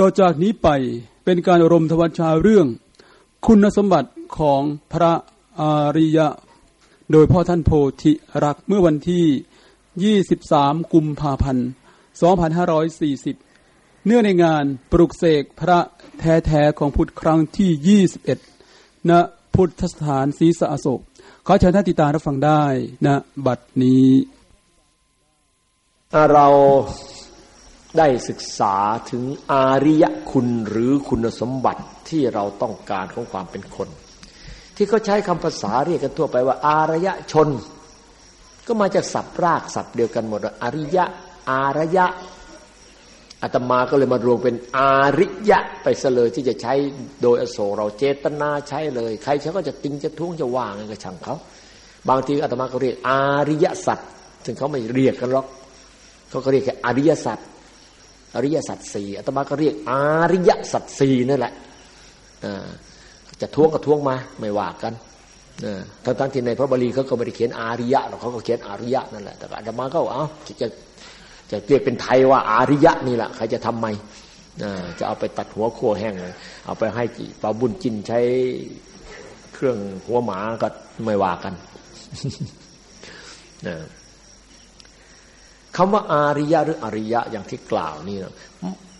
ต่อจากนี้ไปเป็นการอารมทวัชชาเรื่อง คุณสมบัติของพระอาริยะ โดยพ่อท่านโพธิรักเมื่อวันที่ 23 กุมภาพันธ์ 2540 เนื่องในงานปลุกเสกพระแท้ๆของพุทธครั้งที่ 21 ณ พุทธสถานศรีสะอโศกขอเชิญท่านติตามรับฟังได้ณนะบัดนี้ เรา ได้ศึกษาถึงอาริยคุณหรือคุณสมบัติที่เราต้องการของความเป็นคน ที่เขาใช้คำภาษาเรียกกันทั่วไปว่า อารยชน ก็มาจากศัพท์รากศัพท์เดียวกันหมดอริยะ อารยะอาตมาก็เลยมารวมเป็นอาริยะไปเสเลยที่จะใช้โดยอโศเราเจตนาใช้เลย ใครใช้ก็จะติงจะทุ่งจะว่างก็ช่างเขาบางทีอาตมาก็เรียกอาริยสัตว์ถึงเขาไม่เรียกกันหรอกเขาก็เรียกแค่อริยสัตว์ อริยสัจสี่อาตมาก็เรียกอริยสัจสี่นั่นแหละจะท้วงก็ท้วงมาไม่ว่ากันทั้งทั้งที่ในพระบาลีเขาก็ไม่ได้เขียนอาริยะหรอกเขาก็เขียนอาริยะนั่นแหละแต่อาตมาก็เอาจะจะเรียกเป็นไทยว่าอาริยะนี่แหละใครจะทำไมจะเอาไปตัดหัวขั้วแห้งเลยเอาไปให้ปลาบุญจินใช้เครื่องหัวหมาก็ไม่ว่ากัน คำว่าอาริยะหรืออริยะอย่างที่กล่าวนี่นะ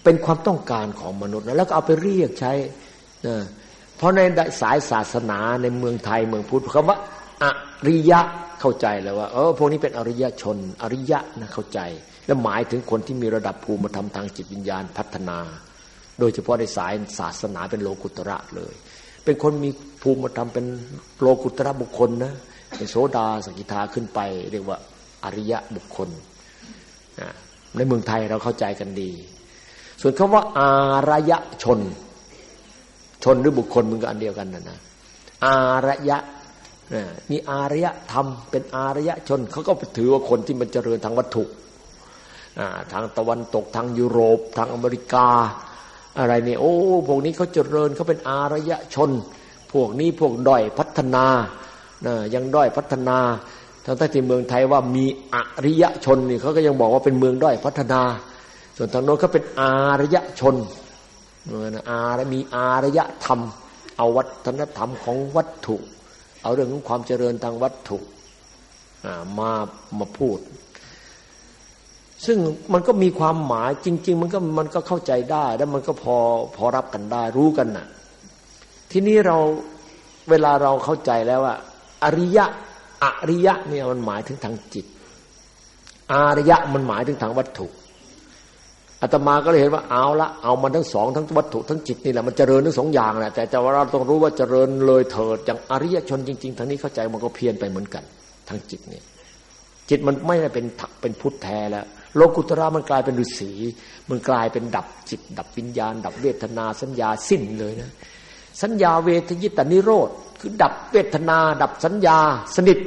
เป็นความต้องการของมนุษย์นะแล้วก็เอาไปเรียกใช้นะเพราะในสายศาสนาในเมืองไทยเมืองพุทธคำว่าอริยะเข้าใจแล้วว่าเออพวกนี้เป็นอริยชน อริยะนะเข้าใจ แล้วหมายถึงคนที่มีระดับภูมิธรรมทางจิตวิญญาณพัฒนา โดยเฉพาะในสายศาสนาเป็นโลกุตระเลย เป็นคนมีภูมิธรรมเป็นโลกุตระบุคคลนะเป็นโสดาสกิทาขึ้นไป เรียกว่าอริยะบุคคล ในเมืองไทยเราเข้าใจกันดี ส่วนคำว่า อารยชน ชนหรือบุคคลมันก็อันเดียวกันนะนะอารยะมีอารยธรรม เป็นอารยชนเขาก็ถือว่าคนที่มันเจริญทางวัตถุทางตะวันตกทางยุโรป ทางอเมริกา อะไรเนี่ยโอ้พวกนี้เขาเจริญเขาเป็นอารยชน พวกนี้พวกด้อยพัฒนายังด้อยพัฒนา ทั้งที่เมืองไทยว่ามีอริยชนนี่เขาก็ยังบอกว่าเป็นเมืองด้อยพัฒนา ส่วนทางโน้นเขาเป็นอารยชนเมืองอารมีอารยธรรม เอาวัฒนธรรมของวัตถุ เอาเรื่องของความเจริญทางวัตถุมามาพูด ซึ่งมันก็มีความหมายจริง ๆ มันก็มันก็เข้าใจได้ แล้วมันก็พอพอรับกันได้รู้กันน่ะ ทีนี้เราเวลาเราเข้าใจแล้วว่าอริยะ อริยะเนี่ยมันหมายถึงทางจิต อารยะมันหมายถึงทางวัตถุอาตมาก็เลยเห็นว่าเอาละเอามันทั้งสองทั้งวัตถุทั้งจิตนี่แหละมันเจริญทั้งสองอย่างแหละแต่แต่ว่าเราต้องรู้ว่าเจริญเลยเถิดอย่างอริยชนจริงๆทางนี้เข้าใจมันก็เพียนไปเหมือนกัน ทางจิตเนี่ยจิตมันไม่ได้เป็นถักเป็นพุทธแท้แล้วโลกุตระมันกลายเป็นฤาษีมันกลายเป็นดับจิต ดับวิญญาณ ดับเวทนาสัญญาสิ้นเลยนะ สัญญาเวทยิตานิโรธคือดับเวทนา ดับสัญญาสนิท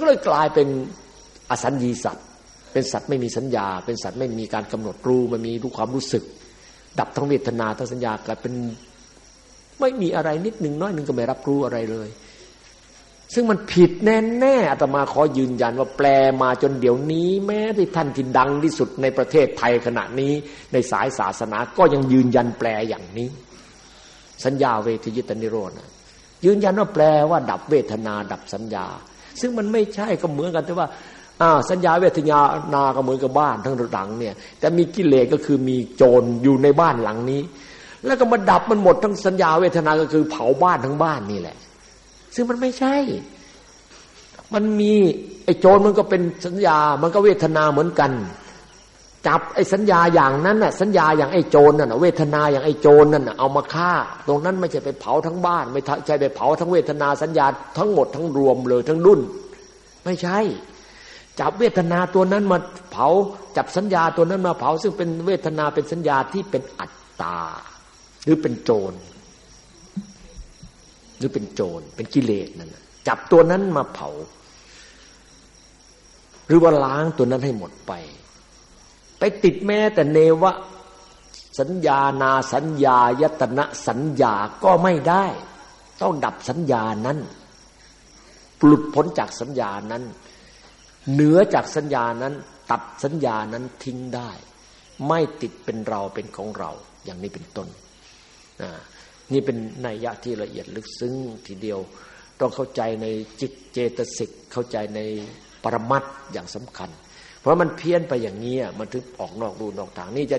ก็เลยกลายเป็นอสัญญีสัตว์ เป็นสัตว์ไม่มีสัญญา เป็นสัตว์ไม่มีการกำหนดรู้มันมีรู้ความรู้สึก ดับทั้งเวทนาทั้งสัญญากลายเป็นไม่มีอะไรนิดหนึ่งน้อยหนึ่งก็ไม่รับรู้อะไรเลย ซึ่งมันผิดแน่แน่อาตมาขอยืนยันว่าแปลมาจนเดี๋ยวนี้ แม้ที่ท่านที่ดังที่สุดในประเทศไทยขณะนี้ในสายศาสนาก็ยังยืนยันแปลอย่างนี้ สัญญาเวทยิตนิโรธยืนยันว่าแปลว่า ดับเวทนา ดับสัญญา ซึ่งมันไม่ใช่ก็เหมือนกันแต่ว่าอ่าสัญญาเวทนานาก็เหมือนกับบ้านทั้งหลังเนี่ยแต่มีกิเลสก็คือมีโจรอยู่ในบ้านหลังนี้ แล้วก็มาดับมันหมดทั้งสัญญาเวทนาก็คือเผาบ้านทั้งบ้านนี่แหละ ซึ่งมันไม่ใช่ มันมีไอ้โจรมันก็เป็นสัญญา มันก็เวทนาเหมือนกัน จับไอ้สัญญาอย่างนั้นน่ะสัญญาอย่างไอ้โจรนั่นเวทนาอย่างไอ้โจรนั่นเอามาฆ่า ตรงนั้นไม่ใช่ไปเผาทั้งบ้าน ไม่ใช่ไปเผาทั้งเวทนาสัญญาทั้งหมดทั้งรวมเลยทั้งรุ่น ไม่ใช่ จับเวทนาตัวนั้นมาเผาจับสัญญาตัวนั้นมาเผา ซึ่งเป็นเวทนาเป็นสัญญาที่เป็นอัตตา หรือเป็นโจร หรือเป็นโจร เป็นกิเลสนั่นจับตัวนั้นมาเผา หรือว่าล้างตัวนั้นให้หมดไป ติดแม้แต่เนวะ สัญญานาสัญญายตนะสัญญาก็ไม่ได้ ต้องดับสัญญานั้นหลุดพ้นจากสัญญานั้น เหนือจากสัญญานั้น ตัดสัญญานั้นทิ้งได้ ไม่ติดเป็นเราเป็นของเรา อย่างนี้เป็นต้นนี่เป็นนัยยะที่ละเอียดลึกซึ้งทีเดียว ต้องเข้าใจในจิตเจตสิกเข้าใจในปรมัตอย่างสำคัญ เพราะมันเพี้ยนไปอย่างนี้มันถึงออกนอกรูนอกทางนี่จะ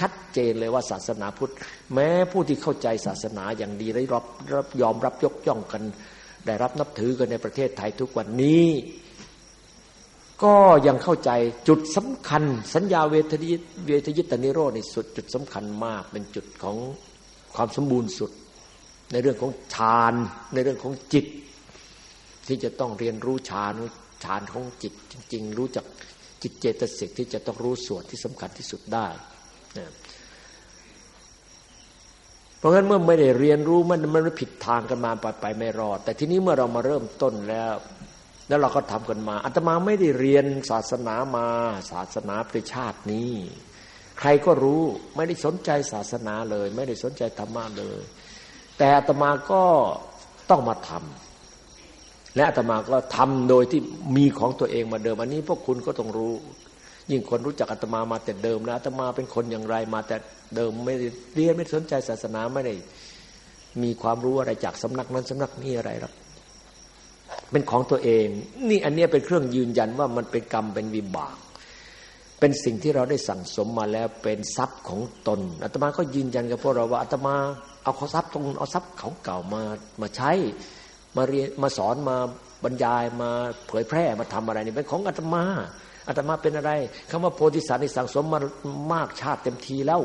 ชัดเจนเลยว่าศาสนาพุทธ แม้ผู้ที่เข้าใจศาสนาอย่างดีได้รับรับยอมรับยกย่องกัน ได้รับนับถือกันในประเทศไทยทุกวันนี้ ก็ยังเข้าใจจุดสำคัญ สัญญาเวทยิตเวทยิตนิโรธในสุดจุดสำคัญมากเป็นจุดของความสมบูรณ์สุด ในเรื่องของฌานในเรื่องของจิต ที่จะต้องเรียนรู้ฌานฌานของจิตจริง ๆ รู้จัก จิตเจตสิกที่จะต้องรู้ส่วนที่สำคัญที่สุดได้นะเพราะงั้นเมื่อไม่ได้เรียนรู้มันมันผิดทางกันมาไปไปไม่รอด แต่ทีนี้เมื่อเรามาเริ่มต้นแล้ว แล้วเราก็ทำกันมาอาตมาไม่ได้เรียนศาสนามา ศาสนาประชาตินี้ ใครก็รู้ไม่ได้สนใจศาสนาเลย ไม่ได้สนใจธรรมะเลย แต่อาตมาก็ต้องมาทำ และอาตมาก็ทำโดยที่มีของตัวเองมาเดิม อันนี้พวกคุณก็ต้องรู้ ยิ่งคนรู้จักอาตมามาแต่เดิมแล้วอาตมาเป็นคนอย่างไรมาแต่เดิมไม่ได้เรียนไม่สนใจศาสนาไม่ได้มีความรู้อะไรจากสำนักนั้นสำนักนี้อะไรหรอกเป็นของตัวเอง นี่อันนี้เป็นเครื่องยืนยันว่ามันเป็นกรรมเป็นวิบาก เป็นสิ่งที่เราได้สั่งสมมาแล้วเป็นทรัพย์ของตนอาตมาก็ยืนยันกับพวกเราว่าอาตมาเอาข้อทรัพย์ตรงเอาทรัพย์ของเก่ามามาใช้ มาเรียนมาสอนมาบรรยายมาเผยแพร่มาทำอะไรนี่เป็นของอาตมาอาตมาเป็นอะไรคำว่าโพธิสัตว์นี่สั่งสมมามากชาติเต็มทีแล้ว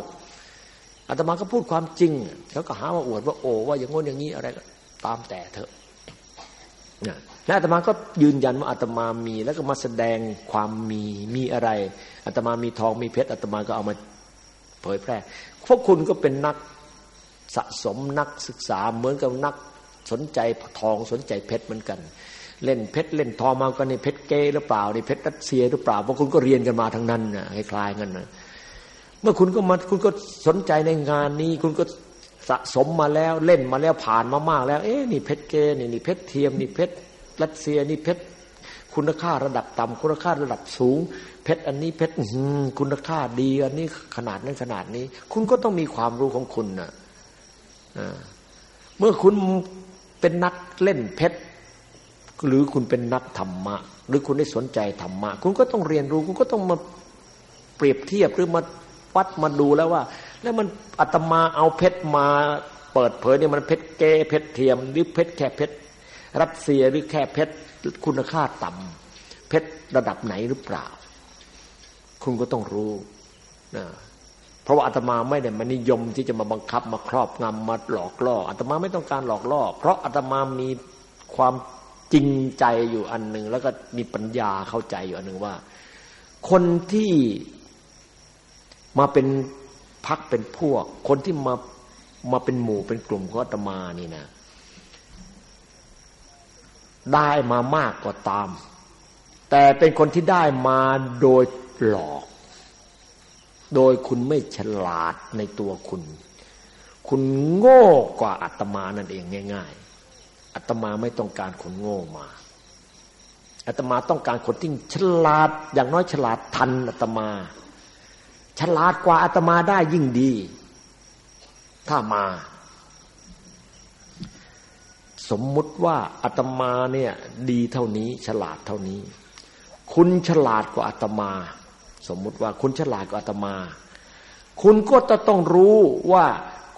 อาตมาก็พูดความจริงเขาก็หาว่าอวดว่าโอ้ว่าอย่างงน้นอย่างนี้อะไรก็ตามแต่เถอะและอาตมาก็ยืนยันว่าอาตมามี แล้วก็มาแสดงความมีมีอะไรอาตมามีทองมีเพชรอาตมาก็เอามาเผยแพร่พวกคุณก็เป็นนักสะสมนักศึกษาเหมือนกับนัก สนใจทองสนใจเพชรเหมือนกัน เล่นเพชรเล่นทองมาก็นี่เพชรเกหรือเปล่านี่เพชรรัสเซียหรือเปล่าเพราะคุณก็เรียนกันมาทั้งนั้นนะคล้ายๆกันนะเมื่อคุณก็มาคุณก็สนใจในงานนี้ คุณก็สะสมมาแล้วเล่นมาแล้วผ่านมามากแล้ว เอ๊ะนี่เพชรเกนี่นี่เพชรเทียมนี่เพชรรัสเซียนี่เพชรคุณค่าระดับต่ำคุณค่าระดับสูง เพชรอันนี้เพชรคุณค่าดี อันนี้ขนาดนั้นขนาดนี้ คุณก็ต้องมีความรู้ของคุณนะเมื่อคุณ เป็นนักเล่นเพชรหรือคุณเป็นนักธรรมะ หรือคุณได้สนใจธรรมะ คุณก็ต้องเรียนรู้คุณก็ต้องมาเปรียบเทียบหรือมาวัดมาดูแล้วว่า แล้วมันอาตมาเอาเพชรมาเปิดเผยเนี่ยมันเพชรเกเพชรเทียม หรือเพชรแค่เพชรรัสเซียหรือแค่เพชรคุณค่าต่ำเพชรระดับไหนหรือเปล่า คุณก็ต้องรู้นะ ราะว่าอาตมาไม่ได้มานิยมที่จะมาบังคับมาครอบงำมาหลอกล่ออาตมาไม่ต้องการหลอกล่อ เพราะอาตมามีความจริงใจอยู่อันหนึ่งแล้วก็มีปัญญาเข้าใจอยู่อันหนึ่งว่า คนที่มาเป็นพักเป็นพวก คนที่มามาเป็นหมู่เป็นกลุ่มของอาตมานี่นะได้มามากกว่าตาม แต่เป็นคนที่ได้มาโดยหลอก โดยคุณไม่ฉลาดในตัวคุณ คุณโง่กว่าอาตมานั่นเองง่าย ๆอาตมาไม่ต้องการคนโง่มาอาตมาต้องการคนที่ฉลาด อย่างน้อยฉลาดทันอาตมา ฉลาดกว่าอาตมาได้ยิ่งดี ถ้ามา สมมุติว่าอาตมาเนี่ยดีเท่านี้ ฉลาดเท่านี้ คุณฉลาดกว่าอาตมา สมมุติว่าคุณฉลาดกว่าอาตมา คุณก็จะต้องรู้ว่า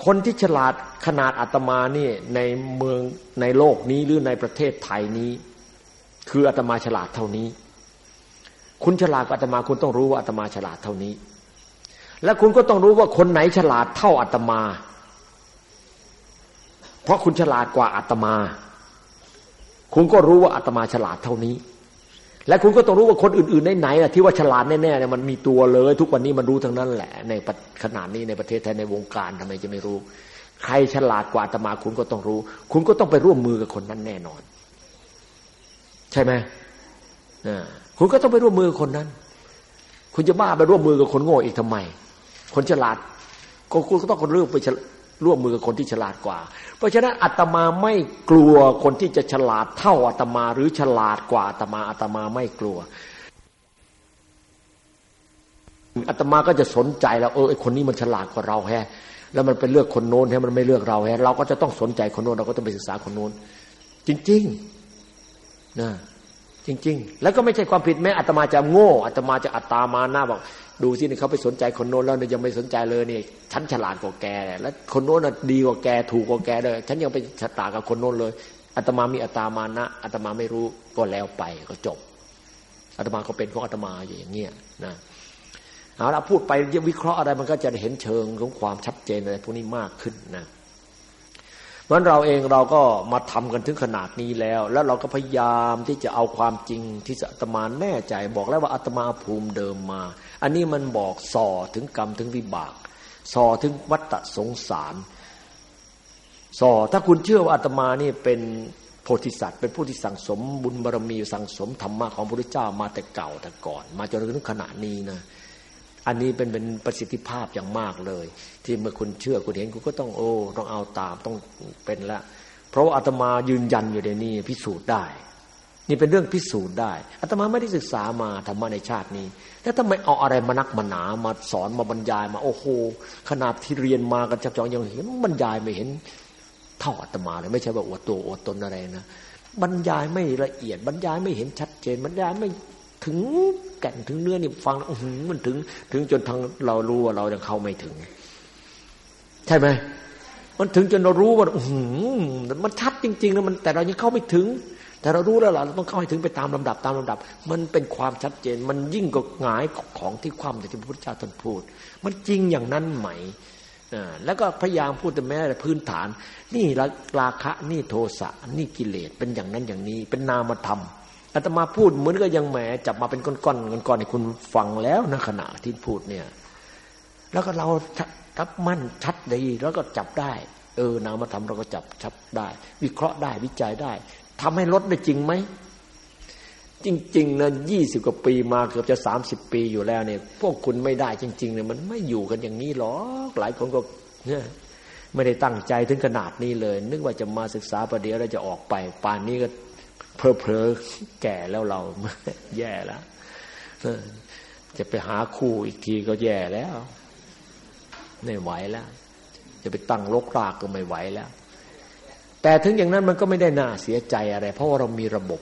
คนที่ฉลาดขนาดอาตมานี่ในเมืองในโลกนี้หรือในประเทศไทยนี้ คืออาตมาฉลาดเท่านี้ คุณฉลาดกว่าอาตมาคุณต้องรู้ว่าอาตมาฉลาดเท่านี้ และคุณก็ต้องรู้ว่าคนไหนฉลาดเท่าอาตมา เพราะคุณฉลาดกว่าอาตมา คุณก็รู้ว่าอาตมาฉลาดเท่านี้ และคุณก็ต้องรู้ว่าคนอื่นๆในไหนล่ะที่ว่าฉลาดแน่ๆเนี่ยมันมีตัวเลย ทุกวันนี้มันรู้ทั้งนั้นแหละ ในขนาดนี้ในประเทศไทยในวงการทำไมจะไม่รู้ ใครฉลาดกว่าตมาคุณก็ต้องรู้ คุณก็ต้องไปร่วมมือกับคนนั้นแน่นอน ใช่ไหมคุณก็ต้องไปร่วมมือคนนั้น คุณจะบ้าไปร่วมมือกับคนโง่อีกทำไม คนฉลาดก็คุณก็ต้องคนเรื่องไป ร่วมมือกับคนที่ฉลาดกว่า เพราะฉะนั้นอาตมาไม่กลัวคนที่จะฉลาดเท่าอาตมาหรือฉลาดกว่าอาตมาอาตมาไม่กลัวอาตมาก็จะสนใจแล้วเออไอคนนี้มันฉลาดกว่าเราแฮะ แล้วมันเป็นเลือกคนโน้นแฮะมันไม่เลือกเราแฮะ เราก็จะต้องสนใจคนโน้นเราก็ต้องไปศึกษาคนโน้นจริง ๆนะ จริง ๆ แล้วก็ไม่ใช่ความผิดแม้อาตมาจะโง่อาตมาจะอัตตามาหน้าบอกดูสิเนี่ยเขาไปสนใจคนโน้นแล้วเนี่ยยังไม่สนใจเลยเนี่ยฉันฉลาดกว่าแกแล้วคนโน้นน่ะดีกว่าแกถูกกว่าแกเลยฉันยังไปฉลาดกับคนโน้นเลยอาตมามีอัตตามานะอาตมาไม่รู้ก็แล้วไปก็จบอาตมาก็เป็นของอาตมาอย่างเงี้ยนะเอาละพูดไปวิเคราะห์อะไรมันก็จะเห็นเชิงของความชัดเจนอะไรพวกนี้มากขึ้นนะ มันเราเองเราก็มาทำกันถึงขนาดนี้แล้ว แล้วเราก็พยายามที่จะเอาความจริงที่อาตมาแน่ใจ บอกแล้วว่าอาตมาภูมิเดิมมา อันนี้มันบอกส่อถึงกรรมถึงวิบากส่อถึงวัฏสงสารส่อถ้าคุณเชื่อว่าอาตมานี่เป็นโพธิสัตว์เป็นผู้ที่สั่งสมบุญบารมีสั่งสมธรรมะของพระพุทธเจ้ามาแต่เก่าแต่ก่อน มาจนถึงขณะนี้นะ อันนี้เป็นเป็นประสิทธิภาพอย่างมากเลย ที่เมื่อคุณเชื่อคุณเห็นคุณก็ต้องโอ้ต้องเอาตามต้องเป็นละ เพราะว่าอาตมายืนยันอยู่ในนี้พิสูจน์ได้ นี่เป็นเรื่องพิสูจน์ได้อาตมาไม่ได้ศึกษามาธรรมะในชาตินี้แล้วทำไมเอาอะไรมานักมาหนามาสอนมาบรรยายมาโอ้โหขนาดที่เรียนมากันจับจองยังเห็นบรรยายไม่เห็นเท่าอาตมาเลยไม่ใช่ว่าอวดตัวอวดตนอะไรนะบรรยายไม่ละเอียดบรรยายไม่เห็นชัดเจนบรรยายไม่ ถึงแก่นถึงเนื้อนี่ฟังอืมันถึง ถึงจนทางเรารู้ว่าเรายังเข้าไม่ถึง ใช่ไหมมันถึงจนเรารู้ว่าอืมันชัดจริงๆนะมันแต่เรายังเข้าไม่ถึง แต่เรารู้แล้วล่ะเราต้องเข้าให้ถึงไปตามลำดับตามลำดับ มันเป็นความชัดเจน มันยิ่งกว่าหงายของที่ความที่พระพุทธเจ้าท่านพูด มันจริงอย่างนั้นไหมแล้วก็พยายามพูดแต่แม้แต่พื้นฐาน นี่ราคะนี่โทสะนี่กิเลสเป็นอย่างนั้นอย่างนี้ เป็นนามธรรม อาตมาพูดเหมือนก็ยังแหมจับมาเป็นก้อนๆก้อนๆให้คุณฟังแล้วนะขณะที่พูดเนี่ย แล้วก็เราทับมั่นชัดดีแล้วก็จับได้ เออนามธรรมเราก็จับชับได้ วิเคราะห์ได้วิจัยได้ทำให้ลดได้จริงไหมจริงๆนะยี่สิบกว่าปีมาเกือบจะสามสิบปีอยู่แล้วเนี่ย พวกคุณไม่ได้จริงๆเนี่ยมันไม่อยู่กันอย่างนี้หรอกหลายคนก็เนี่ยไม่ได้ตั้งใจถึงขนาดนี้เลย นึกว่าจะมาศึกษาประเดี๋ยวเราจะออกไป ป่านนี้ก็ เพลอๆแก่แล้วเราแย่แล้วจะไปหาคู่อีกทีก็แย่แล้วไม่ไหวแล้ว จะไปตั้งลกรากก็ไม่ไหวแล้ว แต่ถึงอย่างนั้นมันก็ไม่ได้น่าเสียใจอะไร เพราะว่าเรามีระบบ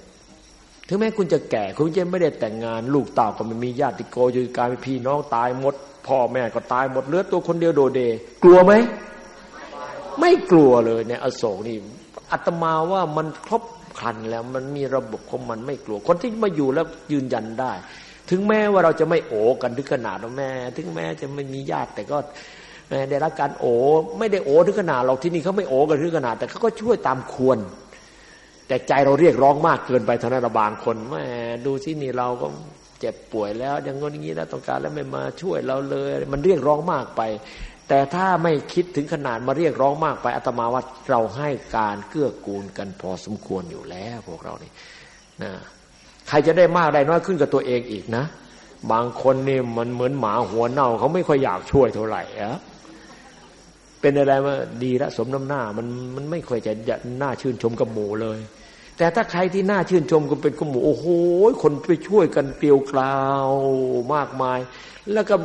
ถึงแม้คุณจะแก่คุณจะไม่ได้แต่งงาน ลูกเต่าก็ไม่มีญาติโกอยู่กลายเป็นพี่น้องตายหมด พ่อแม่ก็ตายหมดเหลือตัวคนเดียวโดดเดกลัวไหมไม่กลัวเลยเนี่ยอโศกนี่อาตมาว่ามันครบ คันแล้วมันมีระบบของมันไม่กลัว คนที่มาอยู่แล้วยืนยันได้ ถึงแม้ว่าเราจะไม่โอกันถึงขนาดแม่ ถึงแม้จะไม่มีญาติแต่ก็ได้รับการโอไม่ได้โอถึงขนาดเราที่นี่เขาไม่โอกันถึงขนาดแต่เขาก็ช่วยตามควร แต่ใจเราเรียกร้องมากเกินไปเท่านั้นบางคนแม่ดูที่นี่เราก็เจ็บป่วยแล้วอย่างงี้นี้แล้วต้องการแล้วไม่มาช่วยเราเลย มันเรียกร้องมากไป แต่ถ้าไม่คิดถึงขนาดมาเรียกร้องมากไปอาตมาว่าเราให้การเกื้อกูลกันพอสมควรอยู่แล้วพวกเรานี่นะใครจะได้มากได้น้อยขึ้นกับตัวเองอีกนะ บางคนนี่มันเหมือนหมาหัวเน่าเขาไม่ค่อยอยากช่วยเท่าไหร่อะเป็นอะไรมาดีละสมน้ำหน้ามันมันไม่ค่อยจะน่าชื่นชมกับหมูเลย แต่ถ้าใครที่น่าชื่นชมก็เป็นกหมูโอ้โหคนไปช่วยกันเปลียวกลาวมากมาย แล้วก็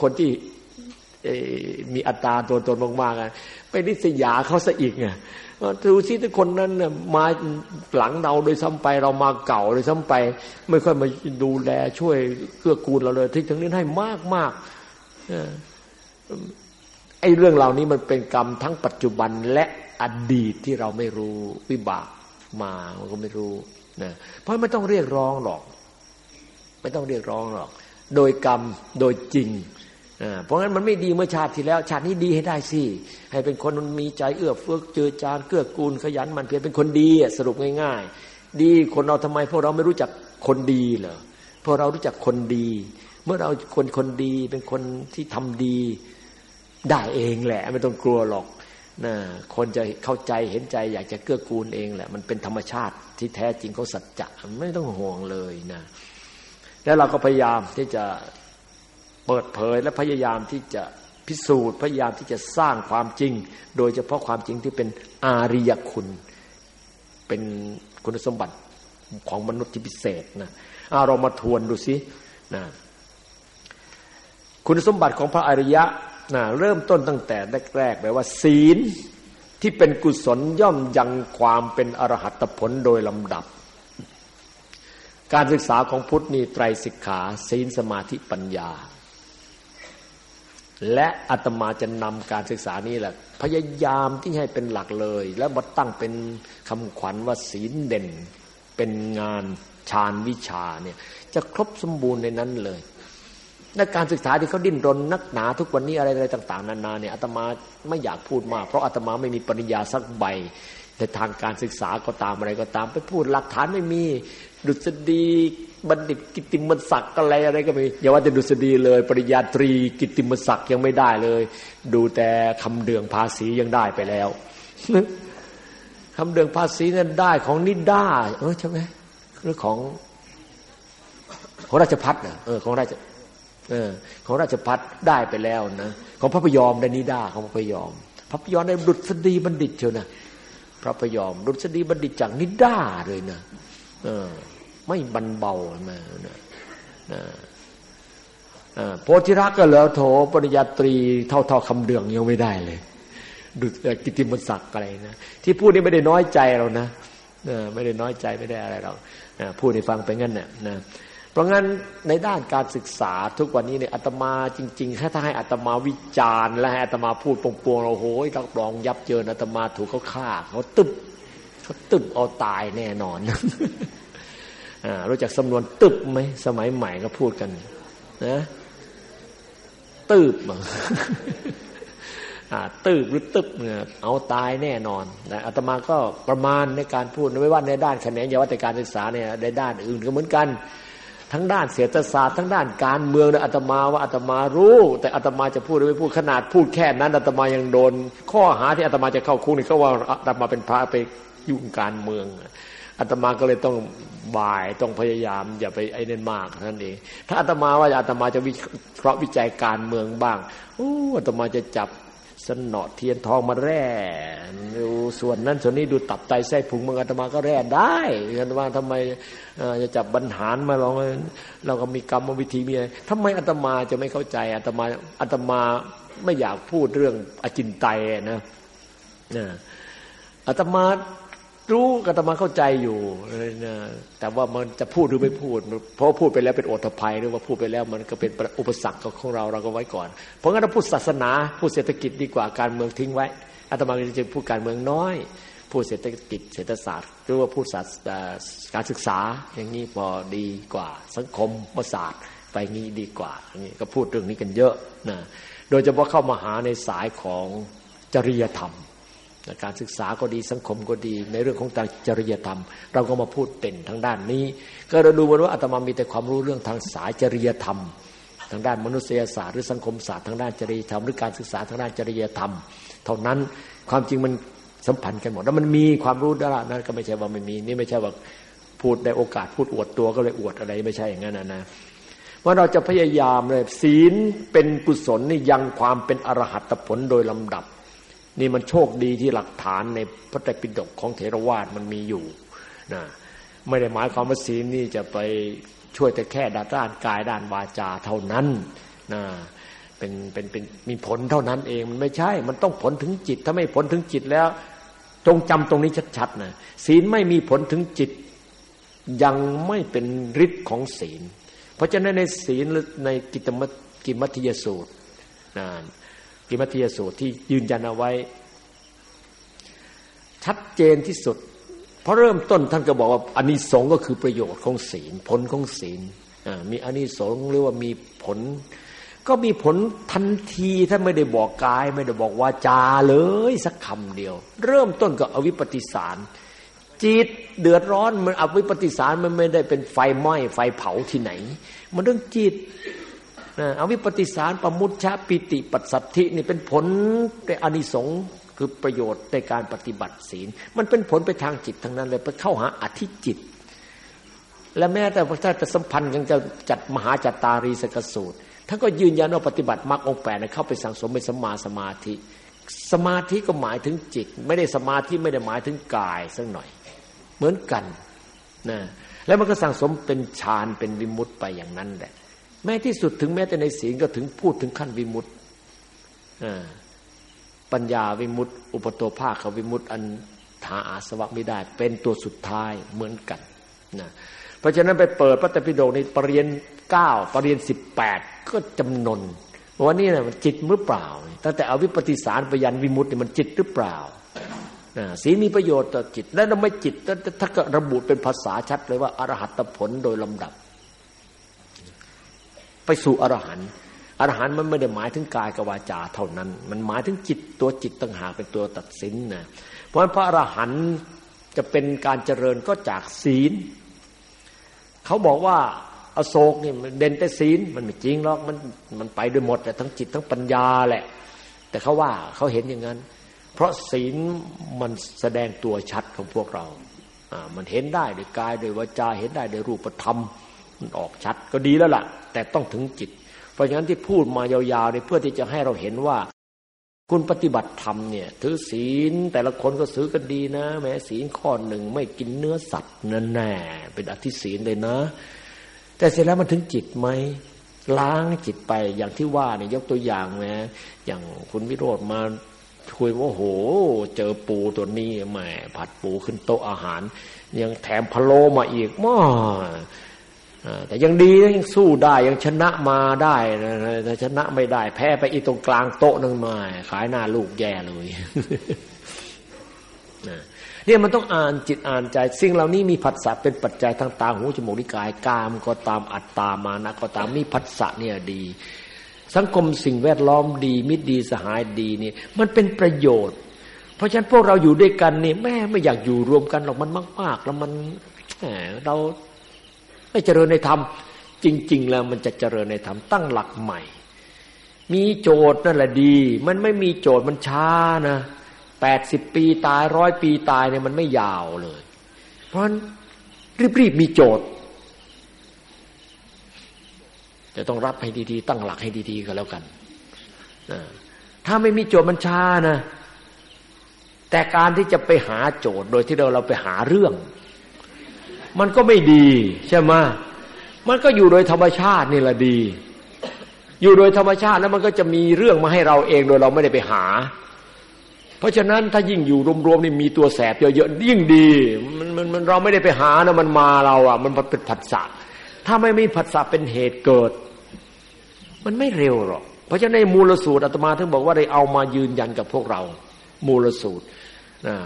คนที่ มีอัตราตัวตนมากๆไปนิสยาเขาซะอีกไงดูที่ทุกคนนั้นมาหลังเราโดยซ้ำไปเรามาเก่าโดยซ้ำไป ไม่ค่อยมาดูแลช่วยเกื้อกูลเราเลยที่ทั้งนี้ให้มากมากไอ้เรื่องเหล่านี้มันเป็นกรรมทั้งปัจจุบันและอดีตที่เราไม่รู้วิบากมามันก็ไม่รู้นะเพราะไม่ต้องเรียกร้องหรอก ไม่ต้องเรียกร้องหรอก โดยกรรมโดยจริง เพราะงั้นมันไม่ดีเมื่อชาติที่แล้ว ชาตินี้ดีให้ได้สิ ให้เป็นคนมีใจเอื้อเฟื้อเจอจานเกื้อกูลขยันมันเพียรเป็นคนดีสรุปง่าย ๆ ดีคนเราทำไม พวกเราไม่รู้จักคนดีเหรอพวกเรารู้จักคนดี เมื่อเราคนคนดีเป็นคนที่ทำดีได้เองแหละ ไม่ต้องกลัวหรอกนะคนจะเข้าใจเห็นใจ อยากจะเกื้อกูลเองแหละ มันเป็นธรรมชาติที่แท้จริงเขาสัจจะไม่ต้องห่วงเลยนะแล้วเราก็พยายามที่จะ เปิดเผยและพยายามที่จะพิสูจน์พยายามที่จะสร้างความจริง โดยเฉพาะความจริงที่เป็นอาริยคุณ เป็นคุณสมบัติของมนุษย์ที่พิเศษนะเอาเรามาทวนดูสินะคุณสมบัติของพระอริยะนะเริ่มต้นตั้งแต่แรกๆเลว่า ศีลที่เป็นกุศลย่อมยังความเป็นอรหัตผลโดยลำดับ การศึกษาของพุทธนี่ไตรสิกขา ศีลสมาธิปัญญา และอาตมาจะนำการศึกษานี้แหละ พยายามที่ให้เป็นหลักเลย แล้วมาตั้งเป็นคำขวัญว่าศีลเด่น เป็นงานฌานวิชาเนี่ยจะครบสมบูรณ์ในนั้นเลยและการศึกษาที่เขาดิ้นรนนักหนาทุกวันนี้อะไรอะไรต่าง ๆ นานาเนี่ยอาตมาไม่อยากพูดมาก เพราะอาตมาไม่มีปริญญาสักใบในทางการศึกษาก็ตามอะไรก็ตาม ไปพูดหลักฐานไม่มีดุษฎี บัณฑิตกิติมศักดิ์อะไรอะไรก็ไม่อย่าว่าแต่ดุษฎีเลย ปริญญาตรีกิติมศักดิ์ยังไม่ได้เลย ดูแต่คำเดืองภาษียังได้ไปแล้วคำเดืองภาษีนั้นได้ของนิด้าเออใช่ไหมเรื่องของ ของราชพัฒน์เออของราชเออของราชพัฒน์ได้ไปแล้วนะของพระพยอมได้นิดาของพระพยอม พระพยอมได้ดุษฎีบัณฑิตเชียวนะพระพยอมดุษฎีบัณฑิตจากนิดาเลยนะเออ ไม่บันเบามานะนะโพธิรักก็เหลือโถปริญญาตรีเท่าเท่าคำเดืองยังไม่ได้เลย ดุกิติมศักดิ์อะไรนะที่พูดนี่ไม่ได้น้อยใจเรานะไม่ได้น้อยใจไม่ได้อะไรเราพูดให้ฟังไปงั้นเนี่ยนะเพราะงั้นในด้านการศึกษาทุกวันนี้เนี่ยอาตมาจริงๆ ถ้าให้อาตมาวิจารณ์ และให้อาตมาพูดปวงๆเราโหยรับรองยับเยินอาตมาถูกเขาฆ่าเขาตึบเขาตึบเอาตายแน่นอน รู้จักสำนวนตึบไหมสมัยใหม่ก็พูดกันนะตึบตึบหรือตึบเนี่ยเอาตายแน่นอนนะอาตมาก็ประมาณในการพูดไม่ว่าในด้านคะแนนยาวัตการศึกษาเนี่ยในด้านอื่นก็เหมือนกัน ทั้งด้านเศรษฐศาสตร์ทั้งด้านการเมืองนี่ยอาตมาว่าอาตมารู้ แต่อาตมาจะพูดหรือไม่พูดขนาดพูดแค่นั้นอาตมายังโดน ข้อหาที่อาตมาจะเข้าคุกนี่ก็ว่าอาตมาเป็นพระไปยุ่งการเมือง อาตมาก็เลยต้องบ่ายต้องพยายาม อย่าไปไอ้นั่นมากนั่นเอง ถ้าอาตมาว่าอาตมาจะวิเคราะห์วิจัยการเมืองบ้างโอ้อาตมาจะจับสนอเทียนทองมาแร่ดูส่วนนั้นส่วนนี้ดูตับไตไส้พุงมังอาตมาก็แร่ได้อาตมาทำไมจะจับบรรหารมาลองเราก็มีกรรมวิธีมีอะไรทำไมอาตมาจะไม่เข้าใจอาตมาอาตมาไม่อยากพูดเรื่องอจินไตยนะนะอาตมา รู้อาตมาเข้าใจอยู่นะแต่ว่ามันจะพูดหรือไม่พูด เพราะพูดไปแล้วเป็นโอทภัยหรือว่าพูดไปแล้วมันก็เป็นอุปสรรคของเราเราก็ไว้ก่อน เพราะงั้นเราพูดศาสนาพูดเศรษฐกิจดีกว่าการเมืองทิ้งไว้อาตมาจะพูดการเมืองน้อย พูดเศรษฐกิจเศรษฐศาสตร์ หรือว่าพูดศาสตร์การศึกษาอย่างนี้พอดีกว่า สังคมศาสตร์ไปงี้ดีกว่าอย่างนี้ก็พูดเรื่องนี้กันเยอะนะโดยเฉพาะเข้ามาหาในสายของจริยธรรม การศึกษาก็ดีสังคมก็ดี ในเรื่องของทางจริยธรรม เราก็มาพูดเป็นทางด้านนี้ ก็เราดูว่าอาตมามีแต่ความรู้เรื่องทางสายจริยธรรม ทางด้านมนุษยศาสตร์หรือสังคมศาสตร์ทางด้านจริยธรรมหรือการศึกษาทางด้านจริยธรรม เท่านั้นความจริงมันสัมพันธ์กันหมดแล้วมันมีความรู้ด้านนั้นก็ไม่ใช่ว่าไม่มีนี่ไม่ใช่ว่าพูดได้โอกาสพูดอวดตัวก็เลยอวดอะไรไม่ใช่อย่างนั้นนะนะว่าเราจะพยายามเลยศีลเป็นกุศลนี่ยังความเป็นอรหัตผลโดยลำดับ นี่มันโชคดีที่หลักฐานในพระไตรปิฎกของเถรวาทมันมีอยู่นะไม่ได้หมายความว่าศีลนี่จะไปช่วยแต่แค่ด้านกายด้านวาจาเท่านั้นนะเป็นเป็นเป็นมีผลเท่านั้นเองมันไม่ใช่ มันต้องผลถึงจิต ถ้าไม่ผลถึงจิตแล้ว จงจำตรงนี้ชัดๆนะศีลไม่มีผลถึงจิต ยังไม่เป็นฤทธิ์ของศีล เพราะฉะนั้นในศีลในกิตมกิมัติยสูตรนะ กิมัติยสูตรที่ยืนยันเอาไว้ ชัดเจนที่สุด เพราะเริ่มต้นท่านก็บอกว่าอานิสงส์ก็คือประโยชน์ของศีล ผลของศีลมีอานิสงส์หรือว่ามีผล ก็มีผลทันทีถ้าไม่ได้บอกกาย ไม่ได้บอกวาจาเลยสักคำเดียว เริ่มต้นก็อวิปปฏิสารจิตเดือดร้อนมันอวิปปฏิสารมันไม่ได้เป็นไฟไหม้ไฟเผาที่ไหน มันเรื่องจิต อวิปปฏิสารปามุชชะปีติปัสสัทธินี่เป็นผลในอานิสงส์คือประโยชน์ในการปฏิบัติศีล มันเป็นผลไปทางจิตทั้งนั้นเลยไปเข้าหาอธิจิต และแม้แต่พระเจ้าจะสัมพันธ์กันจะจัดมหาจัตตารีสกสูตรท่านก็ยืนยันว่าปฏิบัติมรรคองแปดเข้าไปสังสมเป็นสมาสมาธิ สมาธิก็หมายถึงจิต ไม่ได้สมาธิไม่ได้หมายถึงกายสักหน่อย เหมือนกันนะแล้วมันก็สั่งสมเป็นฌานเป็นวิมุตต์ไปอย่างนั้นแหละ แม้ที่สุดถึงแม้แต่ในศีลก็ถึงพูดถึงขั้นวิมุตติปัญญาวิมุตติอุปโตภาควิมุตติอันหาอาสวะไม่ได้ เป็นตัวสุดท้ายเหมือนกันนะเพราะฉะนั้นไปเปิดพระตปิฎกในปรริญญาเก้าปรริญญาสิบแปดก็จำนนว่านี่นะมันจิตหรือเปล่า ตั้งแต่อวิปปิสารปยันวิมุตติมันจิตหรือเปล่าศีลมีประโยชน์ต่อจิต และเราไม่จิตถ้าก็ระบุเป็นภาษาชัดเลยว่าอรหัตผลโดยลำดับ ไปสู่อรหันต์อรหันต์มันไม่ได้หมายถึงกายกับวาจาเท่านั้น มันหมายถึงจิตตัวจิตต่างหากเป็นตัวตัดสินนะเพราะฉะนั้นพระอรหันต์จะเป็นการเจริญก็จากศีล เขาบอกว่าอโศกนี่มันเด่นแต่ศีลมันไม่จริงหรอกมันมันไปด้วยหมดแต่ทั้งจิตทั้งปัญญาแหละ แต่เขาว่าเขาเห็นอย่างนั้น เพราะศีลมันแสดงตัวชัดของพวกเราอ่ามันเห็นได้ด้วยกายด้วยวาจาเห็นได้ด้วยรูปธรรม มันออกชัดก็ดีแล้วล่ะ แต่ต้องถึงจิต เพราะฉะนั้นที่พูดมายาวๆเนี่ยเพื่อที่จะให้เราเห็นว่า คุณปฏิบัติธรรมเนี่ย ถือศีลแต่ละคนก็ซื้อกันดีนะ แม้ศีลข้อหนึ่งไม่กินเนื้อสัตว์นั่นแน่เป็นอธิศีลเลยนะ แต่เสร็จแล้วมันถึงจิตไหมล้างจิตไปอย่างที่ว่าเนี่ยยกตัวอย่างแมอย่างคุณวิโรธมาคุยว่าโห เจอปูตัวนี้แหมผัดปูขึ้นโต๊ะอาหาร ยังแถมพะโลมาอีกม้อ แต่ยังดียังสู้ได้ยังชนะมาได้แต่ชนะไม่ได้ แพ้ไปอีตรงกลางโต๊ะนึงมาขายหน้าลูกแย่เลยเนี่ยมันต้องอ่านจิตอ่านใจ สิ่งเหล่านี้มีผัสสะเป็นปัจจัยทางตาหูจมูกลิ้นกายกามก็ตามอัตตามานะก็ตามมีผัสสะเนี่ยดี สังคมสิ่งแวดล้อมดี มิตรดีสหายดีนี่มันเป็นประโยชน์ เพราะฉะนั้นพวกเราอยู่ด้วยกันนี่แม่ไม่อยากอยู่รวมกันหรอกมันมากๆแล้วมันเรา ไม่เจริญในธรรม จริง ๆ แล้วมันจะเจริญในธรรมตั้งหลักใหม่ มีโจทย์นั่นแหละดี มันไม่มีโจทย์มันช้านะแปดสิบปีตายร้อยปีตายเนี่ยมันไม่ยาวเลย เพราะฉะนั้นรีบๆมีโจทย์จะต้องรับให้ดีๆ ตั้งหลักให้ดีๆก็แล้วกันถ้าไม่มีโจทย์มันช้านะ แต่การที่จะไปหาโจทย์โดยที่เราเราไปหาเรื่อง มันก็ไม่ดีใช่ไหมมันก็อยู่โดยธรรมชาตินี่แหละดี อยู่โดยธรรมชาติแล้วมันก็จะมีเรื่องมาให้เราเองโดยเราไม่ได้ไปหา เพราะฉะนั้นถ้ายิ่งอยู่รวมๆนี่มีตัวแสบเยอะๆยิ่งดีมันมันมันเราไม่ได้ไปหานะมันมาเราอะ มันเป็นผัสสะถ้าไม่มีผัสสะเป็นเหตุเกิด มันไม่เร็วหรอกเพราะฉะนั้นในมูลสูตรอาตมาถึงบอกว่าได้เอามายืนยันกับพวกเรา มูลสูตรนะ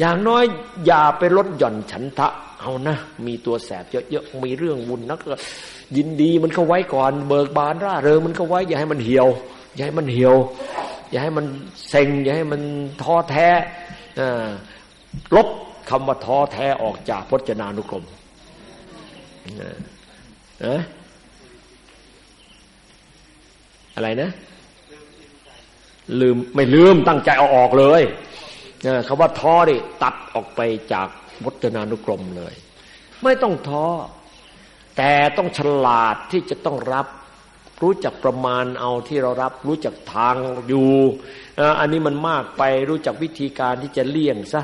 อย่างน้อยอย่าไปลดหย่อนฉันทะ เอานะ มีตัวแสบเยอะๆมีเรื่องวุ่นนักยินดีมันก็ไว้ก่อน เบิกบานร่าเริงมันก็ไว้ อย่าให้มันเหี่ยว อย่าให้มันเหี่ยว อย่าให้มันเซ็ง อย่าให้มันท้อแท้ลบคำว่าท้อแท้ออกจากพจนานุกรมอะไรนะ ลืมไม่ลืมตั้งใจเอาออกเลย คำว่าท้อนี่ตัดออกไปจากพจนานุกรมเลย ไม่ต้องท้อแต่ต้องฉลาดที่จะต้องรับ รู้จักประมาณเอาที่เรารับ รู้จักทางอยู่อันนี้มันมากไปรู้จักวิธีการที่จะเลี่ยงซะ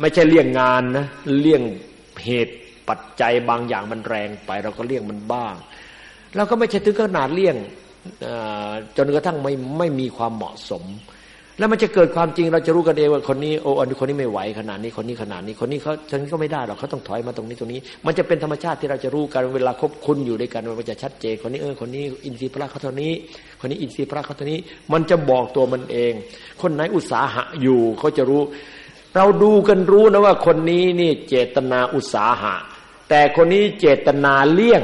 ไม่ใช่เลี่ยงงานนะเลี่ยงเหตุปัจจัยบางอย่างมันแรงไป เราก็เลี่ยงมันบ้างเราก็ไม่ใช่ถึงขนาดเลี่ยงจนกระทั่งไม่ไม่มีความเหมาะสม แล้วมันจะเกิดความจริงเราจะรู้กันเองว่าคนนี้โอ้อันนี้คนนี้ไม่ไหวขนาดนี้คนนี้ขนาดนี้คนนี้เขาฉันก็ไม่ได้หรอกเขาต้องถอยมาตรงนี้ตรงนี้ มันจะเป็นธรรมชาติที่เราจะรู้กันเวลาคบคุณอยู่ด้วยกันมันจะชัดเจนคนนี้เออคนนี้อินทรีย์พระเขาเท่านี้ คนนี้อินทรีย์พระเขาเท่านี้ มันจะบอกตัวมันเอง คนไหนอุตสาหะอยู่เขาจะรู้ เราดูกันรู้นะว่าคนนี้นี่เจตนาอุตสาหะ แต่คนนี้เจตนาเลี่ยง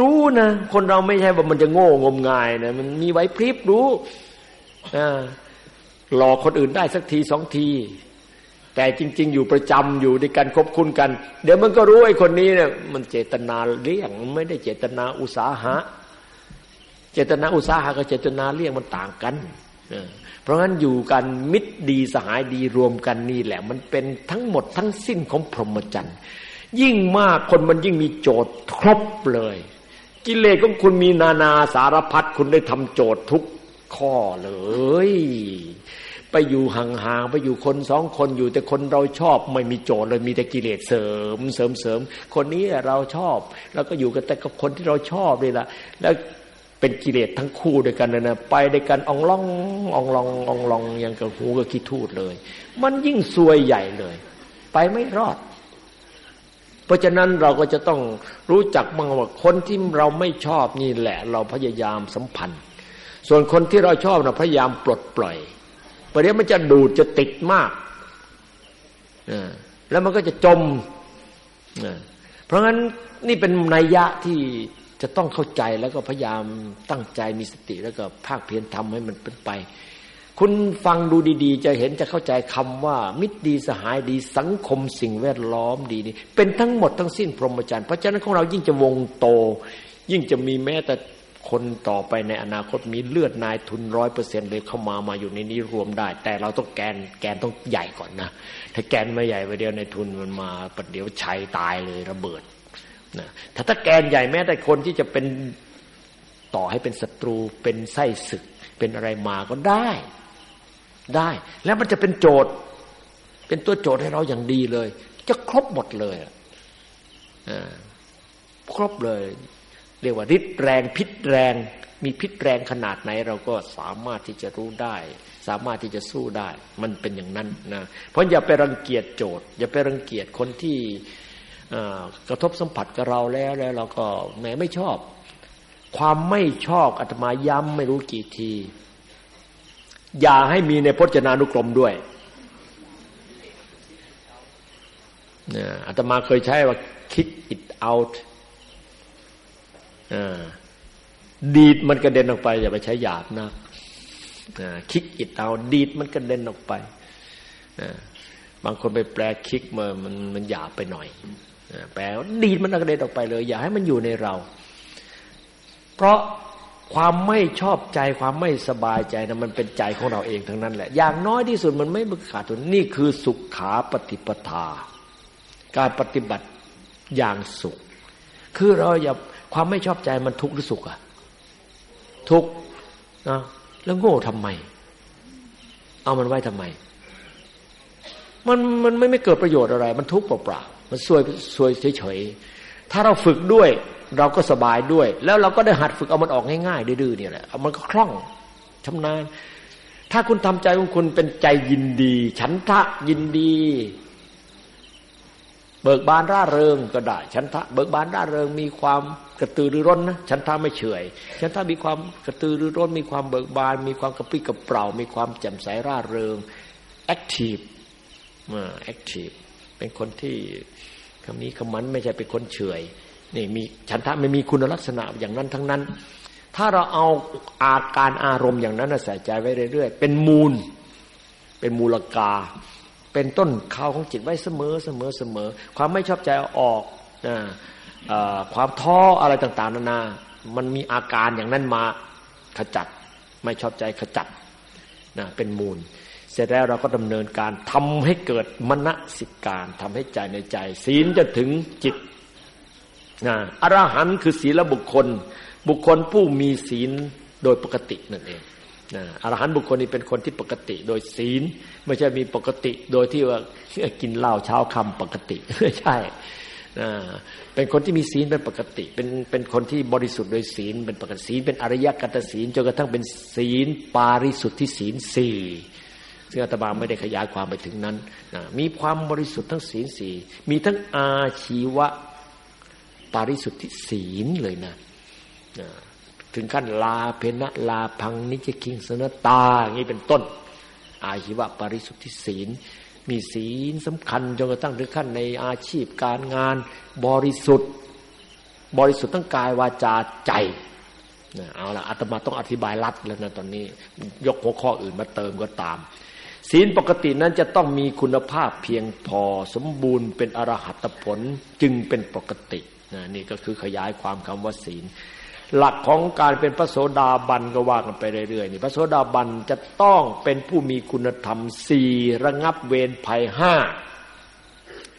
รู้นะคนเราไม่ใช่ว่ามันจะโง่งมงายนะมันมีไว้พริบรู้หลอกคนอื่นได้สักทีสองที แต่จริง ๆ อยู่ประจำอยู่ด้วยกันคบคุณกัน เดี๋ยวมันก็รู้ไอ้คนนี้เนี่ยมันเจตนาเลี่ยงไม่ได้เจตนาอุตสาหะ เจตนาอุตสาหะกับเจตนาเลี่ยงมันต่างกันเพราะงั้นอยู่กันมิตรดีสหายดีรวมกันนี่แหละ มันเป็นทั้งหมดทั้งสิ้นของพรหมจรรย์ยิ่งมากคนมันยิ่งมีโจทย์ครบเลย กิเลสของคุณมีนานาสารพัดคุณได้ทำโจทย์ทุกข้อเลย ไปอยู่ห่างๆไปอยู่คนสองคนอยู่แต่คนเราชอบไม่มีโจทย์เลยมีแต่กิเลสเสริมเสริมเสริมคนนี้เราชอบ แล้วก็อยู่กันแต่กับคนที่เราชอบเลยล่ะแล้วเป็นกิเลสทั้งคู่ด้วยกันนะนะไปด้วยกันอองล่องอองลองอองลองอยังกับหูกับขี้ทูดเลย มันยิ่งซวยใหญ่เลย ไปไม่รอด ราะฉะนั้นเราก็จะต้องรู้จักบ้างว่าคนที่เราไม่ชอบนี่แหละ เราพยายามสัมพันธ์ ส่วนคนที่เราชอบเราพยายามปลดปล่อยประเดี๋ยวมันจะดูดจะติดมากแล้วมันก็จะจม เพราะงั้นนี่เป็นนัยยะที่จะต้องเข้าใจแล้วก็พยายามตั้งใจมีสติแล้วก็ภาคเพียรทำให้มันเป็นไป คุณฟังดูดี ๆ จะเห็นจะเข้าใจคำว่า มิตรดีสหายดีสังคมสิ่งแวดล้อมดีนี่เป็นทั้งหมดทั้งสิ้นพรหมจรรย์เพราะฉะนั้นของเรายิ่งจะวงโต ยิ่งจะมีแม้แต่คนต่อไปในอนาคตมีเลือดนายทุนร้อยเปอร์เซ็นเลยเข้ามามาอยู่ในนี้รวมได้ แต่เราต้องแกนแกนต้องใหญ่ก่อนนะ ถ้าแกนไม่ใหญ่ไปเดียวในทุนมันมาประเดี๋ยวชัยตายเลยระเบิดนะถ้าถ้าแกนใหญ่แม้แต่คนที่จะเป็นต่อให้เป็นศัตรูเป็นไส้ศึกเป็นอะไรมาก็ได้ ได้ แล้วมันจะเป็นโจทย์ เป็นตัวโจทย์ให้เราอย่างดีเลย จะครบหมดเลยครบเลย เรียกว่าฤทธิ์แรงพิษแรง มีพิษแรงขนาดไหน เราก็สามารถที่จะรู้ได้ สามารถที่จะสู้ได้ มันเป็นอย่างนั้นนะเพราะอย่าไปรังเกียจโจทย์ อย่าไปรังเกียจคนที่กระทบสัมผัสกับเราแล้วแล้วเราก็แหมไม่ชอบ ความไม่ชอบอาตมาย้ำไม่รู้กี่ที อย่าให้มีในพจนานุกรมด้วยอาตมาเคยใช้ว่า kick it out ดีดมันกระเด็นออกไป อย่าไปใช้หยาบนะคิกอิดเอาดีดมันกระเด็นออกไปบางคนไปแปลคิกมามันมันหยาบไปหน่อยแปลดีดมันกระเด็นออกไปเลย อย่าให้มันอยู่ในเรา เพราะ ความไม่ชอบใจความไม่สบายใจนะมันเป็นใจของเราเองทั้งนั้นแหละ อย่างน้อยที่สุดมันไม่ขาดทุนนี่คือสุขขาปฏิปทา การปฏิบัติอย่างสุข คือเราอย่าความไม่ชอบใจมันทุกข์หรือสุขอะทุกข์นะแล้วโง่ทำไม เอามันไว้ทำไม มันมันไม่ไม่เกิดประโยชน์อะไร มันทุกข์เปล่ามันสวยสวยเฉยๆถ้าเราฝึกด้วย เราก็สบายด้วย แล้วเราก็ได้หัดฝึกเอามันออกง่ายๆดื้อๆเนี่ยแหละเอามันก็คล่องชำนาญ ถ้าคุณทำใจของคุณเป็นใจยินดี ฉันทะยินดี เบิกบานร่าเริงก็ได้ ฉันทะเบิกบานร่าเริงมีความกระตือรือร้นนะฉันทะไม่เฉยฉันทะมีความกระตือรือร้น มีความเบิกบาน มีความกระปรี้กระเปร่า มีความแจ่มใสร่าเริงแอคทีฟอ่าแอคทีฟเป็นคนที่คำนี้คำมันไม่ใช่เป็นคนเฉย นี่มีฉันทะไม่มีคุณลักษณะอย่างนั้นทั้งนั้น ถ้าเราเอาอาการอารมณ์อย่างนั้นใส่ใจไว้เรื่อยๆ เป็นมูล เป็นมูลกา เป็นต้นข้าวของจิตไว้เสมอเสมอเสมอ ความไม่ชอบใจเอาออกนะความท้ออะไรต่างๆ นานา มันมีอาการอย่างนั้นมาขจัด ไม่ชอบใจขจัดนะเป็นมูล เสร็จแล้วเราก็ดำเนินการทำให้เกิดมณสิการทำให้ใจในใจ ศีลจะถึงจิต อรหันต์คือศีลบุคคล บุคคลผู้มีศีลโดยปกตินั่นเองนะอรหันต์บุคคลนี้เป็นคนที่ปกติโดยศีล ไม่ใช่มีปกติโดยที่ว่ากินเหล้าเช้าคำปกติไม่ใช่เป็นคนที่มีศีลเป็นปกติ เป็นเป็นคนที่บริสุทธิ์โดยศีลเป็นปกติศีลเป็นอริยกัตศีลจนกระทั่งเป็นศีลปาริสุทธิศีลสี่ซึ่งอาตมาไม่ได้ขยายความไปถึงนั้นนะมีความบริสุทธิ์ทั้งศีลสีมีทั้งอาชีวะ ปาริสุทธิศีลเลยนะถึงขั้นลาเพนะลาพังนิจคิงสนตาอย่างนี้เป็นต้น อาชีวะปาริสุทธิศีล มีศีลสำคัญจนกระทั่งถึงขั้นในอาชีพการงานบริสุทธิ์ บริสุทธิ์ทั้งกายวาจาใจเอาละอาตมาต้องอธิบายรัดแล้วนะตอนนี้ ยกหัวข้ออื่นมาเติมก็ตาม ศีลปกตินั้นจะต้องมีคุณภาพเพียงพอสมบูรณ์เป็นอรหัตผลจึงเป็นปกติ นะนี่ก็คือขยายความคำว่าศีล หลักของการเป็นพระโสดาบันก็ว่ากันไปเรื่อยๆนี่พระโสดาบันจะต้องเป็นผู้มีคุณธรรมสี่ระงับเวรภัยห้า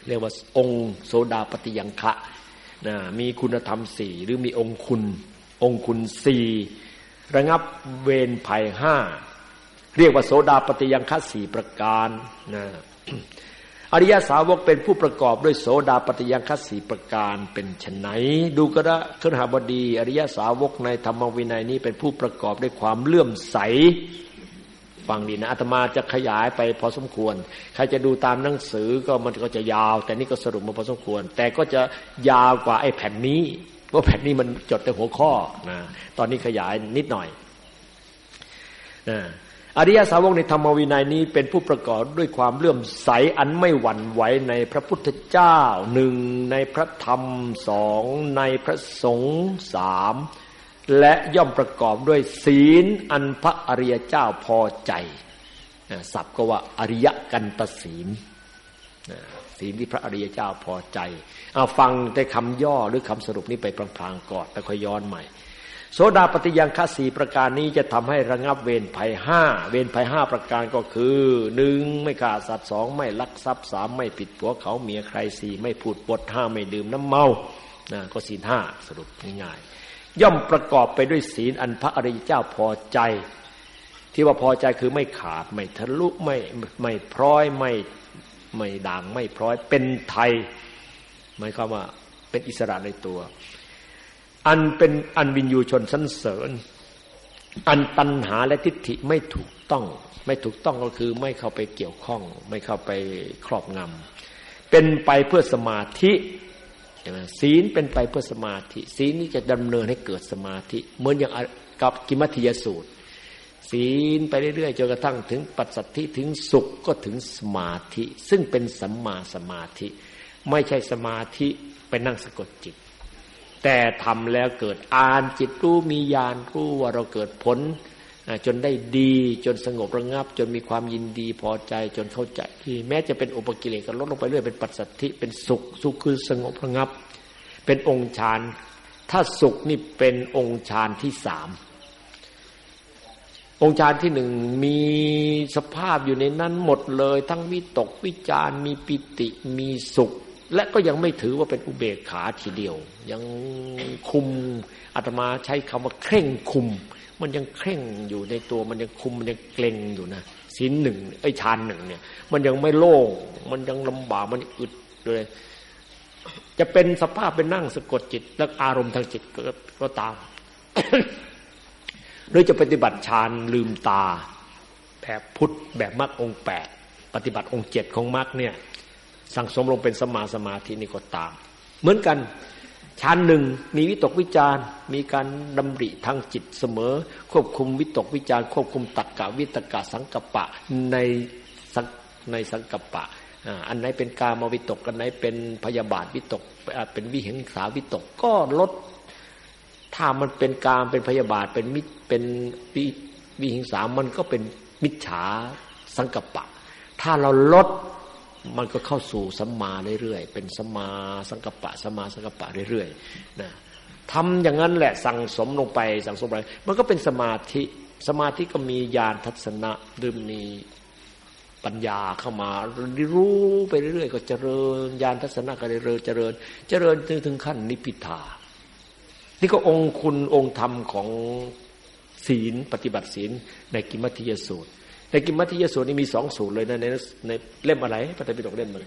เรียกว่าองค์โสดาปฏิยังคะนะมีคุณธรรมสี่หรือมีองค์คุณ องค์คุณสี่ระงับเวรภัยห้าเรียกว่าโสดาปฏิยังคัสี่ประการนะ อริยสาวกเป็นผู้ประกอบด้วยโสดาปฏิยังคัสีประการเป็นชนไหนดูกระขึ้นหาบดี อริยสาวกในธรรมวินัยนี้เป็นผู้ประกอบด้วยความเลื่อมใสฟังดีนะอาตมาจะขยายไปพอสมควร ใครจะดูตามหนังสือก็มันก็จะยาว แต่นี่ก็สรุปมาพอสมควร แต่ก็จะยาวกว่าไอ้แผ่นนี้เพราะแผ่นนี้มันจดแต่หัวข้อนะตอนนี้ขยายนิดหน่อยนะ อริยสาวกในธรรมวินัยนี้เป็นผู้ประกอบด้วยความเลื่อมใสอันไม่หวั่นไหวในพระพุทธเจ้าหนึ่งในพระธรรมสองในพระสงฆ์สามและย่อมประกอบด้วยศีลอันพระอริยเจ้าพอใจศัพท์ก็ว่าอริยกันตศีลศีลที่พระอริยเจ้าพอใจเอาฟังแต่คำย่อหรือคำสรุปนี้ไปพลางๆก่อนแล้วค่อยย้อนใหม่ โสดาปฏิยังคสีประการนี้จะทำให้ระงับเวรภัยห้าเวรภัยห้าประการก็คือหนึ่งไม่ฆ่าสัตว์สองไม่ลักทรัพย์สามไม่ผิดผัวเขาเมียใครสี่ไม่พูดปดห้าไม่ดื่มน้ำเมานะก็ศีลห้าสรุปง่ายๆย่อมประกอบไปด้วยศีลอันพระอริยเจ้าพอใจ ที่ว่าพอใจคือไม่ขาดไม่ทะลุไม่ไม่พร้อยไม่ไม่ด่างไม่พร้อยเป็นไทยหมายความว่าเป็นอิสระในตัว อันเป็นอันวินยูชนสันเสริญ อันตัณหาและทิฏฐิไม่ถูกต้อง ไม่ถูกต้องก็คือไม่เข้าไปเกี่ยวข้อง ไม่เข้าไปครอบงำเป็นไปเพื่อสมาธิศีลเป็นไปเพื่อสมาธิ ศีลนี้จะดำเนินให้เกิดสมาธิ เหมือนอย่างกับกิมัติยสูตร ศีลไปเรื่อยๆจนกระทั่งถึงปัจสัทธิถึงสุขก็ถึงสมาธิ ซึ่งเป็นสัมมาสมาธิ ไม่ใช่สมาธิไปนั่งสะกดจิต แต่ทำแล้วเกิดอ่านจิตรู้มีญาณรู้ว่าเราเกิดผลจนได้ดีจนสงบระงับ จนมีความยินดีพอใจจนเข้าใจที่แม้จะเป็นอุปกิเลสก็ลดลงไปเรื่อยเป็นปัจสัทธิเป็นสุขสุขคือสงบระงับ เป็นองค์ฌานถ้าสุขนี่เป็นองค์ฌานที่สามองค์ฌานที่หนึ่งมีสภาพอยู่ในนั้นหมดเลย ทั้งวิตกวิจารมีปิติมีสุข และก็ยังไม่ถือว่าเป็นอุเบกขาทีเดียว ยังคุมอาตมาใช้คำว่าเคร่งคุม มันยังเคร่งอยู่ในตัวมันยังคุมมันยังเกร็งอยู่นะศีลหนึ่งไอ้ฌานหนึ่งเนี่ย มันยังไม่โล่งมันยังลำบากมันอึดเลยจะเป็นสภาพเป็นนั่งสะกดจิต แล้วอารมณ์ทางจิตก็ก็ตามหรือจะปฏิบัติฌานลืมตาแบบพุทธแบบมรรคองแปดปฏิบัติองค์เจ็ดของมรรคเนี่ย สั่งสมลงเป็นสมาสมาธินี่ก็ตาม เหมือนกันชั้นหนึ่งมีวิตกวิจารมีการดำริทางจิตเสมอ ควบคุมวิตกวิจารควบคุมตักกะวิตกะสังกปะในในสังกปะอันไหนเป็นกามวิตกอันไหนเป็นพยาบาทวิตกเป็นวิหิงสาวิตกก็ลด ถ้ามันเป็นกามเป็นพยาบาทเป็นมิเป็นวิวิหิงสามันก็เป็นมิจฉาสังกปะ ถ้าเราลด มันก็เข้าสู่สัมมาเรื่อยๆเป็นสัมมาสังกัปปะสัมมาสังกัปปะเรื่อยๆนะทำอย่างนั้นแหละสั่งสมลงไปสั่งสมไปมันก็เป็นสมาธิ สมาธิก็มีญาณทัศนะหรือมีปัญญาเข้ามารู้ไปเรื่อยๆ ก็เจริญญาณทัศนะก็เจริญเจริญ เจริญถึงถึงขั้นนิพพิทา นี่ก็องค์คุณองค์ธรรมของศีลปฏิบัติศีลในกิมัติยสูตร ในกิมมัติยสูตรนี่มีสองสูตรเลยนะในในเล่มอะไรพระไตรปิฎกเล่มมัน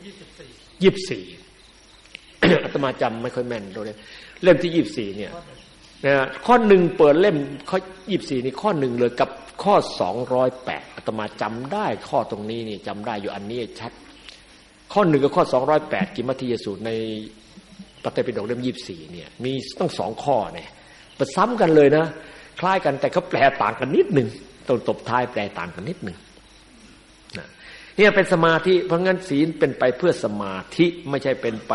ยี่สิบสี่อาตมาจำไม่ค่อยแม่นตรงนี้เล่มที่ยี่สิบสี่เนี่ยนะข้อหนึ่งเปิดเล่มข้อยี่สิบสี่นี่ข้อหนึ่งเลยกับข้อสองร้อยแปดอาตมาจำได้ข้อตรงนี้นี่จำได้อยู่อันนี้ชัด ข้อหนึ่งกับข้อสองร้อยแปดกิมมัติยสูตรในพระไตรปิฎกเล่มยี่สิบสี่เนี่ยมีต้องสองข้อเนี่ยประซ้ำกันเลยนะ คล้ายกันแต่เขาแปลต่างกันนิดหนึ่ง ต้องตบท้ายแปลต่างกันนิดหนึ่งเนี่ยเป็นสมาธิเพราะงั้นศีลเป็นไปเพื่อสมาธิไม่ใช่เป็นไป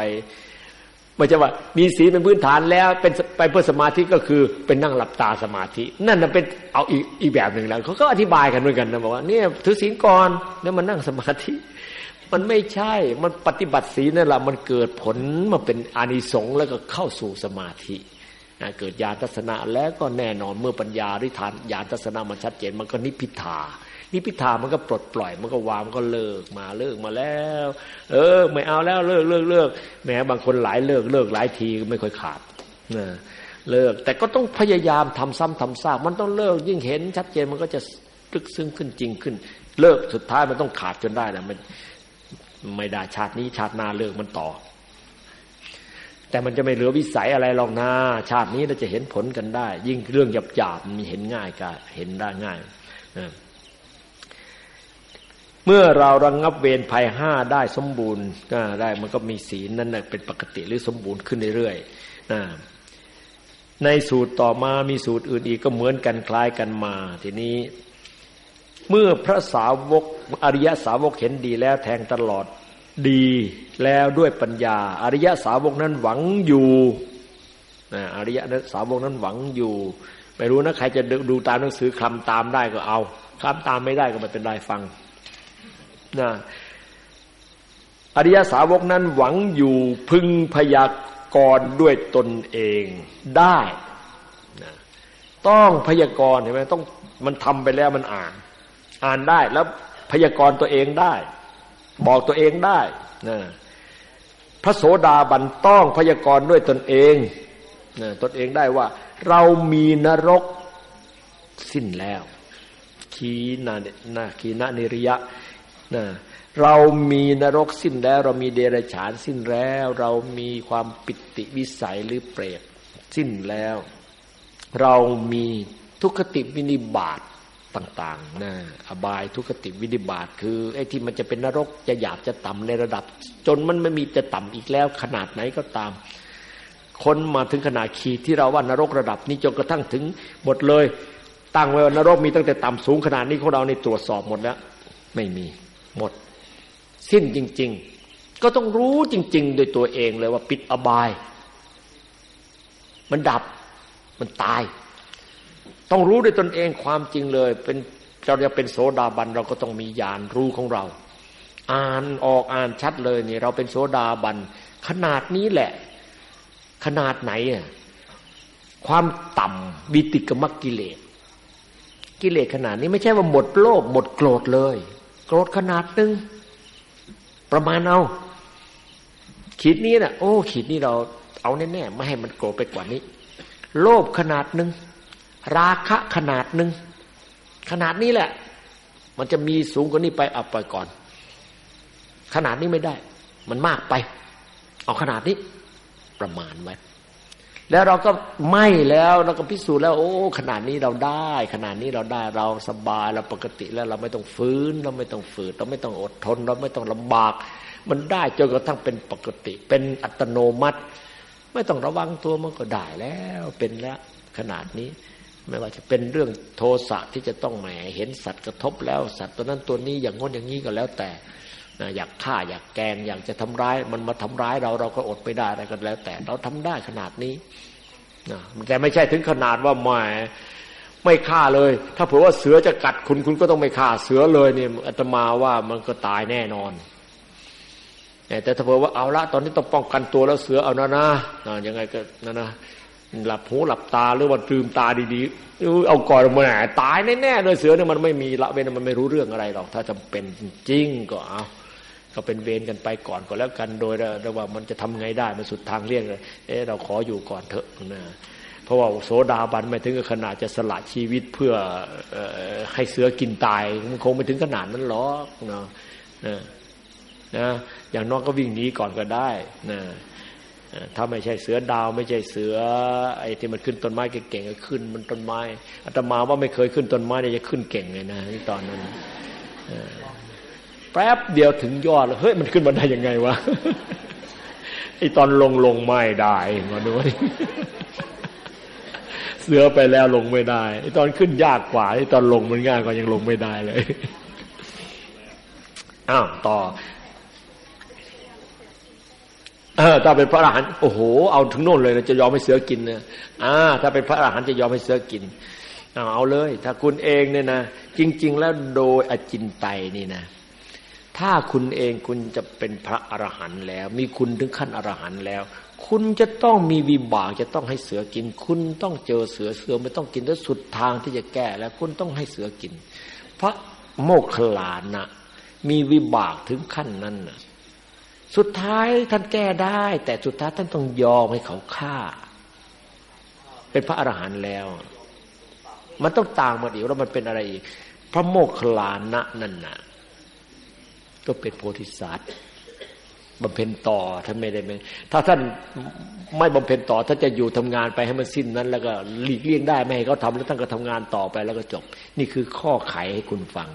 ไม่ใช่ว่า มีศีลเป็นพื้นฐานแล้ว เป็นไปเพื่อสมาธิก็คือเป็นนั่งหลับตาสมาธิ นั่นนะเป็นเอาอีกอีกแบบหนึ่งแล้วเขาก็อธิบายกันเหมือนกันนะบอกว่าเนี่ยถือศีลก่อนแล้วมันนั่งสมาธิ มันไม่ใช่มันปฏิบัติศีลนั่นแหละมันเกิดผลมาเป็นอานิสงส์แล้วก็เข้าสู่สมาธิ เกิดญาณทัศนะแล้วก็แน่นอนเมื่อปัญญาหรือทานญาณทัศนะมันชัดเจนมันก็นิพิทานิพิทามันก็ปลดปล่อยมันก็วางมันก็เลิกมาเลิกมาแล้ว เออ ไม่เอาแล้วเลิกเลิกเลิกแม้บางคนหลายเลิกเลิกหลายทีไม่ค่อยขาดนะเลิก แต่ก็ต้องพยายามทำซ้ำทำซากมันต้องเลิกยิ่งเห็นชัดเจนมันก็จะลึกซึ้งขึ้นจริงขึ้น เลิกสุดท้ายมันต้องขาดจนได้นะมันไม่ได้ชาตินี้ชาติหน้าเลิกมันต่อ แต่มันจะไม่เหลือวิสัยอะไรหรอกนะชาตินี้เราจะเห็นผลกันได้ ยิ่งเรื่องหยาบๆมีเห็นง่ายก็เห็นได้ง่ายเมื่อเราระงงับเวรภัยห้าได้สมบูรณ์ได้มันก็มีศีลนั่นเป็นปกติหรือสมบูรณ์ขึ้นเรื่อยๆในสูตรต่อมามีสูตรอื่นอีกก็เหมือนกันคล้ายกันมา ทีนี้ เมื่อพระสาวกอริยสาวกเห็นดีแล้วแทงตลอด ดีแล้วด้วยปัญญา อริยสาวกนั้นหวังอยู่นะอริยสาวกนั้นหวังอยู่ ไม่รู้นะใครจะดูตามหนังสือคำตามได้ก็เอาคำตามไม่ได้ก็ไม่เป็นไรฟังนะอริยสาวกนั้นหวังอยู่พึงพยากรณ์ด้วยตนเองได้นะต้องพยากรณ์เห็นไหมต้องมันทำไปแล้วมันอ่าน อ่านได้แล้วพยากรณ์ตัวเองได้ บอกตัวเองได้นะพระโสดาบันต้องพยากรณ์ด้วยตนเองนะตนเองได้ว่า เรามีนรกสิ้นแล้ว ขีนานาขีนานิริยะนะเรามีนรกสิ้นแล้ว เรามีเดรัจฉานสิ้นแล้ว เรามีความปิติวิสัยหรือเปรตสิ้นแล้ว เรามีทุกขติวินิบาต ต่างๆนะอบายทุกขติวินิบาตคือไอ้ที่มันจะเป็นนรกจะหยาบจะต่ำในระดับ จนมันไม่มีจะต่ำอีกแล้ว ขนาดไหนก็ตาม คนมาถึงขนาดขีดที่เราว่านรกระดับ นี้จนกระทั่งถึงหมดเลย ตั้งไว้ว่านรกมีตั้งแต่ต่ำสูงขนาดนี้ของเราในตรวจสอบหมดแล้ว ไม่มีหมด สิ้นจริง ๆ ก็ต้องรู้จริง ๆ โดยตัวเองเลยว่าปิดอบาย มันดับมันตาย ต้องรู้ด้วยตนเองความจริงเลย เป็นเราจะเป็นโสดาบันเราก็ต้องมีญาณรู้ของเรา อ่านออกอ่านชัดเลยนี่เราเป็นโสดาบันขนาดนี้แหละ ขนาดไหนอะความต่ำบิติกมักกิเลสกิเลสขนาดนี้ไม่ใช่ว่าหมดโลภหมดโกรธเลย โกรธขนาดหนึ่งประมาณเอาขีดนี้นะ่ะ โอ้ขีดนี้เราเอาแน่ๆไม่ให้มันโกรธไปกว่านี้ โลภขนาดหนึ่ง ราคะขนาดหนึ่งขนาดนี้แหละ มันจะมีสูงกว่านี้ไปเอาไปก่อน ขนาดนี้ไม่ได้ มันมากไป เอาขนาดนี้ ประมาณไว้แล้วเราก็ไม่แล้วเราก็พิสูจน์แล้ว โอ้ ขนาดนี้เราได้ ขนาดนี้เราได้เราสบายเราปกติแล้วเราไม่ต้องฟื้น เราไม่ต้องฝืดเราไม่ต้องอดทน เราไม่ต้องลำบาก มันได้จนกระทั่งเป็นปกติ เป็นอัตโนมัติ ไม่ต้องระวังตัวมันก็ได้แล้วเป็นแล้วขนาดนี้ ไม่ว่าจะเป็นเรื่องโทสะที่จะต้องแหมเห็นสัตว์กระทบแล้ว สัตว์ตัวนั้นตัวนี้อย่างง้นอย่างนี้ก็แล้วแต่อยากฆ่าอยากแกงอยากจะทำร้าย มันมาทำร้ายเราเราก็อดไม่ได้อะไรก็แล้ว แต่เราทำได้ขนาดนี้แต่ไม่ใช่ถึงขนาดว่าแหมไม่ฆ่าเลย ถ้าเผื่อว่าเสือจะกัดคุณคุณก็ต้องไม่ฆ่าเสือเลยเนี่ยอาตมาว่ามันก็ตายแน่นอนแต่ถ้าเผื่อว่าเอาละตอนนี้ต้องป้องกันตัวแล้วเสือเอานะนะยังไงก็นะนะ หลับหูหลับตาหรือว่าลืมตาดีๆเอาก่อนมาแหมตายแน่ๆเลยเสือเนี่ยมันไม่มีละเว้นมันไม่รู้เรื่องอะไรหรอกถ้าจำเป็นจริงก็เอาก็เป็นเวรกันไปก่อนก็แล้วกันโดยเราว่ามันจะทำไงได้มันสุดทางเลี่ยงเลยเออเราขออยู่ก่อนเถอะนะเพราะว่าโสดาบันไม่ถึงกับขนาดจะสละชีวิตเพื่อให้เสือกินตายมันคงไม่ถึงขนาดนั้นหรอกนะนะนะอย่างน้องก็วิ่งหนีก่อนก็ได้นะ ถ้าไม่ใช่เสือดาว ไม่ใช่เสือ ไอ้ที่มันขึ้นต้นไม้เก่งๆก็ขึ้น มันต้นไม้อาตมาว่าไม่เคยขึ้นต้นไม้เนี่ยจะขึ้นเก่งเลยนะที่ตอนนั้นแป๊บเดียวถึงยอดแล้วเฮ้ยมันขึ้นมาได้ยังไงวะไอ้ตอนลงลงไม่ได้มาดูเสือไปแล้วลงไม่ได้ไอตอนขึ้นยากกว่าไอตอนลงมันง่ายกว่ายังลงไม่ได้เลยอ้าวต่อ เออถ้าเป็นพระอรหันต์โอ้โหเอาถึงโน่นเลยจะยอมให้เสือกินนะอ่า ถ้าเป็นพระอรหันต์จะยอมให้เสือกินเอาเลย ถ้าคุณเองเนี่ยนะจริง ๆ แล้วโดยอจินไตนี่นะ ถ้าคุณเองคุณจะเป็นพระอรหันต์แล้ว มีคุณถึงขั้นอรหันต์แล้ว คุณจะต้องมีวิบากจะต้องให้เสือกิน คุณต้องเจอเสือเสือไม่ต้องกินแล้วสุดทางที่จะแก้แล้ว คุณต้องให้เสือกิน พระโมกขลานะมีวิบากถึงขั้นนั้นนะ สุดท้ายท่านแก้ได้ แต่สุดท้ายท่านต้องยอมให้เขาฆ่า เป็นพระอรหันต์แล้ว มันต้องต่างมาอีกแล้วมันเป็นอะไรอีกพระโมคคัลลานะนั่นน่ะ ก็เป็นโพธิสัตว์บำเพ็ญต่อท่านไม่ได้ไหมถ้าท่านไม่บำเพ็ญต่อท่านจะอยู่ทำงานไปให้มันสิ้นนั้น แล้วก็หลีกเลี่ยงได้ไม่ให้เขาทำแล้วท่านก็ทำงานต่อไปแล้วก็จบ นี่คือข้อไขให้คุณฟัง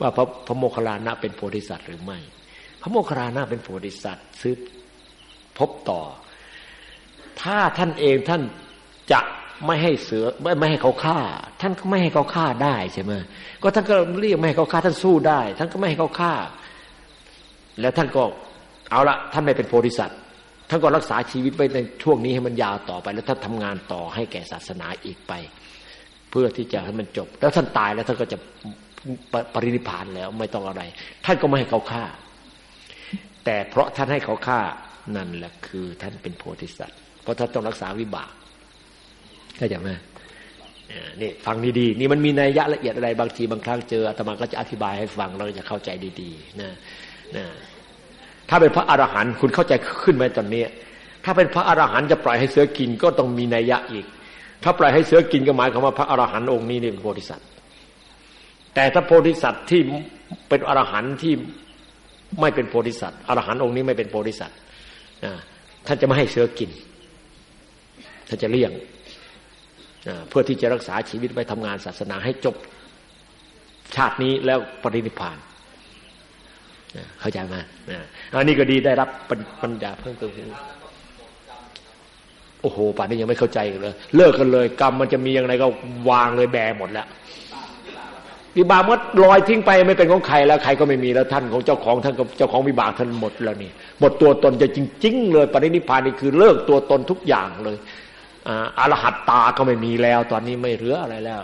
ว่าพระพระโมคคัลลานะเป็นโพธิสัตว์หรือไม่ พระโมคคัลลานะเป็นโพธิสัตว์ซื้อพบต่อ ถ้าท่านเองท่านจะไม่ให้เสือไม่ไม่ให้เขาฆ่า ท่านก็ไม่ให้เขาฆ่าได้ใช่ไหมก็ท่านก็เรียกไม่ให้เขาฆ่าท่านสู้ได้ ท่านก็ไม่ให้เขาฆ่า แล้วท่านก็เอาละท่านไม่เป็นโพธิสัตว์ท่านก็รักษาชีวิตไว้ในช่วงนี้ให้มันยาวต่อไป แล้วท่านทำงานต่อให้แก่ศาสนาอีกไป เพื่อที่จะให้มันจบ แล้วท่านตายแล้วท่านก็จะปรินิพานแล้วไม่ต้องอะไร ท่านก็ไม่ให้เขาฆ่า แต่เพราะท่านให้เขาฆ่านั่นแหละคือท่านเป็นโพธิสัตว์ เพราะท่านต้องรักษาวิบากเข้าใจไหมนี่ฟังดีๆนี่มันมีนัยยะละเอียดอะไรบางทีบางครั้งเจออาตมาก็จะอธิบายให้ฟังเราจะเข้าใจดีๆนะนะถ้าเป็นพระอรหันต์คุณเข้าใจขึ้นไหมตอนนี้ถ้าเป็นพระอรหันต์จะปล่อยให้เสือกินก็ต้องมีนัยยะอีก ถ้าปล่อยให้เสือกินก็หมายความว่าพระอรหันต์องค์นี้นี่เป็นโพธิสัตว์แต่ถ้าโพธิสัตว์ที่เป็นอรหันต์ที่ ไม่เป็นโพธิสัตว์อรหันต์องค์นี้ไม่เป็นโพธิสัตว์ท่านจะไม่ให้เสือกินท่านจะเลี่ยงเพื่อที่จะรักษาชีวิตไปทำงานศาสนาให้จบชาตินี้แล้วปรินิพานเข้าใจไหมอันนี้ก็ดีได้รับปัญญาเพิ่มเติมโอ้โหป่านนี้ยังไม่เข้าใจเลยเลิกกันเลย กรรมมันจะมีอย่างไรก็วางเลยแบหมดแล้ว วิบากมันลอยทิ้งไปไม่เป็นของใครแล้วใครก็ไม่มีแล้วท่านของเจ้าของท่านกับเจ้าของวิบากท่านหมดแล้วนี่หมดตัวตนจะจริง ๆ เลยปรินิพานนี่คือเลิกตัวตนทุกอย่างเลยอรหัตตาก็ไม่มีแล้ว ตอนนี้ไม่เหลืออะไรแล้ว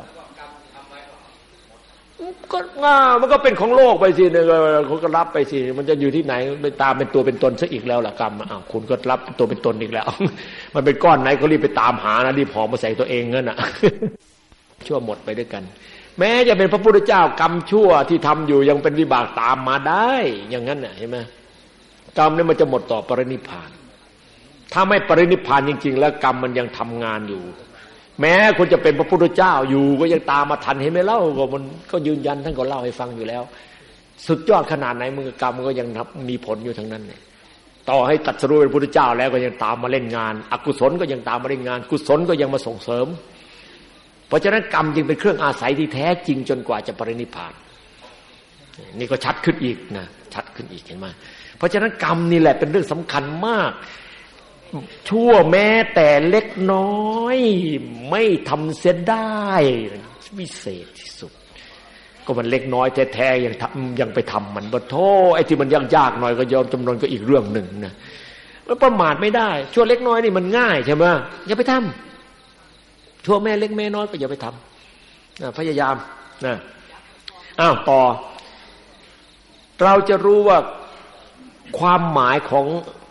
ก็ง่ามันก็เป็นของโลกไปสิเนี่ยเขาก็รับไปสิ มันจะอยู่ที่ไหนไปตามเป็นตัวเป็นตนซะอีกแล้วล่ะกรรมอ้าวคุณก็รับตัวเป็นตนอีกแล้ว มันเป็นก้อนไหนก็รีบไปตามหานะรีบหอมาใส่ตัวเองเงี้ยน่ะชั่วหมดไปด้วยกัน แม้จะเป็นพระพุทธเจ้ากรรมชั่วที่ทำอยู่ยังเป็นวิบากตามมาได้ อย่างนั้นน่ะเห็นไหมกรรมนี่มันจะหมดต่อปรินิพาน ถ้าไม่ปรินิพานจริง ๆ แล้วกรรมมันยังทำงานอยู่ แม้คุณจะเป็นพระพุทธเจ้าอยู่ ก็ยังตามมาทันเห็นไหมเล่าก็มันก็ยืนยันท่านก็เล่าให้ฟังอยู่แล้ว สุดยอดขนาดไหนมือกรรมมันก็ยังมีผลอยู่ทั้งนั้นเนี่ยต่อให้ตัดสรุปเป็นพุทธเจ้าแล้วก็ยังตามมาเล่นงาน อกุศลก็ยังตามมาเล่นงาน กุศลก็ยังมาส่งเสริม เพราะฉะนั้นกรรมจึงเป็นเครื่องอาศัยที่แท้จริงจนกว่าจะปรินิพานนี่ก็ชัดขึ้นอีกนะชัดขึ้นอีกเห็นไหมเพราะฉะนั้นกรรมนี่แหละเป็นเรื่องสำคัญมาก ชั่วแม้แต่เล็กน้อย ไม่ทำเสียได้วิเศษที่สุด ก็มันเล็กน้อยแท้ๆยังทำยังไปทำมันบ่โทไอ้ที่มันยากๆหน่อยก็ยอมจำนวนก็อีกเรื่องหนึ่งนะมันประมาทไม่ได้ชั่วเล็กน้อยนี่มันง่ายใช่ไหมอย่าไปทำ ชั่วแม่เล็กแม่น้อยก็อย่าไปทำนะพยายามนะอ้าวต่อ เราจะรู้ว่าความหมายของ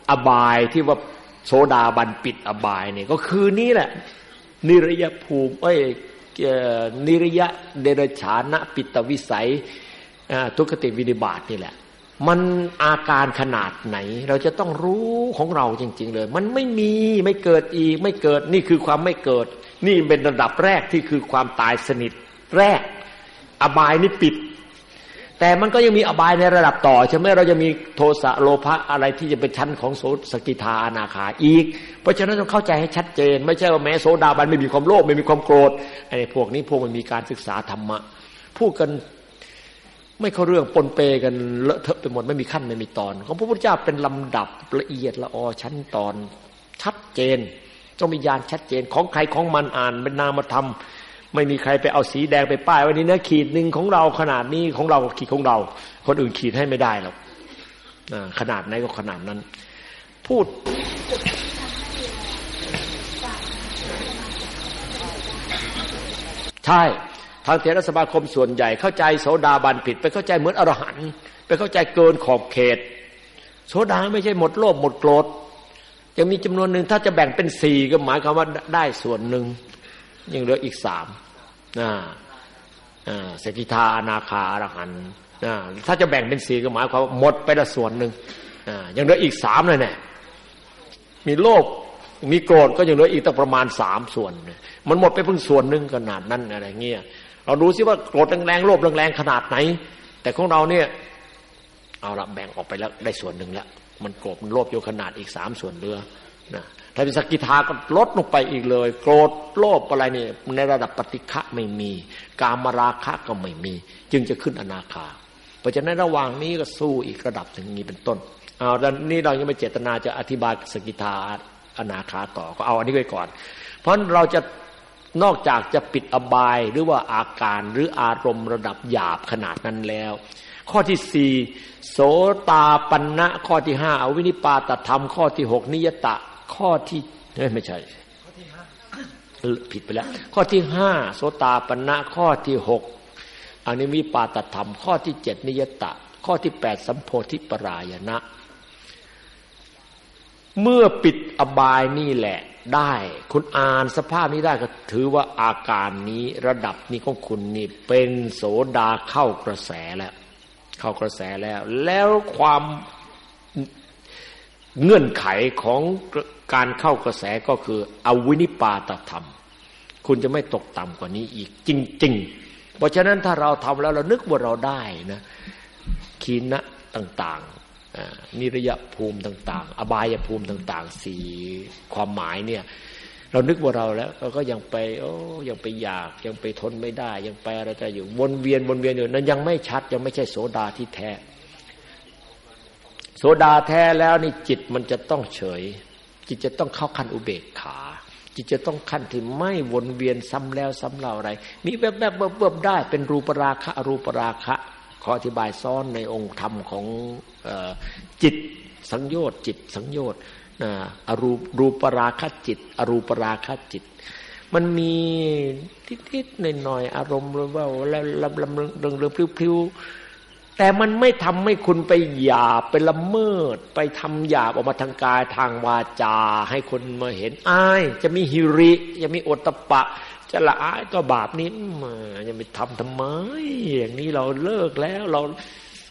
อบายที่ว่าโสดาบันปิดอบายเนี่ยก็คือนี้แหละ นิรยภูมิ เอ้ยนิรยะเดรฉานะปิตวิสัยทุกขติวินิบาตนี่แหละ มันอาการขนาดไหน เราจะต้องรู้ของเราจริง ๆ เลย มันไม่มีไม่เกิดอีก ไม่เกิดนี่คือความไม่เกิด นี่เป็นระดับแรกที่คือความตายสนิทแรก อบายนี่ปิด แต่มันก็ยังมีอบายในระดับต่อใช่ไหมเราจะมีโทสะโลภะอะไรที่จะเป็นชั้นของโสสกิทาอนาคาอีก เพราะฉะนั้นต้องเข้าใจให้ชัดเจน ไม่ใช่ว่าแม้โสดาบันไม่มีความโลภไม่มีความโกรธไอ้พวกนี้พวกมันมีการศึกษาธรรมะพูดกันไม่เข้าเรื่องปนเปกันเลอะเทอะไปหมดไม่มีขั้นไม่มีตอน ของพระพุทธเจ้าเป็นลำดับละเอียดละออชั้นตอนชัดเจน ต้องมีญาณชัดเจนของใครของมันอ่านเป็นนามธรรม ไม่มีใครไปเอาสีแดงไปป้ายวันนี้นะขีดหนึ่งของเราขนาดนี้ของเราขีดของเรา คนอื่นขีดให้ไม่ได้หรอกขนาดไหนก็ขนาดนั้น พูดใช่ทางเทรสมาคมส่วนใหญ่เข้าใจโสดาบันผิด ไปเข้าใจเหมือนอรหันต์ไปเข้าใจเกินขอบเขต โสดาไม่ใช่หมดโลภหมดโกรธ ยังมีจำนวนหนึ่งถ้าจะแบ่งเป็นสี่ก็หมายความว่าได้ส่วนหนึ่งยังเหลืออีกสามนะเศรษฐิทาอนาคาอรหันนะถ้าจะแบ่งเป็นสี่ก็หมายความว่าหมดไปละส่วนหนึ่งยังเหลืออีกสามเลยเนี่ยมีโลภมีโกรธก็ยังเหลืออีกตั้งประมาณสามส่วน มันหมดไปเพิ่งส่วนหนึ่งขนาดนั้นอะไรเงี้ยเราดูซิว่าโกรธแรงๆโลภแรงๆขนาดไหน แต่ของเราเนี่ย เอาละแบ่งออกไปแล้วได้ส่วนหนึ่งแล้ว มันโกรธมันโลภอยู่ขนาดอีกสามส่วนเรือนะถ้าเป็นสกิทาก็ลดลงไปอีกเลย โกรธโลภอะไรเนี่ยในระดับปฏิฆะไม่มี กามราคะก็ไม่มี จึงจะขึ้นอนาคา เพราะฉะนั้นระหว่างนี้ก็สู้อีกระดับหนึ่งนี้เป็นต้นเอาแ้วนี่เรายังไม่เจตนาจะอธิบายสกิทาอนาคาต่อก็เอาอันนี้ไว้ก่อน เพราะเราจะนอกจากจะปิดอบายหรือว่าอาการหรืออารมณ์ระดับหยาบขนาดนั้นแล้ว ข้อที่สี่โสตาปัญณะข้อที่ห้าอวินิปาตธรรม ข้อที่หกนิยตะ ข้อที่ไม่ใช่ผิดไปแล้ว ข้อที่ห้าโสตาปัญณะข้อที่หกอนิมิปาตธรรม ข้อที่เจ็ดนิยตะ ข้อที่แปดสัมโพธิปรายณะเมื่อปิดอบายนี่แหละได้ คุณอ่านสภาพนี้ได้ก็ถือว่าอาการนี้ระดับนี้ของคุณนี่เป็นโสดาเข้ากระแสแล้ว เข้ากระแสแล้ว แล้วความเงื่อนไขของการเข้ากระแสก็คืออวินิปาตธรรม คุณจะไม่ตกต่ำกว่านี้อีกจริง ๆ เพราะฉะนั้นถ้าเราทำแล้วเรานึกว่าเราได้นะคีนะต่างๆนิรยภูมิต่าง ๆ อบายภูมิต่าง ๆ สีความหมายเนี่ย เรานึกว่าเราแล้วเราก็ยังไป โอ้ยังไปอยากยังไปทนไม่ได้ ยังไปอะไรแต่อยู่วนเวียนวนเวียนอยู่นั้นยังไม่ชัด ยังไม่ใช่โสดาที่แท้ โสดาแท้แล้วนี่จิตมันจะต้องเฉย จิตจะต้องเข้าขั้นอุเบกขา จิตจะต้องขั้นที่ไม่วนเวียนซ้ำแล้วซ้ำเล่าอะไร มีแบบแบบเบิบได้ เป็นรูปราคะอรูปราคะขออธิบายซ้อนในองค์ธรรมของจิตสังโยชน์จิตสังโยชน์ อรูรูปราคจิต อรูปราคจิต มันมีทิดๆหน่อยๆอารมณ์หรือว่าแล้วลำลำเรืองเรืองพลิ้วๆแต่มันไม่ทำให้คุณไปหยาบไปละเมิด ไปทำหยาบออกมาทางกายทางวาจา ให้คนมาเห็นอาย จะมีฮิริ จะมีโอตปะ จะละอายก็บาปนี้มายังไปทำทำไมอย่างนี้เราเลิกแล้วเรา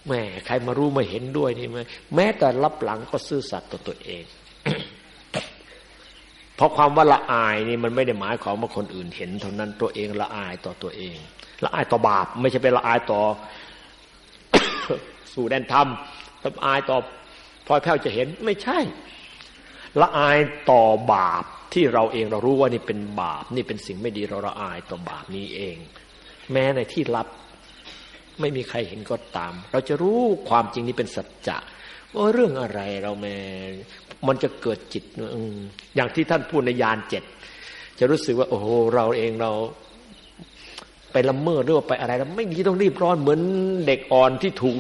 แหมใครมารู้มาเห็นด้วยนี่ไหมแม้แต่รับหลังก็ซื่อสัตย์ต่อตัวเอง เพราะความว่าละอายนี่มันไม่ได้หมายความว่าคนอื่นเห็นเท่านั้นตัวเองละอายต่อตัวเอง ละอายต่อบาป ไม่ใช่เป็นละอายต่อ สู่แดนธรรมละอายต่อพลอยแพ้วจะเห็นไม่ใช่ ละอายต่อบาปที่เราเองเรารู้ว่านี่เป็นบาป นี่เป็นสิ่งไม่ดีเราละอายต่อบาปนี้เอง แม้ในที่ลับไม่มีใครเห็นก็ตาม เราจะรู้ความจริงนี้เป็นสัจจะว่าเรื่องอะไรเราแม่ มันจะเกิดจิตอย่างที่ท่านพูดในยานเจ็ดจะรู้สึกว่าโอ้โหเราเองเรา ไปละเมิดหรือว่าไปอะไรแล้วไม่มีต้องรีบร้อนเหมือนเด็กอ่อนที่ถูก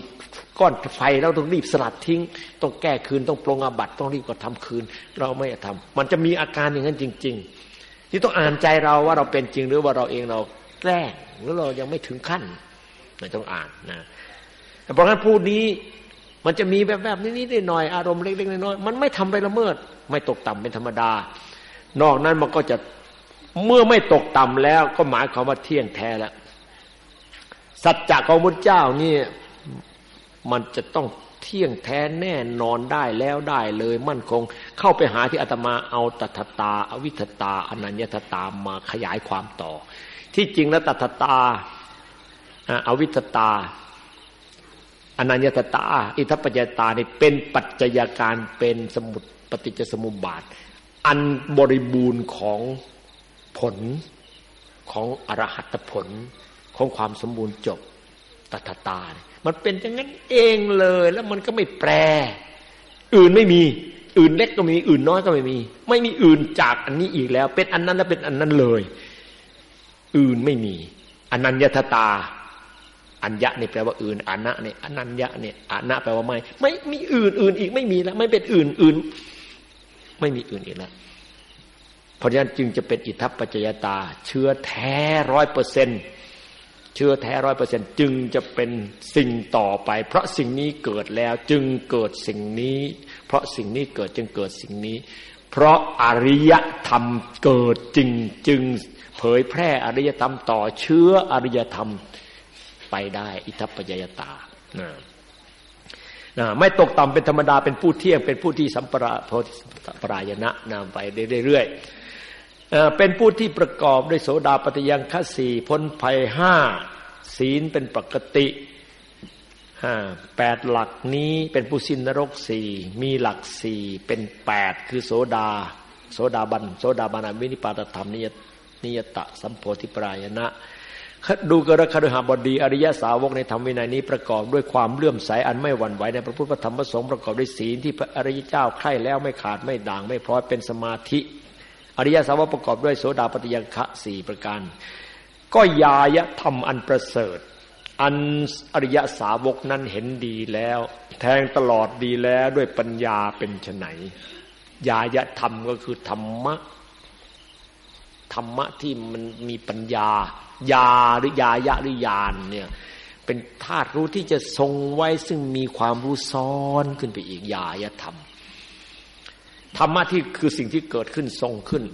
ก้อนไฟแล้วต้องรีบสลัดทิ้ง ต้องแก้คืนต้องปรงอาบัตต้องรีบก็ทำคืน เราไม่ทำมันจะมีอาการอย่างนั้นจริง ๆ ที่ต้องอ่านใจเราว่าเราเป็นจริงหรือว่าเราเองเราแกล้งหรือเรายังไม่ถึงขั้นต้องอ่านนะเพราะงั้นพูดนี้ มันจะมีแบบแบบนี้ๆหน่อยอารมณ์เล็กๆน้อยๆมันไม่ทำไปละเมิด ไม่ตกต่ำเป็นธรรมดา นอกนั้นมันก็จะเมื่อไม่ตกต่ำแล้ว ก็หมายความว่าเที่ยงแท้แล้วสัจจะของพระเจ้านี่มันจะต้องเที่ยงแท้แน่นอนได้แล้วได้เลยมั่นคง เข้าไปหาที่อาตมาเอาตัทตา อวิทตา อนัญญตตามาขยายความต่อ ที่จริงแล้วตัทตาอวิทตา อนัญญตตา อิทัปปัจจตานี่เป็นปัจจัยการเป็นสมุดปฏิจจสมุปบาท อันบริบูรณ์ของผลของอรหัตผลของความสมบูรณ์จบตัทตา มันเป็นอย่างนั้นเองเลย แล้วมันก็ไม่แปร อื่นไม่มี อื่นเล็กก็มี อื่นน้อยก็ไม่มี ไม่มีอื่นจากอันนี้อีกแล้ว เป็นอันนั้นแล้วเป็นอันนั้นเลย อื่นไม่มีอนัญญตตา อัญญะนี่แปลว่าอื่นอนะเนี่ยอนัญญะเนี่ยอนะแปลว่าไม่ ไม่มีอื่นอื่นอีกไม่มีแล้ว ไม่เป็นอื่นอื่น ไม่มีอื่นอีกแล้วเพราะฉะนั้นจึงจะเป็นอิทัปปัจจยตา เชื้อแท้ร้อยเปอร์เซ็นเชื้อแท้ร้อยเปอร์เซ็นจึงจะเป็นสิ่งต่อไป เพราะสิ่งนี้เกิดแล้วจึงเกิดสิ่งนี้ เพราะสิ่งนี้เกิดจึงเกิดสิ่งนี้ เพราะอริยธรรมเกิดจริงจึงเผยแพร่อริยธรรมต่อเชื้ออริยธรรม ไปได้ อิทัปปยยตานะนะไม่ตกต่ำเป็นธรรมดาเป็นผู้เที่ยง เป็นผู้ที่สัมปราโพปรายณะนำไปเรื่อยๆเป็นผู้ที่ประกอบด้วยโสดาปฏิยังคสีพ้นภัยห้าศีลเป็นปกติแปดหลักนี้เป็นผู้สิ้นนรกสี่มีหลักสี่เป็นแปดคือโสดา โสดาบัน โสดาบันวินิปาตธรรมนิยนิยตะสัมโพธิปรายณะ ดูกระคฤหบดี อริยสาวกในธรรมวินัยนี้ประกอบด้วยความเลื่อมใสอันไม่หวั่นไหวในพระพุทธธรรมประสงค์ประกอบด้วยศีลที่พระอริยเจ้าใคร่แล้วไม่ขาดไม่ด่างไม่พร้อยเป็นสมาธิ อริยสาวกประกอบด้วยโสดาปฏิยังคะสี่ประการ ก็ยายธรรมอันประเสริฐ อันอริยสาวกนั้นเห็นดีแล้ว แทงตลอดดีแล้วด้วยปัญญาเป็นไนยายธรรมก็คือธรรมะธรรมะที่มันมีปัญญา ยาหรือยายะหรือยานเนี่ยเป็นธาตุรู้ที่จะทรงไว้ซึ่งมีความรู้ซ้อนขึ้นไปอีกยายธรรมธรรมะที่คือสิ่งที่เกิดขึ้นทรงขึ้น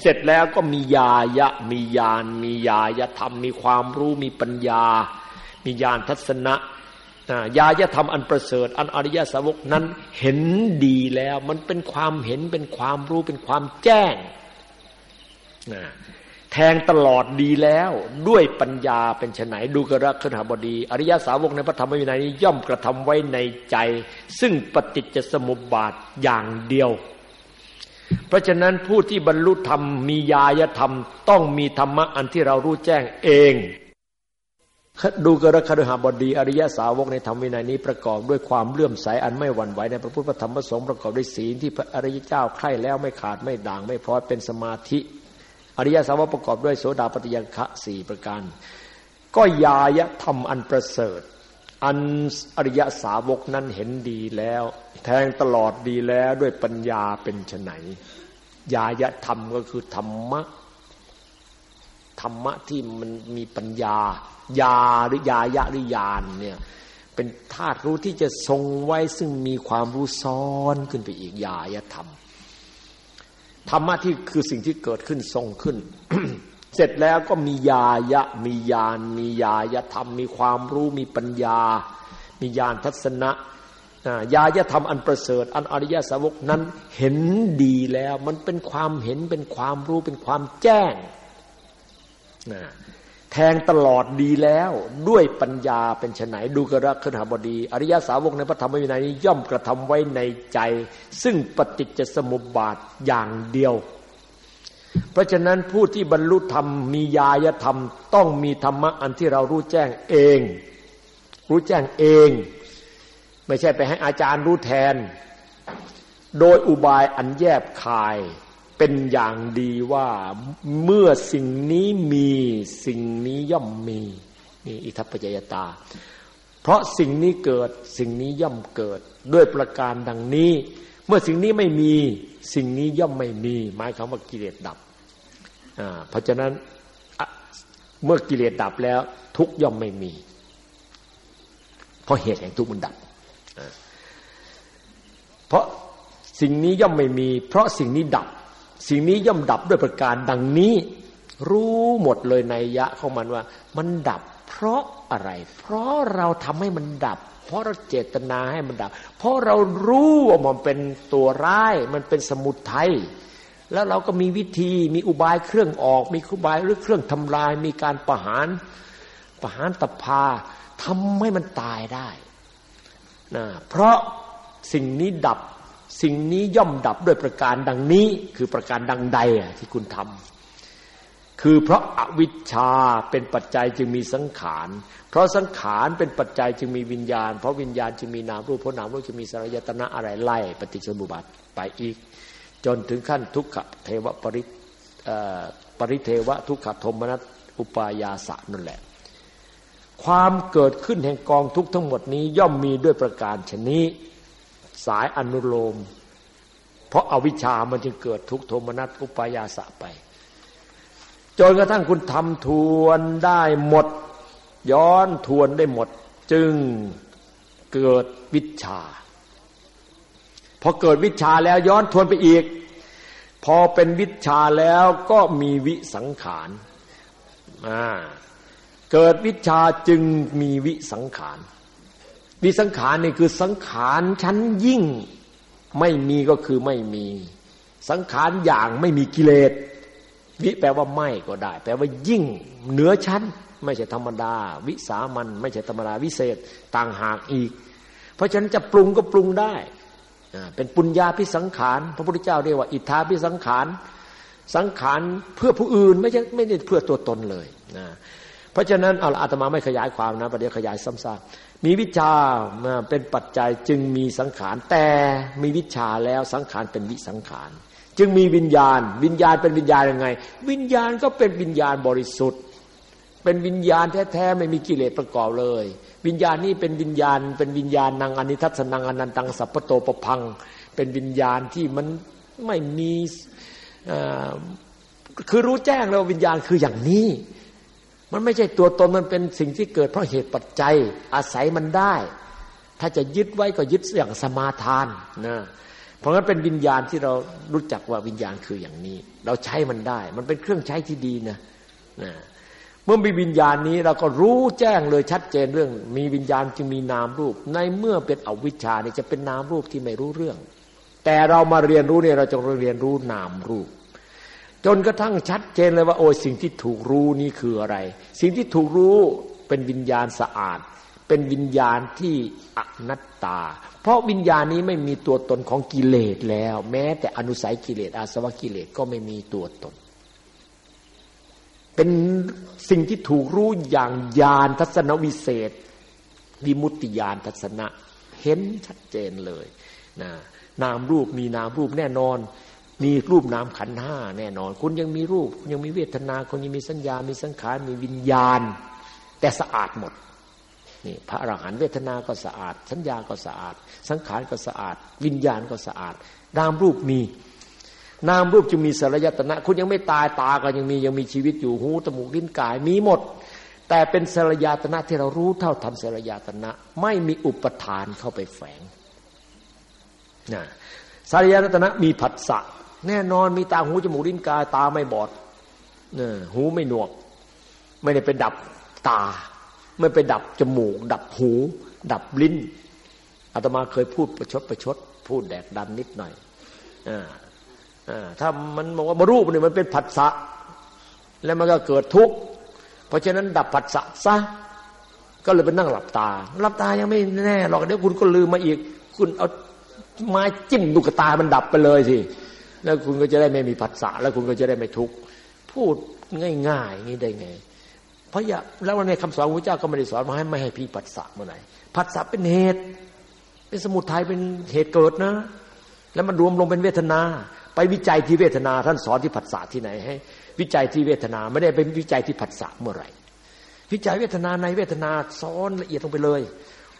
เสร็จแล้วก็มียายะมียาน มียายธรรม มีความรู้มีปัญญา มีญาณทัศนะยายธรรมอันประเสริฐ อันอริยสาวกนั้นเห็นดีแล้ว มันเป็นความเห็นเป็นความรู้เป็นความแจ้ง แทงตลอดดีแล้วด้วยปัญญาเป็นไฉนดูกระคณบดี อริยสาวกในพระธรรมวินัยนี้ย่อมกระทำไว้ในใจ ซึ่งปฏิจจสมุปบาทอย่างเดียว เพราะฉะนั้นผู้ที่บรรลุธรรมมีญาณธรรม ต้องมีธรรมะอันที่เรารู้แจ้งเองดูกระคฤหบดี อริยสาวกในธรรมวินัยนี้ประกอบด้วยความเลื่อมใสอันไม่หวั่นไหวในพระพุทธธรรมประสงค์ประกอบด้วยศีลที่พระอริยเจ้าใคร่แล้วไม่ขาดไม่ด่างไม่พร้อยเป็นสมาธิ อริยสาวกประกอบด้วยโสดาปฏิยังคะสี่ประการ ก็ยายธรรมอันประเสริฐ อันอริยสาวกนั้นเห็นดีแล้ว แทงตลอดดีแล้วด้วยปัญญาเป็นไนยายธรรมก็คือธรรมะธรรมะที่มันมีปัญญา ยาหรือยายะหรือยานเนี่ยเป็นธาตุรู้ที่จะทรงไว้ซึ่งมีความรู้ซ้อนขึ้นไปอีกยายธรรม ธรรมะที่คือสิ่งที่เกิดขึ้นทรงขึ้น เสร็จแล้วก็มียายะ มียานมียายธรรม มีความรู้มีปัญญา มียานทัศนะยายธรรมอันประเสริฐ อันอริยสาวกนั้นเห็นดีแล้ว มันเป็นความเห็นเป็นความรู้เป็นความแจ้ง แทงตลอดดีแล้วด้วยปัญญาเป็นไฉนดูกระคณบดี อริยสาวกในพระธรรมวินัยนี้ย่อมกระทำไว้ในใจ ซึ่งปฏิจจสมุปบาทอย่างเดียว เพราะฉะนั้นผู้ที่บรรลุธรรมมีญาณธรรม ต้องมีธรรมะอันที่เรารู้แจ้งเอง รู้แจ้งเอง ไม่ใช่ไปให้อาจารย์รู้แทน โดยอุบายอันแยบคาย เป็นอย่างดีว่าเมื่อสิ่งนี้มีสิ่งนี้ย่อมมีนี่อิทัปปัจจยตา เพราะสิ่งนี้เกิดสิ่งนี้ย่อมเกิด ด้วยประการดังนี้ เมื่อสิ่งนี้ไม่มีสิ่งนี้ย่อมไม่มี หมายคำว่ากิเลสดับเพราะฉะนั้นเมื่อกิเลสดับแล้ว ทุกย่อมไม่มี เพราะเหตุแห่งทุกมันดับเพราะสิ่งนี้ย่อมไม่มี เพราะสิ่งนี้ดับ สิ่งนี้ย่อมดับด้วยประการดังนี้ รู้หมดเลยในยะของมันว่า มันดับเพราะอะไร เพราะเราทำให้มันดับ เพราะเราเจตนาให้มันดับ เพราะเรารู้ว่ามันเป็นตัวร้าย มันเป็นสมุทัยแล้วเราก็มีวิธีมีอุบายเครื่องออก มีอุบายหรือเครื่องทำลาย มีการประหารประหารตพาทำให้มันตายได้นะเพราะสิ่งนี้ดับ สิ่งนี้ย่อมดับด้วยประการดังนี้คือประการดังใดที่คุณทำคือเพราะอาวิชชาเป็นปัจจัยจึงมีสังขาร เพราะสังขารเป็นปัจจัยจึงมีวิญญาณ เพราะวิญญาณจึงมีนามรูปเพราะนามรูปจึงมีสารยตนะอะไรไล่ปฏิจจสมุปบาทไปอีก จนถึงขั้นทุกขเทวปริปริเทวทุกขโทมนัสอุปายาสะนั่นแหละ ความเกิดขึ้นแห่งกองทุกทั้งหมดนี้ย่อมมีด้วยประการชนี้ สายอนุโลม เพราะอาวิชามันจึงเกิดทุกโทมนัสอุปายาสะไป จนกระทั่งคุณทำทวนได้หมด ย้อนทวนได้หมด จึงเกิดวิชาพอเกิดวิชาแล้วย้อนทวนไปอีก พอเป็นวิชาแล้วก็มีวิสังขารเกิดวิชาจึงมีวิสังขาร วิสังขารนี่คือสังขารชั้นยิ่งไม่มีก็คือไม่มี สังขารอย่างไม่มีกิเลสวิแปลว่าไม่ก็ได้ แปลว่ายิ่งเหนือชั้น ไม่ใช่ธรรมดา วิสามันไม่ใช่ธรรมดาวิเศษต่างหากอีก เพราะฉะนั้นจะปรุงก็ปรุงได้เป็นปุญญาพิสังขาร พระพุทธเจ้าเรียกว่า อิทธาพิสังขาร สังขารเพื่อผู้อื่นไม่ใช่ไม่ได้เพื่อตัวตนเลยนะเพราะฉะนั้นเอาอาตมาไม่ขยายความนะประเดี๋ยวขยายซ้ำๆ มีวิชาเป็นปัจจัยจึงมีสังขาร แต่มีวิชาแล้วสังขารเป็นวิสังขาร จึงมีวิญญาณ วิญญาณเป็นวิญญาณยังไง วิญญาณก็เป็นวิญญาณบริสุทธิ์ เป็นวิญญาณแท้ๆไม่มีกิเลสประกอบเลย วิญญาณนี้เป็นวิญญาณ เป็นวิญญาณนางอนิทัศนังอนันตังสัพพโตปพัง เป็นวิญญาณที่มันไม่มีคือรู้แจ้งแล้ววิญญาณคืออย่างนี้ มันไม่ใช่ตัวตนมันเป็นสิ่งที่เกิดเพราะเหตุปัจจัย อาศัยมันได้ ถ้าจะยึดไว้ก็ยึดอย่างสมาทานนะเพราะงั้นเป็นวิญญาณที่เรารู้จักว่าวิญญาณคืออย่างนี้ เราใช้มันได้ มันเป็นเครื่องใช้ที่ดีนะนะเมื่อมีวิญญาณนี้เราก็รู้แจ้งเลยชัดเจนเรื่อง มีวิญญาณจึงมีนามรูป ในเมื่อเป็นอวิชชาเนี่ยจะเป็นนามรูปที่ไม่รู้เรื่อง แต่เรามาเรียนรู้เนี่ยเราจะเรียนรู้นามรูป จนกระทั่งชัดเจนเลยว่า โอ้สิ่งที่ถูกรู้นี่คืออะไร สิ่งที่ถูกรู้เป็นวิญญาณสะอาด เป็นวิญญาณที่อนัตตา เพราะวิญญาณนี้ไม่มีตัวตนของกิเลสแล้ว แม้แต่อนุสัยกิเลสอาสวะกิเลสก็ไม่มีตัวตน เป็นสิ่งที่ถูกรู้อย่างญาณทัศนวิเศษวิมุตติญาณทัศนะ เห็นชัดเจนเลยนะนามรูปมีนามรูปแน่นอน มีรูปนามขันห้าแน่นอน คุณยังมีรูป คุณยังมีเวทนา คุณยังมีสัญญา มีสังขาร มีวิญญาณ แต่สะอาดหมดนี่พระอรหันต์เวทนาก็สะอาด สัญญาก็สะอาด สังขารก็สะอาด วิญญาณก็สะอาด นามรูปมี นามรูปจึงมีสารยตนะ คุณยังไม่ตายตาก็ยังมียังมีชีวิตอยู่หูจมูกลิ้นกายมีหมด แต่เป็นสารยตนะที่เรารู้เท่าทันสารยตนะ ไม่มีอุปทานเข้าไปแฝงนะสารยตนะมีผัสสะ แน่นอนมีตาหูจมูกลิ้นกายตาไม่บอดเนี่ยหูไม่หนวก ไม่ได้ไปดับตา ไม่ไปดับจมูก ดับหู ดับลิ้นอาตมาเคยพูดประชดประชด พูดแดกดันนิดหน่อยอ่าอ่าถ้ามันบอกว่ามารูปนี่มันเป็นผัสสะแล้วมันก็เกิดทุกข์เพราะฉะนั้นดับผัสสะซะก็เลยไปนั่งหลับตา หลับตายังไม่แน่หรอกเดี๋ยวคุณก็ลืมมาอีก คุณเอาไม้จิ้มลูกตามันดับไปเลยสิ แล้วคุณก็จะได้ไม่มีผัสสะแล้วคุณก็จะได้ไม่ทุกข์พูดง่ายๆอย่างนี้ได้ไง เพราะอย่าแล้วในคำสอนพระเจ้าก็ไม่ได้สอนมาให้ไม่ให้พี่ผัสสะเมื่อไหร่ผัสสะเป็นเหตุ เป็นสมุทัยเป็นเหตุเกิดนะ แล้วมันรวมลงเป็นเวทนา ไปวิจัยที่เวทนา ท่านสอนที่ผัสสะที่ไหนให้ วิจัยที่เวทนาไม่ได้เป็นวิจัยที่ผัสสะเมื่อไหร่วิจัยเวทนาในเวทนาซ้อนละเอียดลงไปเลย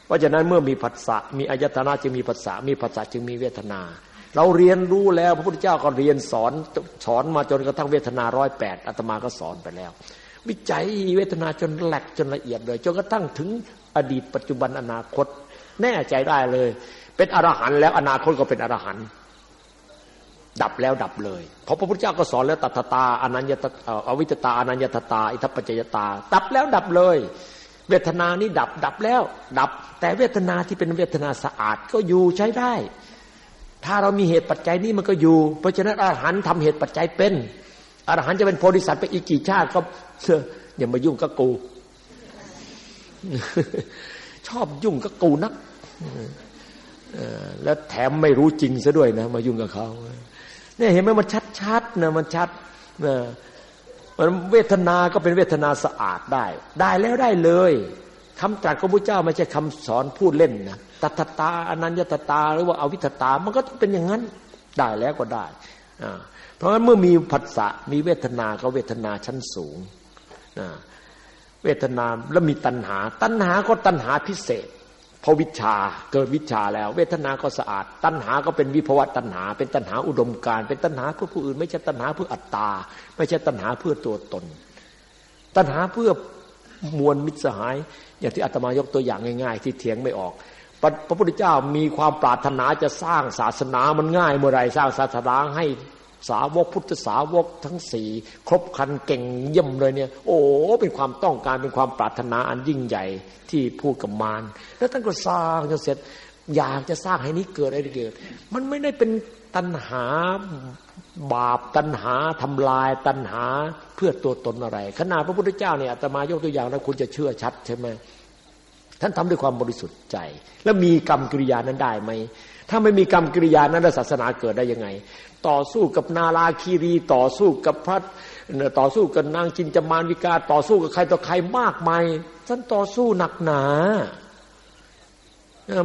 เพราะฉะนั้นเมื่อมีผัสสะมีอายตนะจึงมีผัสสะมีผัสสะจึงมีเวทนา เราเรียนรู้แล้ว พระพุทธเจ้าก็เรียนสอนสอนมาจนกระทั่งเวทนาร้อยแปดอาตมาก็สอนไปแล้ว วิจัยเวทนาจนแหลกจนละเอียดเลยจนกระทั่งถึงอดีตปัจจุบันอนาคต แน่ใจได้เลย เป็นอรหันต์แล้วอนาคตก็เป็นอรหันต์ดับแล้วดับเลยเพราะพระพุทธเจ้าก็สอนแล้วตัทตาอนัญญตอวิตตาอนัญญตตา อิทัปปัจจยตา ดับแล้วดับเลย เวทนานี้ดับดับแล้ว ดับ แต่เวทนาที่เป็นเวทนาสะอาดก็อยู่ใช้ได้ ถ้าเรามีเหตุปัจจัยนี้มันก็อยู่ เพราะฉะนั้นอรหันต์ทำเหตุปัจจัยเป็นอรหันต์จะเป็นโพธิสัตว์ไปอีกกี่ชาติก็อย่ามายุ่งกับกู ชอบยุ่งกับกูนักแล้วแถมไม่รู้จริงซะด้วยนะ มายุ่งกับเขาเนี่ยเห็นไหมมันชัดๆนะมันชัดนะมันเวทนาก็เป็นเวทนาสะอาดได้ ได้แล้วได้เลย คำตรัสของพระเจ้าไม่ใช่คำสอนพูดเล่นนะตัทตาอนัญญตตาหรือว่าอวิทตามันก็ต้องเป็นอย่างนั้นได้แล้วก็ได้ เพราะฉะนั้นเมื่อมีผัสสะมีเวทนาก็เวทนาชั้นสูง เวทนาแล้วมีตัณหา ตัณหาก็ตัณหาพิเศษพอวิชาเกิดวิชาแล้ว เวทนาก็สะอาด ตัณหาก็เป็นวิภวะตัณหา เป็นตัณหาอุดมการเป็นตัณหาเพื่อผู้อื่น ไม่ใช่ตัณหาเพื่ออัตตา ไม่ใช่ตัณหาเพื่อตัวตน ตัณหาเพื่อมวลมิตรสหาย อย่างที่อาตมายกตัวอย่างง่ายๆ ที่เถียงไม่ออกพระพุทธเจ้ามีความปรารถนาจะสร้างศาสนามันง่ายเมื่อไรสร้างศาสนาให้สาวกพุทธสาวกทั้งสี่ครบคันเก่งเยี่ยมเลยเนี่ย โอ้เป็นความต้องการเป็นความปรารถนาอันยิ่งใหญ่ที่พูดกับมารแล้วท่านก็สร้างจนเสร็จ อยากจะสร้างให้นี้เกิดอะไรเกิด มันไม่ได้เป็นตัณหา บาปตัณหาทำลายตัณหาเพื่อตัวตนอะไร ขนาดพระพุทธเจ้าเนี่ยอาตมายกตัวอย่างแล้วคุณจะเชื่อชัดใช่ไหมท่านทำด้วยความบริสุทธิ์ใจ แล้วมีกรรมกิริยานั้นได้ไหมถ้าไม่มีกรรมกิริยานั้นศาสนาเกิดได้ยังไง ต่อสู้กับนาลาคีรีต่อสู้กับพระต่อสู้กับนางจินจามานวิกาต่อสู้กับใครต่อใครมากมายท่านต่อสู้หนักหนา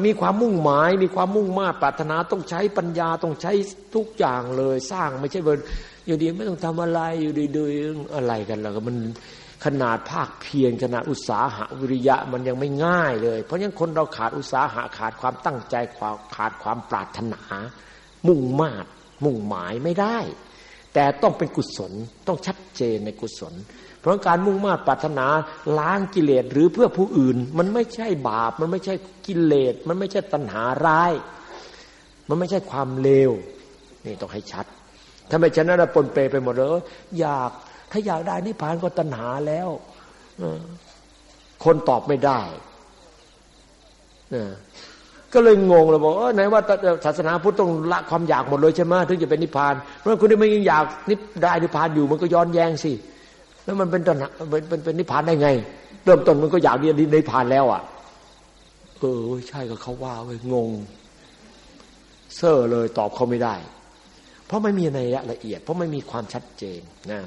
มีความมุ่งหมาย มีความมุ่งมา่ปรารถนาต้องใช้ปัญญาต้องใช้ทุกอย่างเลยสร้างไม่ใช่เบิร์อยู่ดีไม่ต้องทำอะไรอยู่ดีๆอะไรกันแล้วมันขนาดภาคเพียรขนาดอุตสาหะวิริยะมันยังไม่ง่ายเลย เพราะฉะนั้นคนเราขาดอุตสาหะขาดความตั้งใจขาดความปรารถนา มุ่งมาดมุ่งหมายไม่ได้ แต่ต้องเป็นกุศลต้องชัดเจนในกุศล เพราะการมุ่งมาดปรารถนาล้างกิเลสหรือเพื่อผู้อื่น มันไม่ใช่บาป มันไม่ใช่กิเลส มันไม่ใช่ตัณหาร้าย มันไม่ใช่ความเลวนี่ต้องให้ชัด ถ้าไม่ฉะนั้นปนเปไปหมดเลยอยากถ้าอยากได้นิพพานก็ตัณหาแล้วคนตอบไม่ได้ก็เลยงงเลยบอกเออไหนว่าศาสนาพุทธต้องละความอยากหมดเลยใช่ไหมถึงจะเป็นนิพพานเพราะคุณได้ไม่ยังอยากนิพได้นิพพานอยู่มันก็ย้อนแย้งสิ แล้วมันเป็นตัณหาเป็นเป็นนิพพานได้ไง เริ่มต้นมันก็อยากเรียนนิพพานแล้วอะเออใช่ก็เขาว่าเว้ยงง เซ่อเลยตอบเขาไม่ได้ เพราะไม่มีในละเอียด เพราะไม่มีความชัดเจนนะ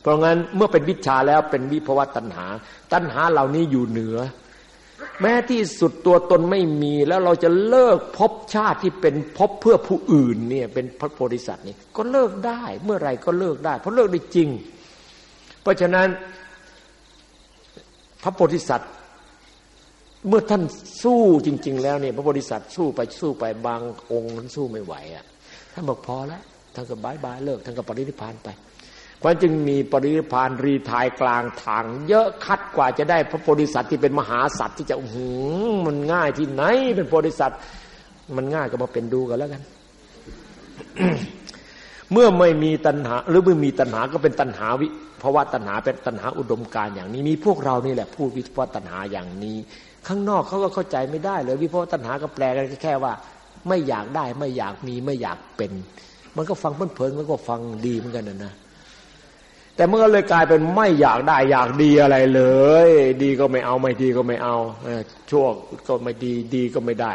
เพราะงั้นเมื่อเป็นวิชาแล้วเป็นวิภวตัณหา ตัณหาเหล่านี้อยู่เหนือ แม้ที่สุดตัวตนไม่มีแล้วเราจะเลิกพบชาติที่เป็นพบเพื่อผู้อื่นเนี่ยเป็นพระโพธิสัตว์นี่ก็เลิกได้ เมื่อไรก็เลิกได้ เพราะเลิกได้จริง เพราะฉะนั้นพระโพธิสัตว์เมื่อท่านสู้จริง ๆ แล้วเนี่ยพระโพธิสัตว์สู้ไปสู้ไปบางองค์นั้นสู้ไม่ไหวอะท่านบอกพอแล้วท่านก็บายบายเลิกท่านก็ปรินิพานไป เพราะจึงมีปริพานรีทายกลางทาง เยอะคัดกว่าจะได้พระโพธิสัตว์ที่เป็นมหาสัตว์ที่จะหืมมันง่ายที่ไหนเป็นโพธิสัตว์มันง่ายก็มาเป็นดูกันแล้วกัน เมื่อไม่มีตัณหา หรือเมื่อมีตัณหาก็เป็นตัณหาวิ เพราะว่าตัณหาเป็นตัณหาอุดมการอย่างนี้มีพวกเรานี่แหละพูดวิพาตัณหาอย่างนี้ ข้างนอกเขาก็เข้าใจไม่ได้เลยวิพาตัณหาก็แปลกันแค่ว่า ไม่อยากได้ไม่อยากมีไม่อยากเป็น มันก็ฟังเพลินๆมันก็ฟังดีเหมือนกันนะนะแต่เมื่อเลยกลายเป็นไม่อยากได้อยากดีอะไรเลย ดีก็ไม่เอาไม่ดีก็ไม่เอาชั่วก็ไม่ดีดีก็ไม่ได้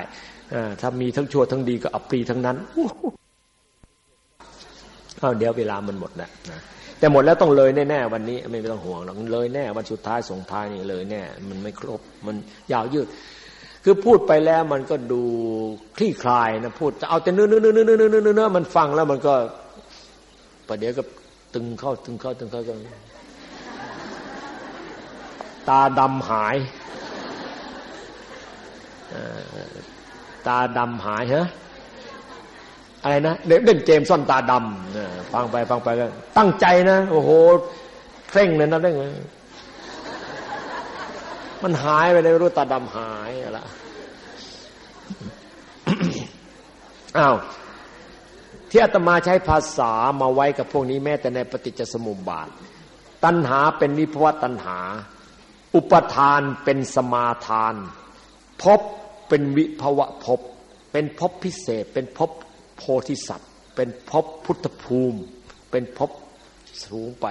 ถ้ามีทั้งชั่วทั้งดีก็อับปรีทั้งนั้นเอาเดี๋ยวเวลามันหมดนะ แต่หมดแล้วต้องเลยแน่ๆวันนี้ ไม่ต้องห่วงหรอกเลยแน่วันสุดท้ายส่งท้ายนี่เลยแน่มันไม่ครบมันยาวยืด คือพูดไปแล้วมันก็ดูคลี่คลายนะพูดจะเอาแต่เนื้อเนื้อเนื้อเนื้อเนื้อเนื้อเนื้อมันฟังแล้วมันก็ประเดี๋ยวก็ตึงเข้าตึงเข้าตึงเข้าตึงตาดำหายตาดำหายฮะ อะไรนะเล่นเกมซ่อนตาดำฟังไปฟังไปก็ตั้งใจนะโอ้โหเคร่งเลยนะเร่งมันหายไปเลยรู้ตาดำหายอะไรอ้าวที่อาตมาใช้ภาษามาไว้กับพวกนี้แม้แต่ในปฏิจจสมุปบาท ตัณหาเป็นวิภวตัณหา อุปทานเป็นสมาทาน พบเป็นวิภวะพบ เป็นพบพิเศษ เป็นพบ โพธิสัตว์ เป็นภพพุทธภูมิ เป็นภพสูงไป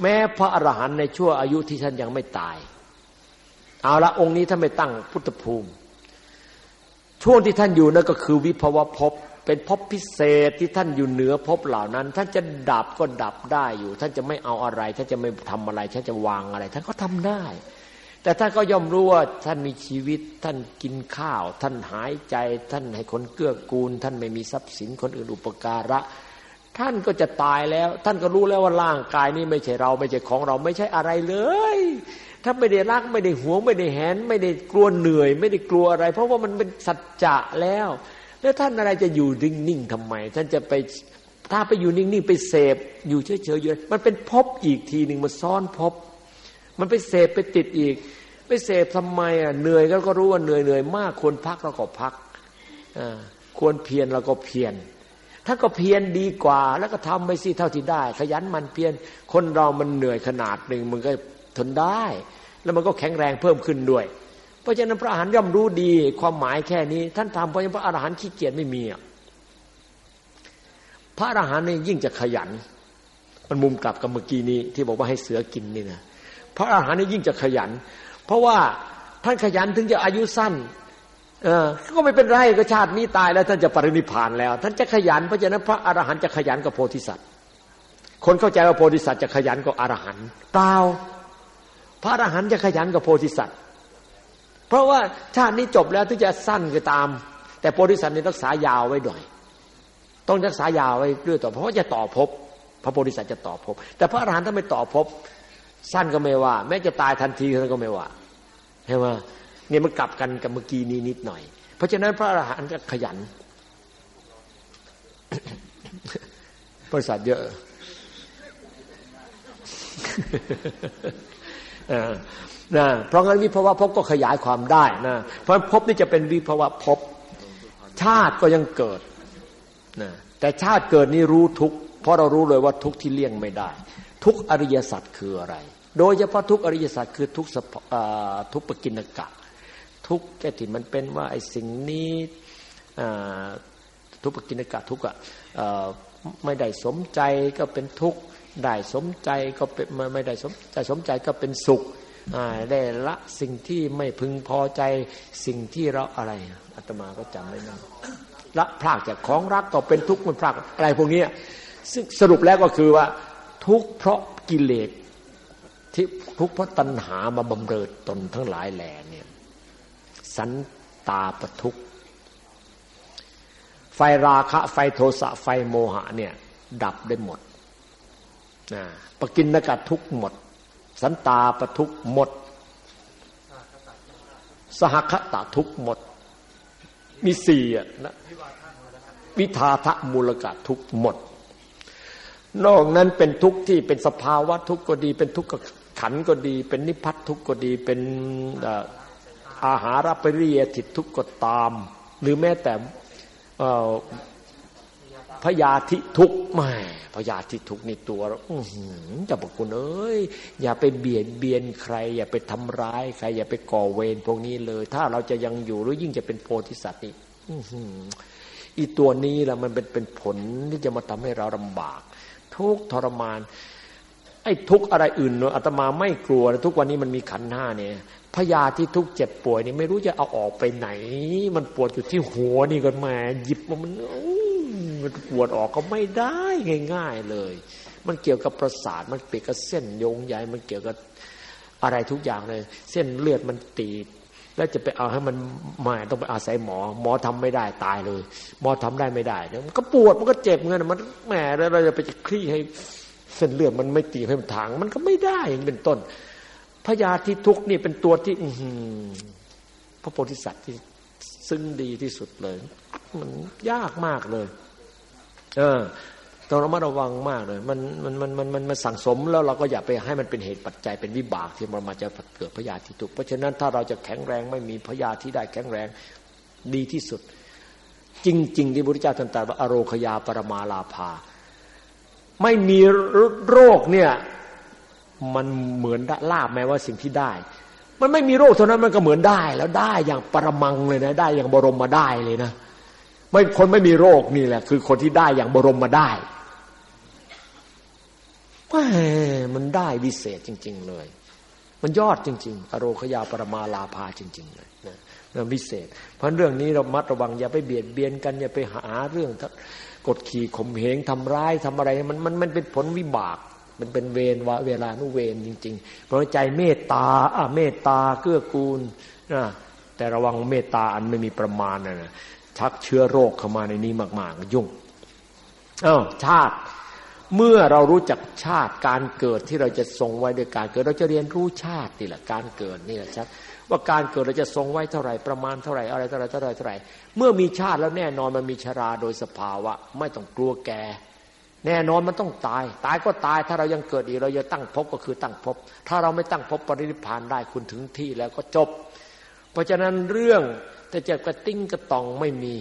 แม้พระอรหันต์ในชั่วอายุที่ท่านยังไม่ตาย เอาละองค์นี้ท่านไม่ตั้งพุทธภูมิ ช่วงที่ท่านอยู่นั่นก็คือวิภวะพเป็นภพพิเศษที่ท่านอยู่เหนือภพเหล่านั้น ท่านจะดับก็ดับได้อยู่ ท่านจะไม่เอาอะไร ท่านจะไม่ทำอะไรท่านจะวางอะไร ท่านก็ทำได้ แต่ท่านก็ย่อมรู้ว่าท่านมีชีวิต ท่านกินข้าว ท่านหายใจ ท่านให้คนเกื้อกูล ท่านไม่มีทรัพย์สินคนอื่นอุปการะ ท่านก็จะตายแล้ว ท่านก็รู้แล้วว่าร่างกายนี้ไม่ใช่เราไม่ใช่ของเราไม่ใช่อะไรเลย ถ้าไม่ได้รักไม่ได้หวงไม่ได้แหน ไม่ได้กลัวเหนื่อย ไม่ได้กลัวอะไร เพราะว่ามันเป็นสัจจะแล้ว แล้วท่านอะไรจะอยู่นิ่งๆทำไม ท่านจะไปถ้าไปอยู่นิ่งๆไปเสพอยู่เฉยๆอยู่มันเป็นพบอีกทีหนึ่งมันซ้อนพบ มันไปเสพไปติดอีก ไปเสพทำไมอะเหนื่อยก็รู้ว่าเหนื่อยเหนื่อยมากควรพักเราก็พักอ่าควรเพียรเราก็เพียรถ้าก็เพียรดีกว่า แล้วก็ทำไปสิเท่าที่ได้ ขยันมันเพียรคนเรามันเหนื่อยขนาดหนึ่งมันก็ทนได้ แล้วมันก็แข็งแรงเพิ่มขึ้นด้วย เพราะฉะนั้นพระอรหันต์ย่อมรู้ดีความหมายแค่นี้ ท่านทำเพราะพระอรหันต์ขี้เกียจไม่มีพระอรหันต์นี่ยิ่งจะขยัน มันมุมกลับกับเมื่อกี้นี้ ที่บอกว่าให้เสือกินนี่นะ พระอรหันต์นี่ยิ่งจะขยัน เพราะว่าท่านขยันถึงจะอายุสั้นเออก็ไม่เป็นไรก็ชาตินี้ตายแล้วท่านจะปรินิพานแล้ว ท่านจะขยันเพราะฉะนั้นพระอรหันต์จะขยันกับโพธิสัตว์ คนเข้าใจว่าโพธิสัตว์จะขยันกับอรหันต์เปล่าพระอรหันต์จะขยันกับโพธิสัตว์ เพราะว่าชาตินี้จบแล้วถึงจะสั้นก็ตาม แต่โพธิสัตว์นี่รักษายาวไว้หน่อย ต้องรักษายาวไว้เรื่อยต่อเพราะว่าจะต่อภพพระโพธิสัตว์จะต่อภพแต่พระอรหันต์ถ้าไม่ต่อภพ สั้นก็ไม่ว่า แม้จะตายทันทีท่านก็ไม่ว่าใช่ไหมเนี่ยมันกลับกันกับเมื่อกี้นี้นิดหน่อย เพราะฉะนั้นพระอรหันต์จะขยันบริษัทเยอะนะเพราะงั้นวิภาวะพบก็ขยายความได้นะเพราะพบนี่จะเป็นวิภาวะพบชาติก็ยังเกิดนะแต่ชาติเกิดนี่รู้ทุกเพราะเรารู้เลยว่าทุกที่เลี่ยงไม่ได้ ทุกอริยสัจคืออะไร โดยเฉพาะทุกอริยสัจคือทุกทุกปกินกะ ทุกแก่ที่มันเป็นว่าไอ้สิ่งนี้ทุกปกินกะทุกอะไม่ได้สมใจก็เป็นทุกข์ได้สมใจก็เป็นไม่ได้สมใจสมใจก็เป็นสุขได้ละสิ่งที่ไม่พึงพอใจสิ่งที่เราอะไรอาตมาก็จำไม่ได้ละพลากจากของรักก็เป็นทุกข์มันพลากอะไรพวกนี้ซึ่งสรุปแล้วก็คือว่าทุกข์เพราะกิเลส ที่ทุกข์เพราะตัณหามาบำเรอตนทั้งหลายแหล่เนี่ยสันตาปทุกข์ไฟราคะ ไฟโทสะไฟโมหะเนี่ยดับได้หมดนะปกินนกะทุกหมด สันตาปทุกหมด สหคตะทุกหมด มีสี่อะนะวิทาทะมูลกะทุกหมด นอกนั้นเป็นทุกข์ที่เป็นสภาวะทุกข์ก็ดี เป็นทุกขั ขันก็ดี เป็นนิพพัททุกก็ดี เป็นอาหารปริยติทุกก็ตาม หรือแม้แต่พยาธิทุกไม่พยาธิทุกนี่ตัวเจะบอกคุณเอ้ยอย่าไปเบียดเบียนใคร อย่าไปทำร้ายใคร อย่าไปก่อเวรพวกนี้เลย ถ้าเราจะยังอยู่หรือยิ่งจะเป็นโพธิสัตว์นี่อีตัวนี้ละมันเป็นเป็นผลที่จะมาทำให้เราลาบาก ทุกทรมาน ไอ้ทุกอะไรอื่นเนอะอาตมาไม่กลัวทุกวันนี้มันมีขันห้าเนี่ยพยาที่ทุกเจ็บป่วยนี่ไม่รู้จะเอาออกไปไหน มันปวดอยู่ที่หัวนี่ก็มาหยิบมันมันปวดออกก็ไม่ได้ง่าย ๆเลย มันเกี่ยวกับประสาทมันเกี่ยวกับเส้นโยงใยมันเกี่ยวกับอะไรทุกอย่างเลย เส้นเลือดมันตีดแล้วจะไปเอาให้มันมาต้องไปอาศัยหมอ หมอทำไม่ได้ตายเลย หมอทำได้ไม่ได้เนี่ยมันก็ปวดมันก็เจ็บเงี้ยมันแหมแล้วเราจะไปจะคลี่ให้ เส้นเลือดมันไม่ตีให้มันถาง มันก็ไม่ได้อย่างเป็นต้นพยาธิทุกนี่เป็นตัวที่พระโพธิสัตว์ที่ซึ่งดีที่สุดเลย มันยากมากเลย เออต้องระมัดระวังมากเลย มันมันมันมันมันมันสั่งสมแล้วเราก็อย่าไปให้มันเป็นเหตุปัจจัยเป็นวิบากที่มันมาจะเกิดพยาธิทุกเพราะฉะนั้นถ้าเราจะแข็งแรงไม่มีพยาธิได้แข็งแรงดีที่สุด จริง ๆ ที่พระพุทธเจ้าตรัสว่าอโรคยาปรมาลาภา ไม่มีโรคเนี่ย มันเหมือนลาบแม้ว่าสิ่งที่ได้ มันไม่มีโรคเท่านั้นมันก็เหมือนได้แล้วได้อย่างปรมังเลยนะ ได้อย่างบรมมาได้เลยนะไม่คนไม่มีโรคนี่แหละ คือคนที่ได้อย่างบรมมาได้แหมมันได้วิเศษจริง ๆ เลย มันยอดจริง ๆ อโรคยาปรมาลาภาจริง ๆ เลยนะมันวิเศษ เพราะเรื่องนี้เรามัดระวังอย่าไปเบียดเบียนกันอย่าไปหาเรื่อง กดขี่ข่มเหงทำร้ายทำอะไร มันมันมันเป็นผลวิบาก มันเป็นเวรวะเวลานุเวรจริง ๆ เพราะใจเมตตาอะเมตตาเกื้อกูลนะแต่ระวังเมตตาอันไม่มีประมาณนะนะชักเชื้อโรคเข้ามาในนี้มากๆยุ่งอ้าวชาติเมื่อเรารู้จักชาติการเกิดที่เราจะทรงไว้โดยการเกิด เราจะเรียนรู้ชาตินี่แหละการเกิดนี่แหละชัด ว่าการเกิดเราจะทรงไว้เท่าไหร่ประมาณเท่าไหร่อะไรเท่าไรเท่าไรเท่าไรเมื่อมีชาติแล้วแน่นอนมันมีชราโดยสภาวะ ไม่ต้องกลัวแก่แน่นอนมันต้องตาย ตายก็ตายถ้าเรายังเกิดอีกเราจะตั้งภพก็คือตั้งภพถ้าเราไม่ตั้งภพปรินิพพานได้คุณถึงที่แล้วก็จบ เพราะฉะนั้นเรื่องจะจะกระติ้งกระตองไม่มี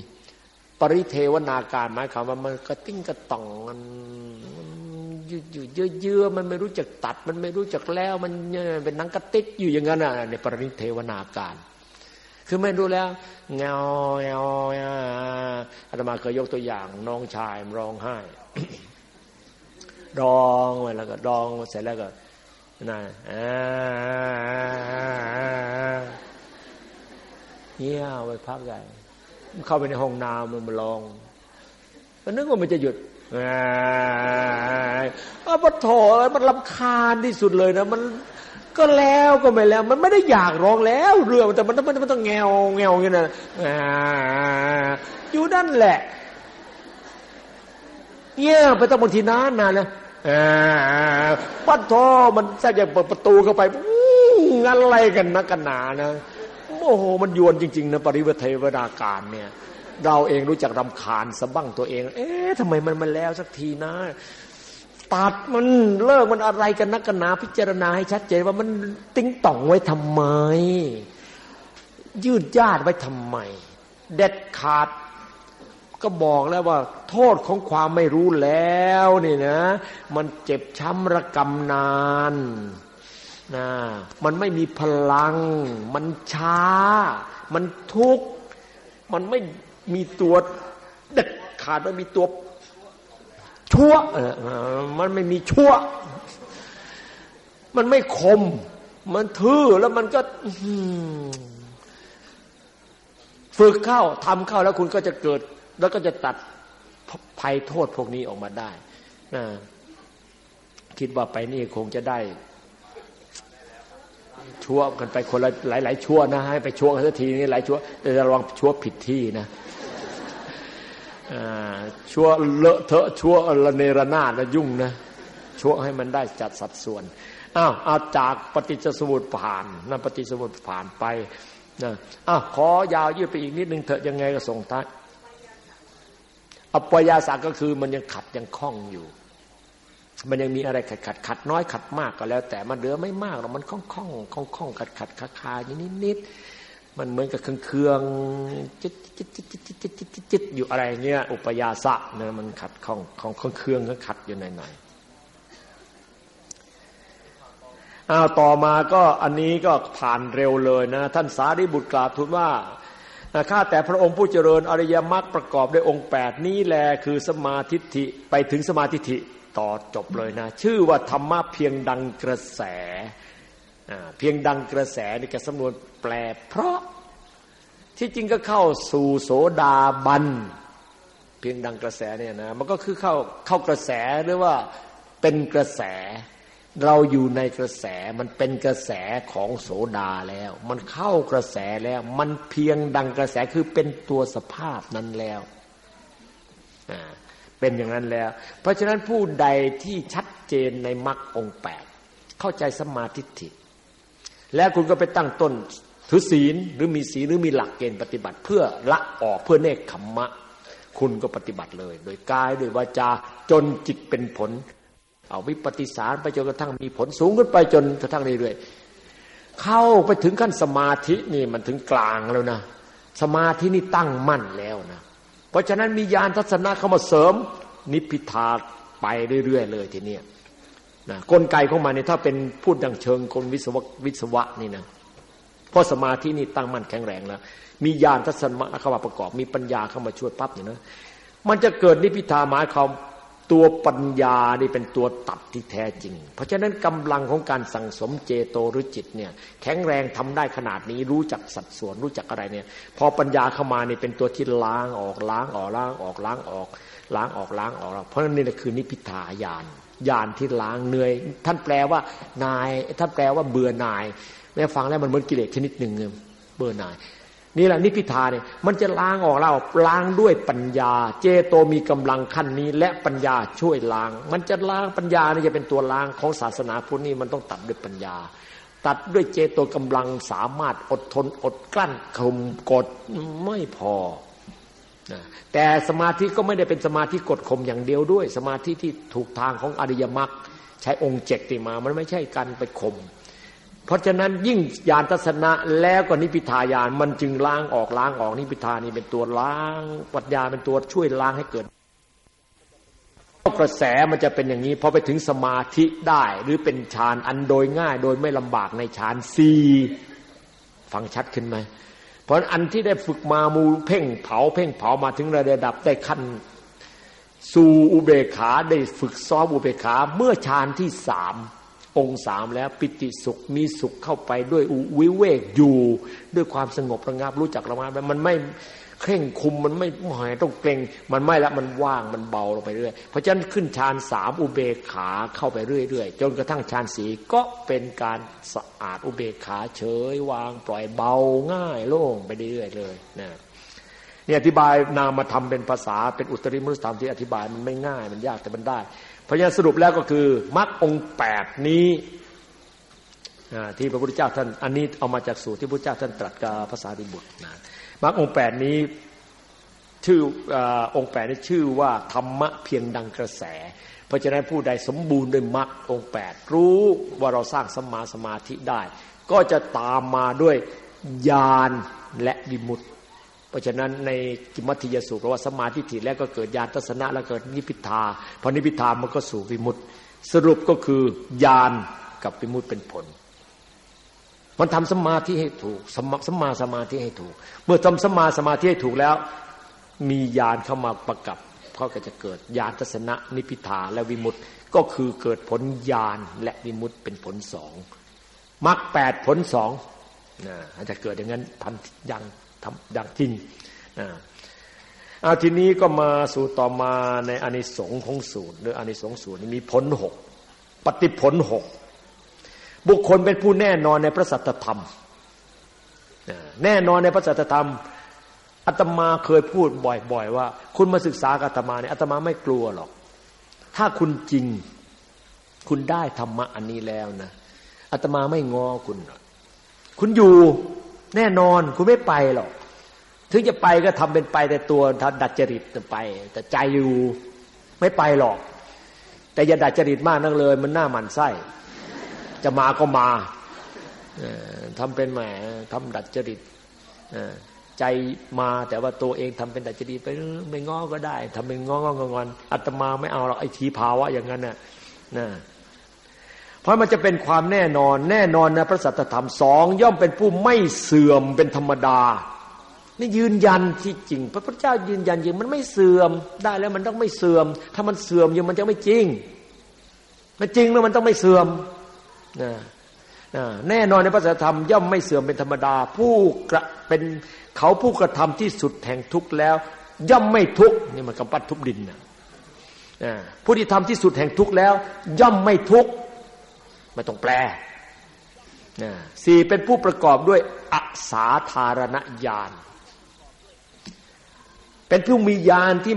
ปริเทวนาการหมายความว่ามันกระติ้งกระตองมัน อยู่อยู่เยอะๆมันไม่รู้จักตัด มันไม่รู้จักแล้ว มันเป็นนังกระติกอยู่อย่างนั้นในปริเทวนาการ คือไม่รู้แล้วเงาเงาอาตมาเคยยกตัวอย่าง น้องชายร้องไห้ดองไว้แล้วก็ดองเสร็จแล้วก็นั่นเงี้ยไว้พักใหญ่เข้าไปในห้องน้ำมันมาลองก็นึกว่ามันจะหยุด อ้าวปะโถมันลำคาญที่สุดเลยนะ มันก็แล้วก็ไม่แล้ว มันไม่ได้อยากร้องแล้ว เรื่องแต่มันมันมันต้องแงวแงวอย่างนี้นะอยู่นั่นแหละเงี้ยไปตั้งบางทีนานนานนะปัดทอมันแค่จะเปิดประตูเข้าไปงั้นอะไรกันนะกันหนานะโอ้โหมันยวนจริง ๆ นะ ปริเวเทวดาการเนี่ย เราเองรู้จักรำคาญสะบั้งตัวเอง เอ๊ะทำไมมันมาแล้วสักทีนะตัดมันเลิกมันอะไรกันนักกันหนาพิจารณาให้ชัดเจนว่ามันติ้งต่องไว้ทำไม ยืดญาติไว้ทำไม เด็ดขาดก็บอกแล้วว่า โทษของความไม่รู้แล้วนี่นะ มันเจ็บช้ำระกำนานนะมันไม่มีพลัง มันช้า มันทุกข์ มันไม่ มีตัวเด็ดขาดไม่มีตัวชั่วมันไม่มีชั่ว มันไม่คม มันทื่อแล้วมันก็ฝึกเข้าทำเข้าแล้วคุณก็จะเกิด แล้วก็จะตัดภัยโทษพวกนี้ออกมาได้นะคิดว่าไปนี่คงจะได้ ชั่วกันไปคนละหลาย ๆ ชั่วนะให้ไปชั่วกันสักทีนี้หลายชั่วแต่ระวังชั่วผิดที่นะ ชั่วเลอะเทอะชั่วระเนระนาดนะยุ่งนะชั่วให้มันได้จัดสัดส่วนอ้าวอาจากปฏิจจสมุปผ่านนะปฏิจจสมุปผ่านไปนะอ้าวขอยาวยืดไปอีกนิดนึงเถอะยังไงก็ส่งท้ายอปยาสาก็คือมันยังขัดยังคล่องอยู่ มันยังมีอะไรขัดขัดขัดน้อยขัดมากก็แล้ว แต่มันเหลือไม่มากหรอกมันคล่องคล่องคล่องคล่องขัดขัดคาคาอย่างนิดนิด มันเหมือนกับเครื่องจิตจิตจิตจิตจิตจิตจิตจิตอยู่อะไรเงี้ย อุปยาสะเนะมันขัดของของเครื่องก็ขัดอยู่หน่อยๆอ้าวต่อมาก็อันนี้ก็ผ่านเร็วเลยนะ ท่านสารีบุตรกราบทูลว่าข้าแต่พระองค์ผู้เจริญอริยมรรคประกอบด้วยองค์แปดนี้แลคือสมาธิิไปถึงสมาธิิต่อจบเลยนะ ชื่อว่าธรรมะเพียงดังกระแส เพียงดังกระแสในกระสำนวนแปลเพราะที่จริงก็เข้าสู่โสดาบัน เพียงดังกระแสเนี่ยนะมันก็คือเข้าเข้ากระแสหรือว่าเป็นกระแส เราอยู่ในกระแสมันเป็นกระแสของโสดาแล้ว มันเข้ากระแสแล้ว มันเพียงดังกระแสคือเป็นตัวสภาพนั้นแล้วอ่าเป็นอย่างนั้นแล้ว เพราะฉะนั้นผู้ใดที่ชัดเจนในมรรคองแปดเข้าใจสมาธิิ แล้วคุณก็ไปตั้งต้นถือศีลหรือมีศีลหรือมีหลักเกณฑ์ปฏิบัติ เพื่อละออกเพื่อเนคขมมะ คุณก็ปฏิบัติเลย โดยกายโดยวาจาจนจิตเป็นผล เอาวิปฏิสารไปจนกระทั่งมีผลสูงขึ้นไปจนกระทั่งเรื่อยๆเข้าไปถึงขั้นสมาธินี่มันถึงกลางแล้วนะ สมาธินี่ตั้งมั่นแล้วนะ เพราะฉะนั้นมียานทัศนะเข้ามาเสริมนิพพิทาไปเรื่อยๆเลยทีเนี้ย นะกลไกของมันเนี่ยถ้าเป็นพูดดังเชิงคนวิศวะวิศวะนี่นะเพราะสมาธินี่ตั้งมั่นแข็งแรงแล้วมีญาณทัศนะเข้ามาประกอบ มีปัญญาเข้ามาช่วยปั๊บเนี่ยนะมันจะเกิดนิพิทาหมายความตัวปัญญานี่เป็นตัวตัดที่แท้จริง เพราะฉะนั้นกำลังของการสั่งสมเจโตหรือจิตเนี่ยแข็งแรงทำได้ขนาดนี้รู้จักสัดส่วนรู้จักอะไรเนี่ย พอปัญญาเข้ามานี่เป็นตัวที่ล้างออกล้างออกล้างออกล้างออกล้างออกล้างออก เพราะนั่นนี่แหละคือนิพิทายาน ญาณที่ล้างเหนื่อย ท่านแปลว่านายท่านแปลว่าเบื่อหน่ายแม่ฟังแล้วมันเหมือนกิเลสชนิดหนึ่งเบื่อหน่ายนี่แหละนิพิทาเนี่ยมันจะล้างออกเราล้างด้วยปัญญา เจโตมีกำลังขั้นนี้ และปัญญาช่วยล้าง มันจะล้างปัญญานี่จะเป็นตัวล้างของศาสนาพุทธนี่มันต้องตัดด้วยปัญญา ตัดด้วยเจโตกำลังสามารถอดทนอดกลั้นข่มกดไม่พอ แต่สมาธิก็ไม่ได้เป็นสมาธิกดข่มอย่างเดียวด้วย สมาธิที่ถูกทางของอริยมรรคใช้องค์เจติมา มันไม่ใช่การไปข่มเพราะฉะนั้นยิ่งญาณทัศนะแล้วก็นิพิทายานมันจึงล้างออกล้างออกนิพิทานี่เป็นตัวล้างปัญญาเป็นตัวช่วยล้างให้เกิดกระแสมันจะเป็นอย่างนี้พอไปถึงสมาธิได้ หรือเป็นฌานอันโดยง่าย โดยไม่ลำบากในฌานสี่ฟังชัดขึ้นไหม เพราะอันที่ได้ฝึกมามูเพ่งเผาเพ่งเผามาถึงระดับได้ขั้นสู่อุเบกขาได้ฝึกซ้อมอุเบกขาเมื่อฌานที่สาม องค์สามแล้วปิติสุขมีสุขเข้าไปด้วยวิเวกอยู่ ด้วยความสงบระงับรู้จักระงับมันไม่เคร่งคุมมันไม่หายต้องเกรงมันไม่ละมันว่างมันเบาลงไปเรื่อยเพราะฉะนั้นขึ้นฌานสามอุเบกขาเข้าไปเรื่อยๆจนกระทั่งฌานสีก็เป็นการสะอาดอุเบกขาเฉยวางปล่อยเบาง่ายโล่งไปเรื่อยๆเลยนะนี่อธิบายนามมาทำเป็นภาษาเป็นอุตริมนุสธรรมที่อธิบายมันไม่ง่ายมันยากแต่มันได้ เพราะฉะนั้นสรุปแล้วก็คือมรรคองแปดนี้ที่พระพุทธเจ้าท่านอันนี้เอามาจากสูตรที่พระพุทธเจ้าท่านตรัสกับภาษาดิบุตรนะมรรคองแปดนี้ชื่อองค์แปดนี้ชื่อว่าธรรมะเพียงดังกระแส เพราะฉะนั้นผู้ใดสมบูรณ์ด้วยมรรคองแปดรู้ว่าเราสร้างสมาสมาธิได้ ก็จะตามมาด้วยญาณและวิมุตติ เพราะฉะนั้นในกิมัติยสูตรว่าสมาธิถิแล้วก็เกิดญาณทัศนะแล้วเกิดนิพิทาพอนิพิทามันก็สู่วิมุตติ สรุปก็คือญาณกับวิมุตติเป็นผล มันทำสมาธิให้ถูกสมสมาสมาธิให้ถูก เมื่อทำสมาสมาธิให้ถูกแล้ว มีญาณเข้ามาประกับเขาก็จะเกิดญาณทัศนะนิพิทาและวิมุตติก็คือเกิดผลญาณและวิมุตติเป็นผลสองมรรคแปดผลสองนะอาจจะเกิดอย่างนั้นพันยัง ทำดังจริงเอาทีนี้ก็มาสู่ต่อมาในอานิสงส์ของสูตรหรืออานิสงส์สูตรนี้มีผลหกปฏิผลหกบุคคลเป็นผู้แน่นอนในพระสัตธรรม แน่นอนในพระสัตธรรมอาตมาเคยพูดบ่อย ๆ ว่า คุณมาศึกษากับอาตมาเนี่ยอาตมาไม่กลัวหรอก ถ้าคุณจริง คุณได้ธรรมะอันนี้แล้วนะอาตมาไม่งอคุณ คุณอยู่ แน่นอนคุณไม่ไปหรอก ถึงจะไปก็ทำเป็นไปแต่ตัวดัดจริตไป แต่ใจอยู่ไม่ไปหรอก แต่อย่าดัดจริตมากนักเลย มันหน้ามันไส้ จะมาก็มาทำเป็นแหมทำดัดจริตใจมาแต่ว่าตัวเองทำเป็นดัดจริตไปไม่ง้อก็ได้ทำเป็นง้องงอนอัตมาไม่เอาหรอกไอ้ทีภาวะอย่างนั้นน่ะนะ เพราะมันจะเป็นความแน่นอน แน่นอนนะพระสัตธรรมสองย่อมเป็นผู้ไม่เสื่อมเป็นธรรมดานี่ยืนยันที่จริง พระพุทธเจ้ายืนยันจริงมันไม่เสื่อมได้แล้วมันต้องไม่เสื่อม ถ้ามันเสื่อมอยู่มันจะไม่จริงมันจริงแล้วมันต้องไม่เสื่อมนะแน่นอนในพระสัทธรรมย่อมไม่เสื่อมเป็นธรรมดา ผู้กระเป็นเขาผู้กระทำที่สุดแห่งทุกข์แล้ว ย่อมไม่ทุกข์นี่มันกำปั้นทุบดินนะผู้ที่ทำที่สุดแห่งทุกข์แล้ว ย่อมไม่ทุกข์ ไม่ต้องแปลสี่เป็นผู้ประกอบด้วยอสาธารณญาณ เป็นผู้มีญาณที่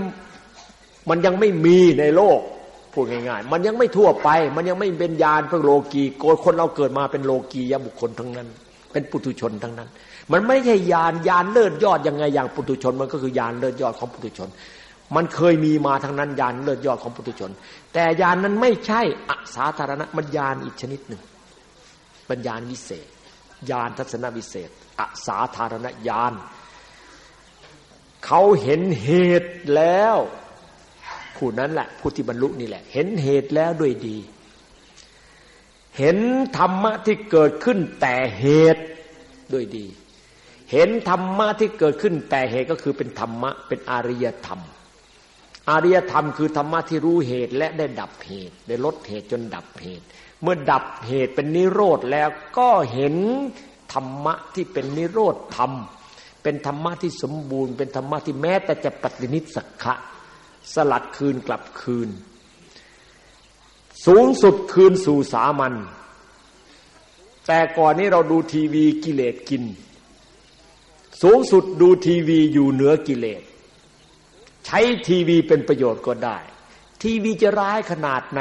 มันยังไม่มีในโลกพูดง่ายๆ มันยังไม่ทั่วไป มันยังไม่เป็นญาณเพื่อโลกีโกคนเราเกิดมาเป็นโลกียบุคคลทั้งนั้น เป็นปุถุชนทั้งนั้น มันไม่ใช่ญาณญาณเลิศยอดยังไงอย่างปุถุชน มันก็คือญาณเลิศยอดของปุถุชน มันเคยมีมาทั้งนั้นญาณเลิศยอดของปุถุชน แต่ญาณนนั้นไม่ใช่อสาธารณะมันญาณอีกชนิดหนึ่งปัญญาณวิเศษญาณทัศนวิเศษอสาธารณญาณเขาเห็นเหตุแล้วผู้นั้นแหละผู้ที่บรรลุนี่แหละ เห็นเหตุแล้วด้วยดี เห็นธรรมะที่เกิดขึ้นแต่เหตุด้วยดี เห็นธรรมะที่เกิดขึ้นแต่เหตุก็คือเป็นธรรมะเป็นอริยธรรม อริยธรรมคือธรรมะที่รู้เหตุและได้ดับเหตุ ได้ลดเหตุจนดับเหตุ เมื่อดับเหตุเป็นนิโรธแล้วก็เห็นธรรมะที่เป็นนิโรธธรรม เป็นธรรมะที่สมบูรณ์ เป็นธรรมะที่แม้แต่จะปฏินิสักขะสลัดคืนกลับคืน สูงสุดคืนสู่สามัญแต่ก่อนนี้เราดูทีวีกิเลสกิน สูงสุดดูทีวีอยู่เหนือกิเลส ใช้ทีวีเป็นประโยชน์ก็ได้ ทีวีจะร้ายขนาดไหน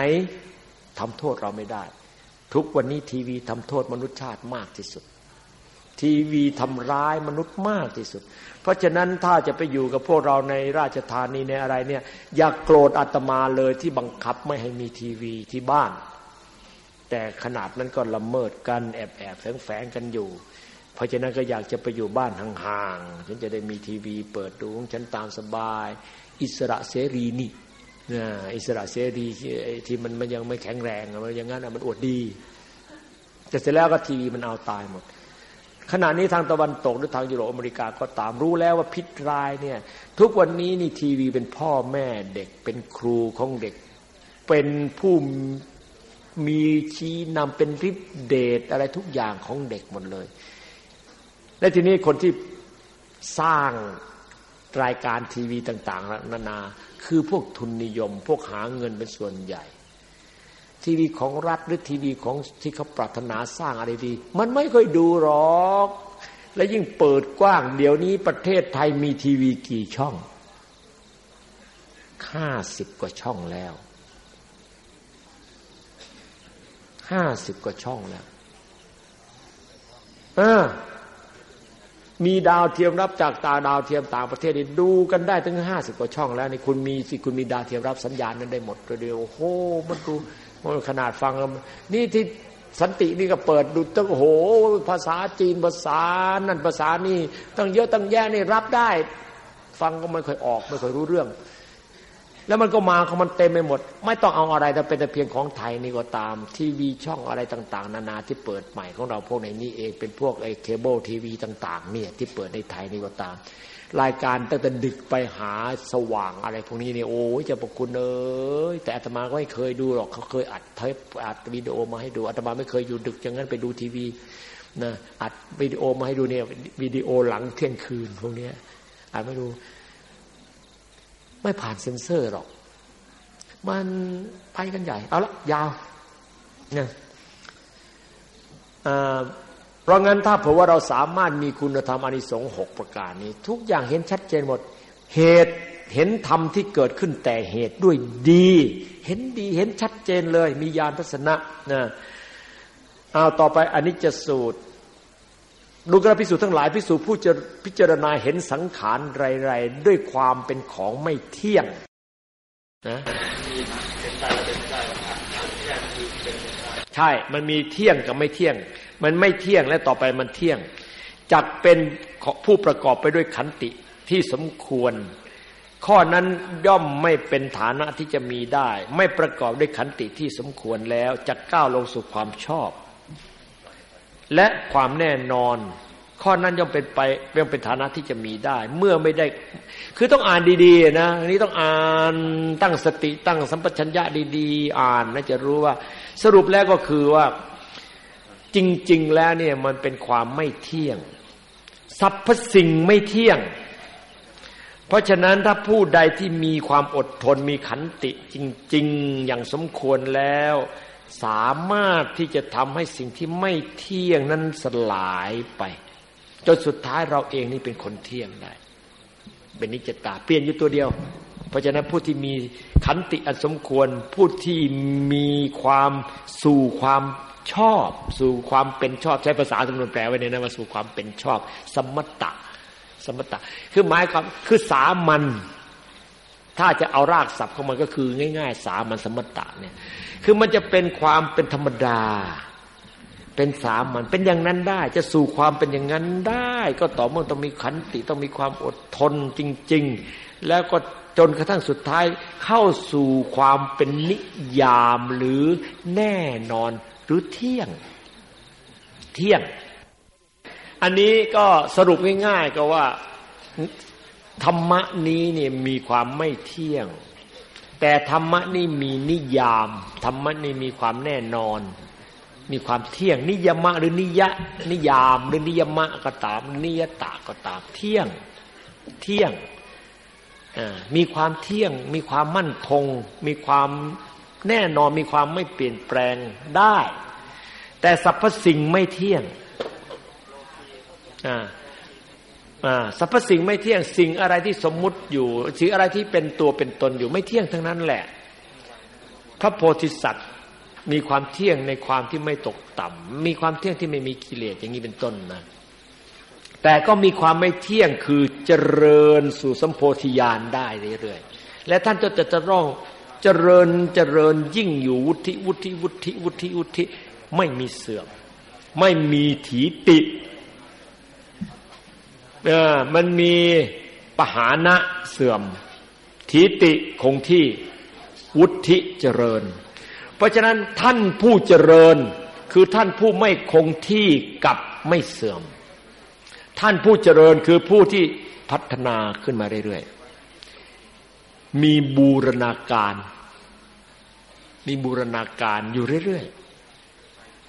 ทำโทษเราไม่ได้ ทุกวันนี้ทีวีทำโทษมนุษยชาติมากที่สุด ทีวีทำร้ายมนุษย์มากที่สุด เพราะฉะนั้นถ้าจะไปอยู่กับพวกเราในราชธานีในอะไรเนี่ย อย่ากโกรธอาตมาเลยที่บังคับไม่ให้มีทีวีที่บ้าน แต่ขนาดนั้นก็ละเมิดกันแอบแอบแฝงแฝงกันอยู่ เพราะฉะนั้นก็อยากจะไปอยู่บ้านห่างๆฉันจะได้มีทีวีเปิดดูของฉันตามสบาย อิสระเสรีนี่นะอิสระเสรีที่มันมันยังไม่แข็งแรงมันอย่างนั้นมันอวดดีแต่เสร็จแล้วก็ทีวีมันเอาตายหมด ขณะนี้ทางตะวันตกหรือทางยุโรปอเมริกาก็ตามรู้แล้วว่าพิษร้ายเนี่ย ทุกวันนี้นี่ทีวีเป็นพ่อแม่เด็กเป็นครูของเด็ก เป็นผู้มีชี้นำเป็นริบเดตอะไรทุกอย่างของเด็กหมดเลย และทีนี้คนที่สร้างรายการทีวีต่าง ๆ นานา คือพวกทุนนิยม พวกหาเงินเป็นส่วนใหญ่ ทีวีของรัฐหรือทีวีของที่เขาปรารถนาสร้างอะไรดี มันไม่ค่อยดูหรอก และยิ่งเปิดกว้าง เดี๋ยวนี้ประเทศไทยมีทีวีกี่ช่องห้าสิบกว่าช่องแล้วห้าสิบกว่าช่องแล้วอ มีดาวเทียมรับจากตาดาวเทียมต่างประเทศนี่ดูกันได้ถึงห้าสิบกว่าช่องแล้วนี่คุณมีสิคุณมีดาวเทียมรับสัญญาณนั้นได้หมดเดียวโอ้โหมันดูมันขนาดฟังนี่ที่สันตินี่ก็เปิดดูตั้งโอ้โหภาษาจีนภาษานั่นภาษานี่ตั้งเยอะตั้งแยะนี่รับได้ ฟังก็ไม่ค่อยออกไม่ค่อยรู้เรื่อง แล้วมันก็มาของมันเต็มไปหมด ไม่ต้องเอาอะไรแต่เป็นแต่เพียงของไทยนี่ก็ตาม ทีวีช่องอะไรต่าง ๆ นานาที่เปิดใหม่ของเราพวกในนี้เองเป็นพวกไอ้เคเบิลทีวีต่าง ๆ เนี่ยที่เปิดในไทยนี่ก็ตาม รายการตั้งแต่ดึกไปหาสว่างอะไรพวกนี้เนี่ยโอ้ยจะประคุณเอ้ยแต่อาตมาก็ไม่เคยดูหรอกเขาเคยอัดเทปอัดวิดีโอมาให้ดูอาตมาไม่เคยอยู่ดึกอย่างนั้นไปดูทีวีนะอัดวิดีโอมาให้ดูเนี่ยวิดีโอหลังเที่ยงคืนพวกนี้อัดไม่ดู ไม่ผ่านเซ็นเซอร์หรอก มันไปกันใหญ่ เอาละยาวเนี่ยเพราะงั้นถ้าเผื่อว่าเราสามารถมีคุณธรรมอนิสงส์หกประการนี้ ทุกอย่างเห็นชัดเจนหมด เหตุเห็นธรรมที่เกิดขึ้นแต่เหตุด้วยดี เห็นดีเห็นชัดเจนเลย มีญาณทัศนะนะเอาต่อไปอันนี้จะสูตร ดูกระพิสูจน์ทั้งหลายพิสูจน์ผู้จะพิจารณาเห็นสังขารไรๆด้วยความเป็นของไม่เที่ยงนะใช่ มันมีเที่ยงกับไม่เที่ยง มันไม่เที่ยงและต่อไปมันเที่ยงจักเป็นผู้ประกอบไปด้วยขันติที่สมควร ข้อนั้นย่อมไม่เป็นฐานะที่จะมีได้ ไม่ประกอบด้วยขันติที่สมควรแล้วจะก้าวลงสู่ความชอบ และความแน่นอน ข้อนั้นย่อมเป็นไปย่อมเป็นฐานะที่จะมีได้ เมื่อไม่ได้ คือต้องอ่านดีๆนะอันนี้ต้องอ่านตั้งสติตั้งสัมปชัญญะดีๆ อ่านนะจะรู้ว่า สรุปแล้วก็คือว่าจริง ๆ แล้วเนี่ยมันเป็นความไม่เที่ยงสรรพสิ่งไม่เที่ยง เพราะฉะนั้นถ้าผู้ใดที่มีความอดทนมีขันติจริง ๆ อย่างสมควรแล้ว สามารถที่จะทำให้สิ่งที่ไม่เที่ยงนั้นสลายไปจนสุดท้ายเราเองนี่เป็นคนเที่ยงได้ เป็นนิจตาเปลี่ยนอยู่ตัวเดียว เพราะฉะนั้นผู้ที่มีขันติอันสมควร ผู้ที่มีความสู่ความชอบ สู่ความเป็นชอบใช้ภาษาจำนวนแปลไว้ในนั้นว่าสู่ความเป็นชอบ สมตะ สมตะ คือหมายความคือสามัญถ้าจะเอารากศัพท์เข้ามาก็คือง่าย ๆ สามัญสมตะเนี่ย คือมันจะเป็นความเป็นธรรมดา เป็นสามัญเป็นอย่างนั้นได้ จะสู่ความเป็นอย่างนั้นได้ ก็ต่อเมื่อต้องมีขันติต้องมีความอดทนจริง ๆ แล้วก็จนกระทั่งสุดท้ายเข้าสู่ความเป็นนิยามหรือแน่นอนหรือเที่ยง เที่ยง อันนี้ก็สรุปง่ายๆก็ว่าธรรมะนี้เนี่ยมีความไม่เที่ยง แต่ธรรมะนี่มีนิยามธรรมะนี่มีความแน่นอน มีความเที่ยง นิยมะหรือนิยะ นิยามหรือนิยมะก็ตาม นิยตาก็ตาม เที่ยงเที่ยงมีความเที่ยง มีความมั่นคง มีความแน่นอนมีความไม่เปลี่ยนแปลงได้ แต่สรรพสิ่งไม่เที่ยง สรรพสิ่งไม่เที่ยงสิ่งอะไรที่สมมุติอยู่สิ่งอะไรที่เป็นตัวเป็นตนอยู่ไม่เที่ยงทั้งนั้นแหละ พระโพธิสัตว์มีความเที่ยงในความที่ไม่ตกต่ำมีความเที่ยงที่ไม่มีกิเลสอย่างนี้เป็นต้นนะแต่ก็มีความไม่เที่ยงคือเจริญสู่สัมโพธิญาณได้เรื่อยๆและท่านจะจะจะร้องเจริญเจริญยิ่งอยู่วุฒิวุฒิวุฒิวุฒิวุฒิไม่มีเสื่อมไม่มีถีติ เออมันมีปหานะเสื่อม ทิติคงที่วุฒิเจริญ เพราะฉะนั้นท่านผู้เจริญคือท่านผู้ไม่คงที่กับไม่เสื่อม ท่านผู้เจริญคือผู้ที่พัฒนาขึ้นมาเรื่อยๆ มีบูรณาการ มีบูรณาการอยู่เรื่อย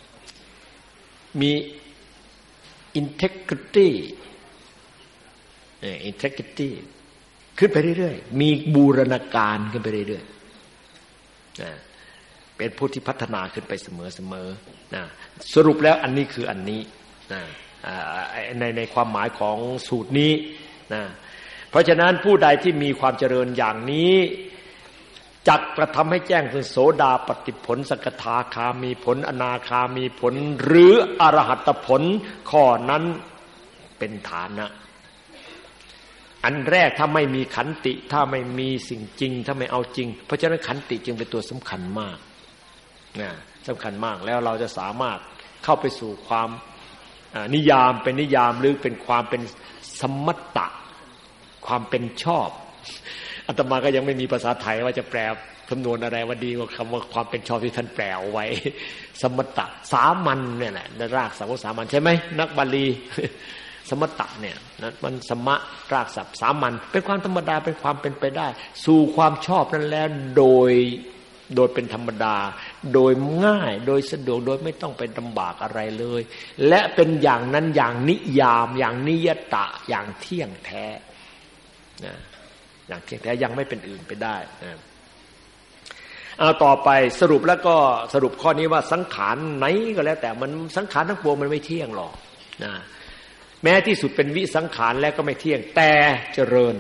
ๆ มี integrity integrity ขึ้นไปเรื่อยๆ มีบูรณาการขึ้นไปเรื่อยๆเป็นผู้ที่พัฒนาขึ้นไปเสมอๆนะสรุปแล้วอันนี้คืออันนี้นะในในความหมายของสูตรนี้นะเพราะฉะนั้นผู้ใดที่มีความเจริญอย่างนี้จักกระทำให้แจ้งถึงโสดาปฏิผล สกทาคามีผล อนาคามีผล หรืออรหัตผลข้อนั้นเป็นฐานะ อันแรกถ้าไม่มีขันติ ถ้าไม่มีสิ่งจริง ถ้าไม่เอาจริง เพราะฉะนั้นขันติจึงเป็นตัวสำคัญมากนะสำคัญมากแล้วเราจะสามารถเข้าไปสู่ความนิยามเป็นนิยามหรือเป็นความเป็นสมมตะ ความเป็นชอบอาตมาก็ยังไม่มีภาษาไทยว่าจะแปลคำนวณอะไรว่าดีกว่าคำว่าความเป็นชอบที่ท่านแปลเอาไว้ สมตะสามัญเนี่ยแหละในรากศัพท์สามัญใช่ไหมนักบาลี สมตะเนี่ยนะมันสมะรากศัพท์สามัญเป็นความธรรมดาเป็นความเป็นไปได้ สู่ความชอบนั้นแล้วโดยโดยเป็นธรรมดา โดยง่ายโดยสะดวกโดยไม่ต้องไปลำบากอะไรเลย และเป็นอย่างนั้นอย่างนิยาม อย่างนิยตะอย่างเที่ยงแท้นะอย่างเที่ยงแท้ยังไม่เป็นอื่นไปได้นะเอาต่อไปสรุปแล้วก็สรุปข้อนี้ว่าสังขารไหนก็แล้ว แต่มันสังขารทั้งปวงมันไม่เที่ยงหรอกนะ แม้ที่สุดเป็นวิสังขารแล้วก็ไม่เที่ยงแต่เจริญ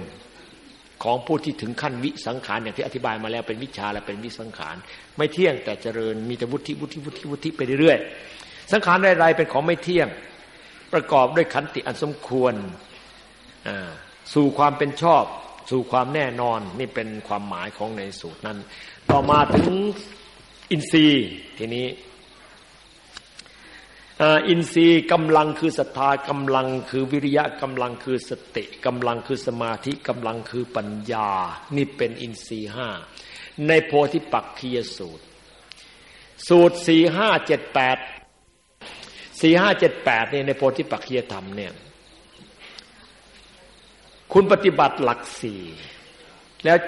ของผู้ที่ถึงขั้นวิสังขารอย่างที่อธิบายมาแล้วเป็นวิชาและเป็นวิสังขาร ไม่เที่ยงแต่เจริญมีแต่วุฒิวุฒิวุฒิวุฒิไปเรื่อยๆสังขารใดๆเป็นของไม่เที่ยงประกอบด้วยขันติอันสมควรสู่ความเป็นชอบ สู่ความแน่นอนนี่เป็นความหมายของในสูตรนั้น ต่อมาถึงอินทรีย์ทีนี้ อินทรีย์กำลังคือศรัทธากำลังคือวิริยะกำลังคือสติกำลังคือสมาธิกำลังคือปัญญา นี่เป็นอินทรีย์ห้าในโพธิปักคียสูตร สูตรสี่ห้าเจ็ดแปดสี่ห้าเจ็ดแปดเนี่ยในโพธิปักคียธรรมเนี่ยคุณปฏิบัติหลักสี่แล้ว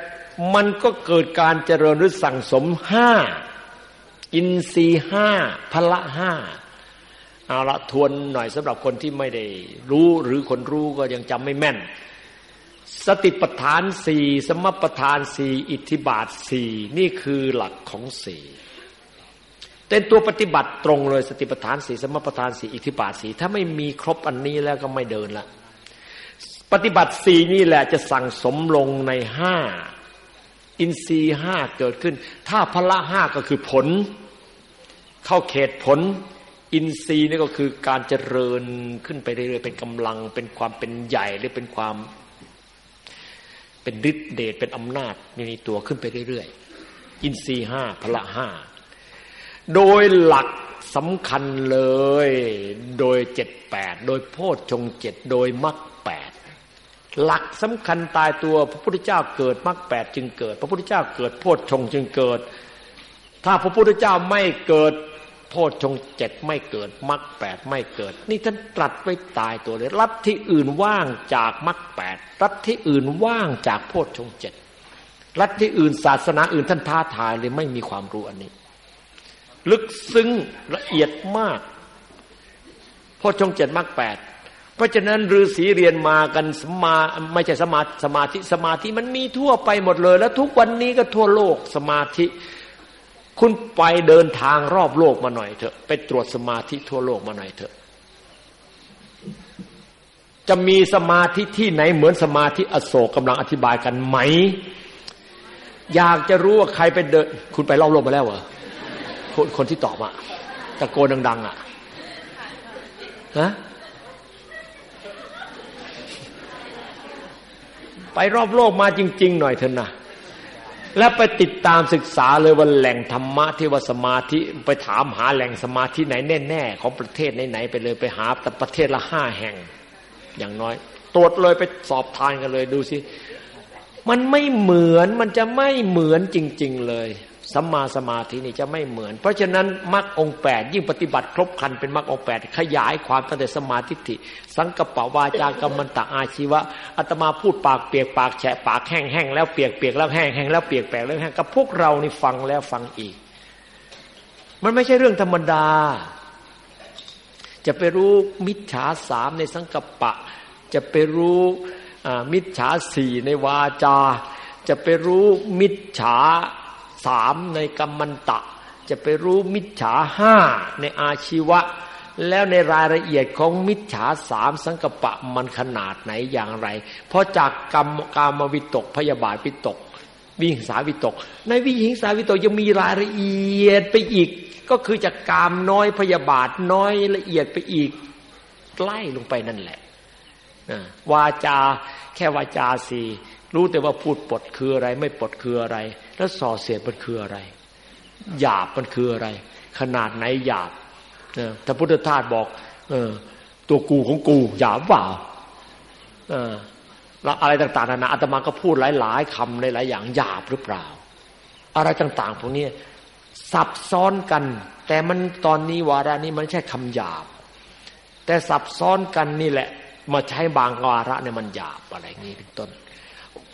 มันก็เกิดการเจริญหรือสั่งสมห้าอินทรีห้าพละห้า เอาละทวนหน่อยสำหรับคนที่ไม่ได้รู้หรือคนรู้ก็ยังจำไม่แม่น สติปัฏฐานสี่สมปัฏฐานสี่อิทธิบาทสี่นี่คือหลักของสี่เป็นตัวปฏิบัติตรงเลยสติปัฏฐานสี่สมปัฏฐานสี่อิทธิบาทสี่ถ้าไม่มีครบอันนี้แล้วก็ไม่เดินละปฏิบัติสี่นี่แหละจะสั่งสมลงในห้าอินทรีห้าเกิดขึ้น ถ้าพละห้าก็คือผล เข้าเขตผล อินทรีย์นี่ก็คือการเจริญขึ้นไปเรื่อยๆเป็นกำลัง เป็นความเป็นใหญ่หรือเป็นความ เป็นฤทธิเดชเป็นอำนาจมีตัวขึ้นไปเรื่อยๆอินทรีย์ห้าพละห้าโดยหลักสำคัญเลย โดยเจ็ดแปดโดยโพชฌงเจ็ดโดยมรรคแปดหลักสำคัญตายตัวพระพุทธเจ้าเกิดมรรคแปดจึงเกิด พระพุทธเจ้าเกิดโพชฌงจึงเกิด ถ้าพระพุทธเจ้าไม่เกิด โพชงเจ็ดไม่เกิดมรรคแปดไม่เกิด นี่ท่านตรัสไว้ตายตัวเลยรัฐที่อื่นว่างจากมรรคแปดรัฐที่อื่นว่างจากโพชงเจ็ดรัฐที่อื่นศาสนาอื่นท่านท้าทายเลยไม่มีความรู้อันนี้ ลึกซึ้งละเอียดมากโพชฌงเจ็ดมรรคแปดเพราะฉะนั้นฤาษีเรียนมากันสมาไม่ใช่สมาสมาธิสมาธิมันมีทั่วไปหมดเลย แล้วทุกวันนี้ก็ทั่วโลกสมาธิ คุณไปเดินทางรอบโลกมาหน่อยเถอะ ไปตรวจสมาธิทั่วโลกมาหน่อยเถอะ จะมีสมาธิที่ไหนเหมือนสมาธิอโศกกำลังอธิบายกันไหม อยากจะรู้ว่าใครไปเดิน คุณไปรอบโลกมาแล้วเหรอคนคนที่ตอบอะตะโกนดัง ๆอะฮะไปรอบโลกมาจริง ๆ หน่อยเถอะนะ แล้วไปติดตามศึกษาเลยว่าแหล่งธรรมะที่ว่าสมาธิไปถามหาแหล่งสมาธิไหนแน่ๆของประเทศไหนๆไปเลยไปหาแต่ประเทศละห้าแห่ง อย่างน้อย ตรวจเลยไปสอบทานกันเลยดูสิมันไม่เหมือนมันจะไม่เหมือนจริง ๆ เลย สัมมาสมาธินี่จะไม่เหมือน เพราะฉะนั้นมรรคองแปดยิ่งปฏิบัติครบคันเป็นมรรคองแปดขยายความตั้งแต่สมาธิิสังกปะวาจากรรมันตะอาชีวะอาตมาพูดปากเปียกปากแฉะปากแห้งแห้งแล้วเปียกเปียกแล้วแห้งแห้งแล้วเปียกแปกแล้วแห้งกับพวกเรานี่ฟังแล้วฟังอีก มันไม่ใช่เรื่องธรรมดา จะไปรู้มิจฉาสามในสังกปะ จะไปรู้มิจฉาสี่ในวาจา จะไปรู้มิจฉา สามในกรรมันตะ จะไปรู้มิจฉาห้าในอาชีวะ แล้วในรายละเอียดของมิจฉาสามสังกปะมันขนาดไหนอย่างไร เพราะจากกรรมกามวิตกพยาบาทวิตก วิหิงสาวิตก ในวิหิงสาวิตกยังมีรายละเอียดไปอีก ก็คือจากกามน้อยพยาบาทน้อยละเอียดไปอีกใกล้ลงไปนั่นแหละวาจาแค่วาจาสี่รู้แต่ว่าพูดปดคืออะไร ไม่ปดคืออะไร แล้วส่อเสียดมันคืออะไร หยาบมันคืออะไร ขนาดไหนหยาบถ้าพุทธทาสบอก เออ ตัวกูของกูหยาบเปล่าเออแล้วอะไรต่างๆนานาอาตมาก็พูดหลาย ๆคำหลายๆอย่างหยาบหรือเปล่า อะไรต่างๆพวกนี้ซับซ้อนกัน แต่มันตอนนี้วาระนี้มันใช่คำหยาบ แต่ซับซ้อนกันนี่แหละ มาใช้บางวาระเนี่ยมันหยาบอะไรงี้เป็นต้น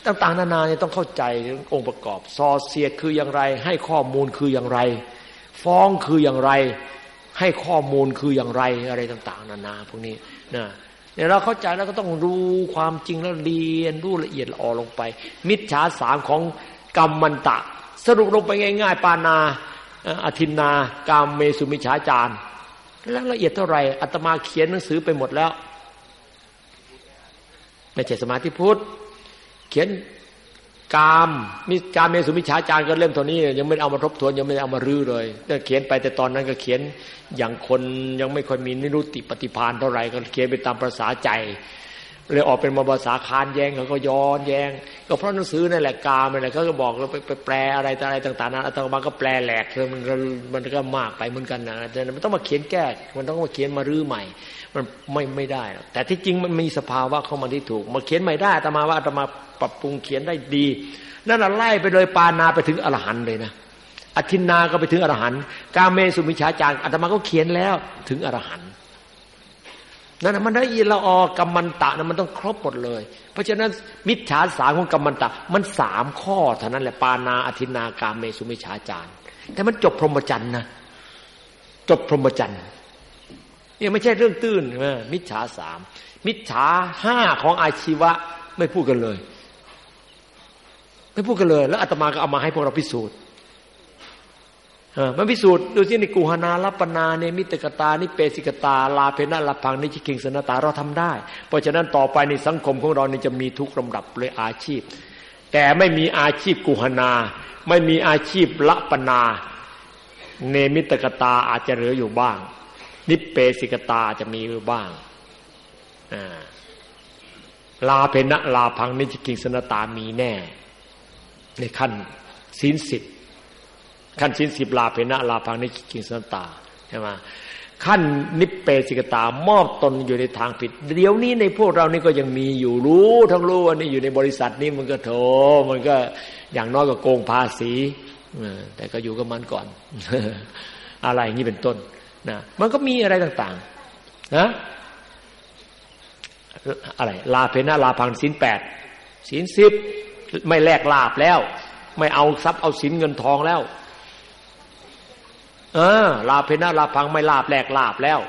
ต่าง ๆ นานาเนี่ยต้องเข้าใจองค์ประกอบซอเสียดคืออย่างไร ให้ข้อมูลคืออย่างไร ฟ้องคืออย่างไร ให้ข้อมูลคืออย่างไรอะไรต่าง ๆ นานาพวกนี้นะเนี่ยเราเข้าใจแล้วก็ต้องรู้ความจริงแล้วเรียนรู้ละเอียดละอลงไป มิจฉาสามของกรรมมันตะ สรุปลงไปง่าย ๆ ปานาอธินากามเมสุมิจฉาจารแล้วละเอียดเท่าไหร่อาตมาเขียนหนังสือไปหมดแล้วไม่ใช่สมาธิพุทธ เขียนกามมิกามเมสุมิชาจารก็เล่มเท่านี้ ยังไม่เอามาทบทวนยังไม่เอามารื้อเลยแต่เขียนไปแต่ตอนนั้นก็เขียนอย่างคนยังไม่ค่อยมีนิรุติปฏิพานเท่าไหร่ก็เขียนไปตามภาษาใจ เลยออกเป็นมาภาษาคานแย้งเขาก็ย้อนแย้งก็เพราะหนังสือนั่นแหละกามันแหละเขาก็บอกเราไปแปลอะไรอะไรต่างๆนั้นอาตมาก็แปลแหลกเลยมันก็มันก็มากไปเหมือนกันนะแต่มันต้องมาเขียนแก้มันต้องมาเขียนมารื้อใหม่ มันไม่ไม่ได้ แต่ที่จริงมันมีสภาวะเข้ามาที่ถูก มาเขียนใหม่ได้อาตมาว่าอาตมาปรับปรุงเขียนได้ดีนั่นไล่ไปเลยปานาไปถึงอรหันเลยนะอธินนาก็ไปถึงอรหันกาเมสุมิชาจาร์อาตมาก็เขียนแล้วถึงอรหัน นั่นมันได้ยินละออกรรมันตะนะมันต้องครบหมดเลย เพราะฉะนั้นมิจฉาสามของกรรมันตะ มันสามข้อเท่านั้นแหละปานาอธินากาเมสุมิชาจารแต่มันจบพรหมจรรย์นะจบพรหมจรรย์เนี่ยไม่ใช่เรื่องตื้นมิจฉาสามมิจฉาห้าของอาชีวะไม่พูดกันเลย ไม่พูดกันเลย แล้วอาตมาก็เอามาให้พวกเราพิสูจน์ มันพิสูจน์ดูสิในกูหนาลัปนาเนมิตกตานิเปสิกตา ลาเพนะลาพังนิจิกิงสนตาเราทำได้ เพราะฉะนั้นต่อไปในสังคมของเราเนี่ยจะมีทุกลำดับเลยอาชีพ แต่ไม่มีอาชีพกูหนา ไม่มีอาชีพละปนาเนมิตกตาอาจจะเหลืออยู่บ้าง นิเปสิกตาจะมีอยู่บ้างลาเพนะลาพังนิจิกิงสนตามีแน่ ในขั้นศีลสิบ ขั้นสินสิบลาเพนะลาพังนิกิงสันตาใช่ไหมขั้นนิเปสิกตามอบตนอยู่ในทางผิด เดี๋ยวนี้ในพวกเรานี่ก็ยังมีอยู่รู้ทั้งรู้ว่านี่อยู่ในบริษัทนี้มันก็โถมันก็อย่างน้อยก็โกงภาษีแต่ก็อยู่กับมันก่อน อะไรอย่างนี้เป็นต้นนะมันก็มีอะไรต่างๆนะอะไร ลาเพนะลาพังสินแปดสินสิบไม่แลกลาบแล้ว ไม่เอาทรัพย์เอาสินเงินทองแล้ว เออลาเพนะลาพังไม่ลาบแลกลาบแล้ว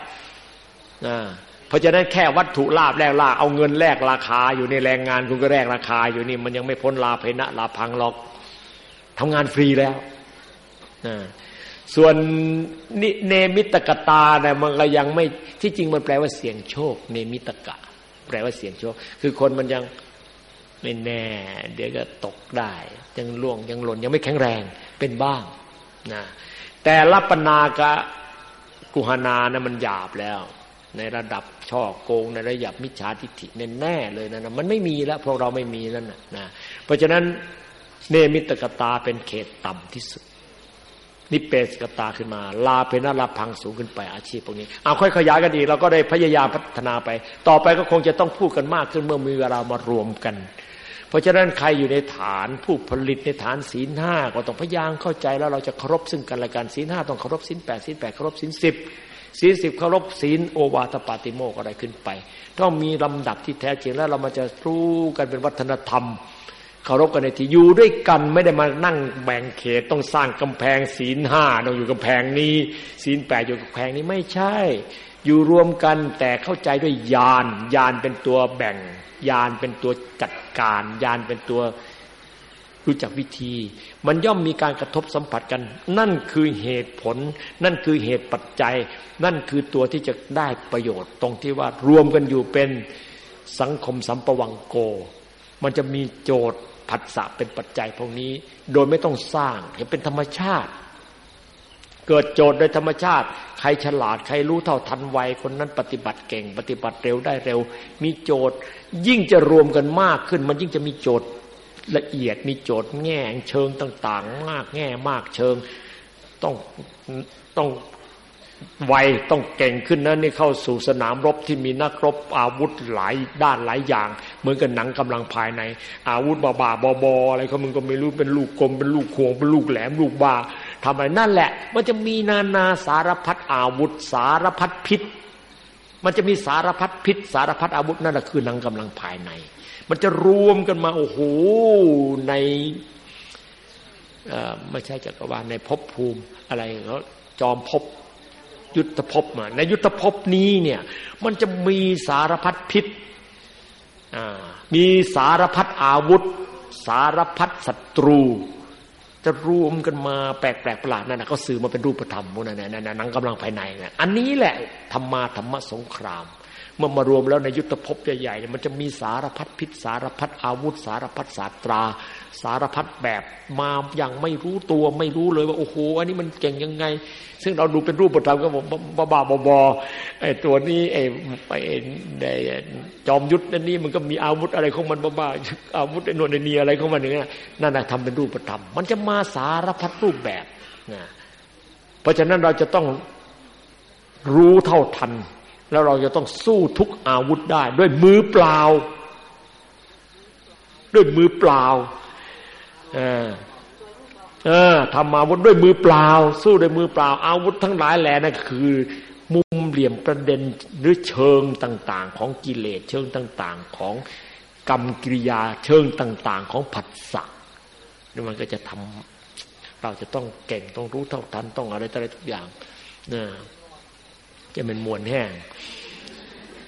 เพราะฉะนั้นแค่วัตถุลาบแลกลาเอาเงินแลกราคาอยู่ในแรงงานคุณก็แลกราคาอยู่นี่มันยังไม่พ้นลาเพนะลาพังหรอกทำงานฟรีแล้วส่วนนิเนมิตกตาเนี่ยมันก็ยังไม่ที่จริงมันแปลว่าเสียงโชค เนมิตกะ แปลว่าเสียงโชค คือคนมันยังไม่แน่ เดี๋ยวก็ตกได้ ยังล่วงยังหล่นยังไม่แข็งแรงเป็นบ้างนะ แต่ลัปนากะกุหนานะมันหยาบแล้ว ในระดับช่อโกงในระดับมิจฉาทิฏฐิแน่ๆเลยนะนะมันไม่มีแล้วพวกเราไม่มีนั่นนะนะเพราะฉะนั้นเนมิตกตาเป็นเขตต่ำที่สุดนิเปสกตาขึ้นมา ลาเป็นนาลาพังสูงขึ้นไปอาชีพพวกนี้เอาค่อยขยายกันอีกเราก็ได้พยายามพัฒนาไป ต่อไปก็คงจะต้องพูดกันมากขึ้นเมื่อมีเวลามารวมกัน เพราะฉะนั้นใครอยู่ในฐานผู้ผลิตในฐานศีลห้าก็ต้องพยายามเข้าใจแล้วเราจะเคารพซึ่งกันและกันศีลห้าต้องเคารพศีลแปดศีลแปดเคารพศีลสิบศีลสิบเคารพศีลโอวาทปาติโมกอะไรขึ้นไป ต้องมีลำดับที่แท้จริงแล้วเรามาจะรู้กันเป็นวัฒนธรรมเคารพกันในที่อยู่ด้วยกันไม่ได้มานั่งแบ่งเขตต้องสร้างกำแพงศีลห้าต้องอยู่กำแพงนี้ ศีลแปดอยู่กำแพงนี้ไม่ใช่ อยู่รวมกันแต่เข้าใจด้วยญาณญาณเป็นตัวแบ่งญาณเป็นตัวจัด การญาณเป็นตัวรู้จักวิธี มันย่อมมีการกระทบสัมผัสกัน นั่นคือเหตุผล นั่นคือเหตุปัจจัย นั่นคือตัวที่จะได้ประโยชน์ ตรงที่ว่ารวมกันอยู่เป็นสังคมสัมปวังโก มันจะมีโจทย์ผัสสะเป็นปัจจัยพวกนี้ โดยไม่ต้องสร้างเห็นเป็นธรรมชาติ เกิดโจทย์โดยธรรมชาติ ใครฉลาดใครรู้เท่าทันไวคนนั้นปฏิบัติเก่ง ปฏิบัติเร็วได้เร็ว มีโจทย์ ยิ่งจะรวมกันมากขึ้น มันยิ่งจะมีโจทย์ละเอียดมีโจทย์แง่เชิงต่าง ๆ มากแง่มากเชิงต้องต้องไวต้องเก่งขึ้นนะนี่เข้าสู่สนามรบที่มีนักรบอาวุธหลายด้านหลายอย่าง เหมือนกับหนังกำลังภายใน อาวุธบาบาบอบออะไรเขามึงก็ไม่รู้เป็นลูกกลมเป็นลูกขวงเป็นลูกแหลมลูกบาทำอะไรนั่นแหละ มันจะมีนานาสารพัด อาวุธสารพัดพิษ มันจะมีสารพัดพิษ สารพัดอาวุธนั่นแหละคือนังกำลังภายใน มันจะรวมกันมาโอ้โหในไม่ใช่จักรวาลในภพภูมิอะไรเขาจอมภพยุทธภพมา ในยุทธภพนี้เนี่ยมันจะมีสารพัดพิษมีสารพัดอาวุธ สารพัดศัตรู จะรวมกันมาแปลกแปลกประหลาดนั่นนะก็สื่อมาเป็นรูปธรรมพวกนั้นนั่นังกำลังภายในนะอันนี้แหละธรรมาธรรมสงคราม เมื่อมารวมแล้วในยุทธภพใหญ่ๆมันจะมีสารพัดพิษสารพัดอาวุธสารพัดศาสตรา สารพัดแบบมาอย่างไม่รู้ตัวไม่รู้เลยว่าโอ้โหอันนี้มันเก่งยังไง ซึ่งเราดูเป็นรูปธรรมก็บอกบ้าบ้าบอไอ้ตัวนี้ไอ้ไอ้จอมยุทธนั่นนี่มันก็มีอาวุธอะไรของมันบ้าบ้าอาวุธไอ้นวลไอ้นีอะไรของมันอย่างนี้นั่นแหะทำเป็นรูปธรรมมันจะมาสารพัดรูปแบบนะเพราะฉะนั้นเราจะต้องรู้เท่าทัน แล้วเราจะต้องสู้ทุกอาวุธได้ ด้วยมือเปล่า ด้วยมือเปล่า ทำอาวุธด้วยมือเปล่า สู้ด้วยมือเปล่า อาวุธทั้งหลายแหล่นั่นคือ มุมเหลี่ยมประเด็นหรือเชิงต่าง ๆ ของกิเลสเชิงต่าง ๆ ของกรรมกิริยาเชิงต่าง ๆ ของผัสสะนี่มันก็จะทำเราจะต้องเก่งต้องรู้เท่าทันต้องอะไรอะไรทุกอย่างนะจะเป็นมวลแห้ง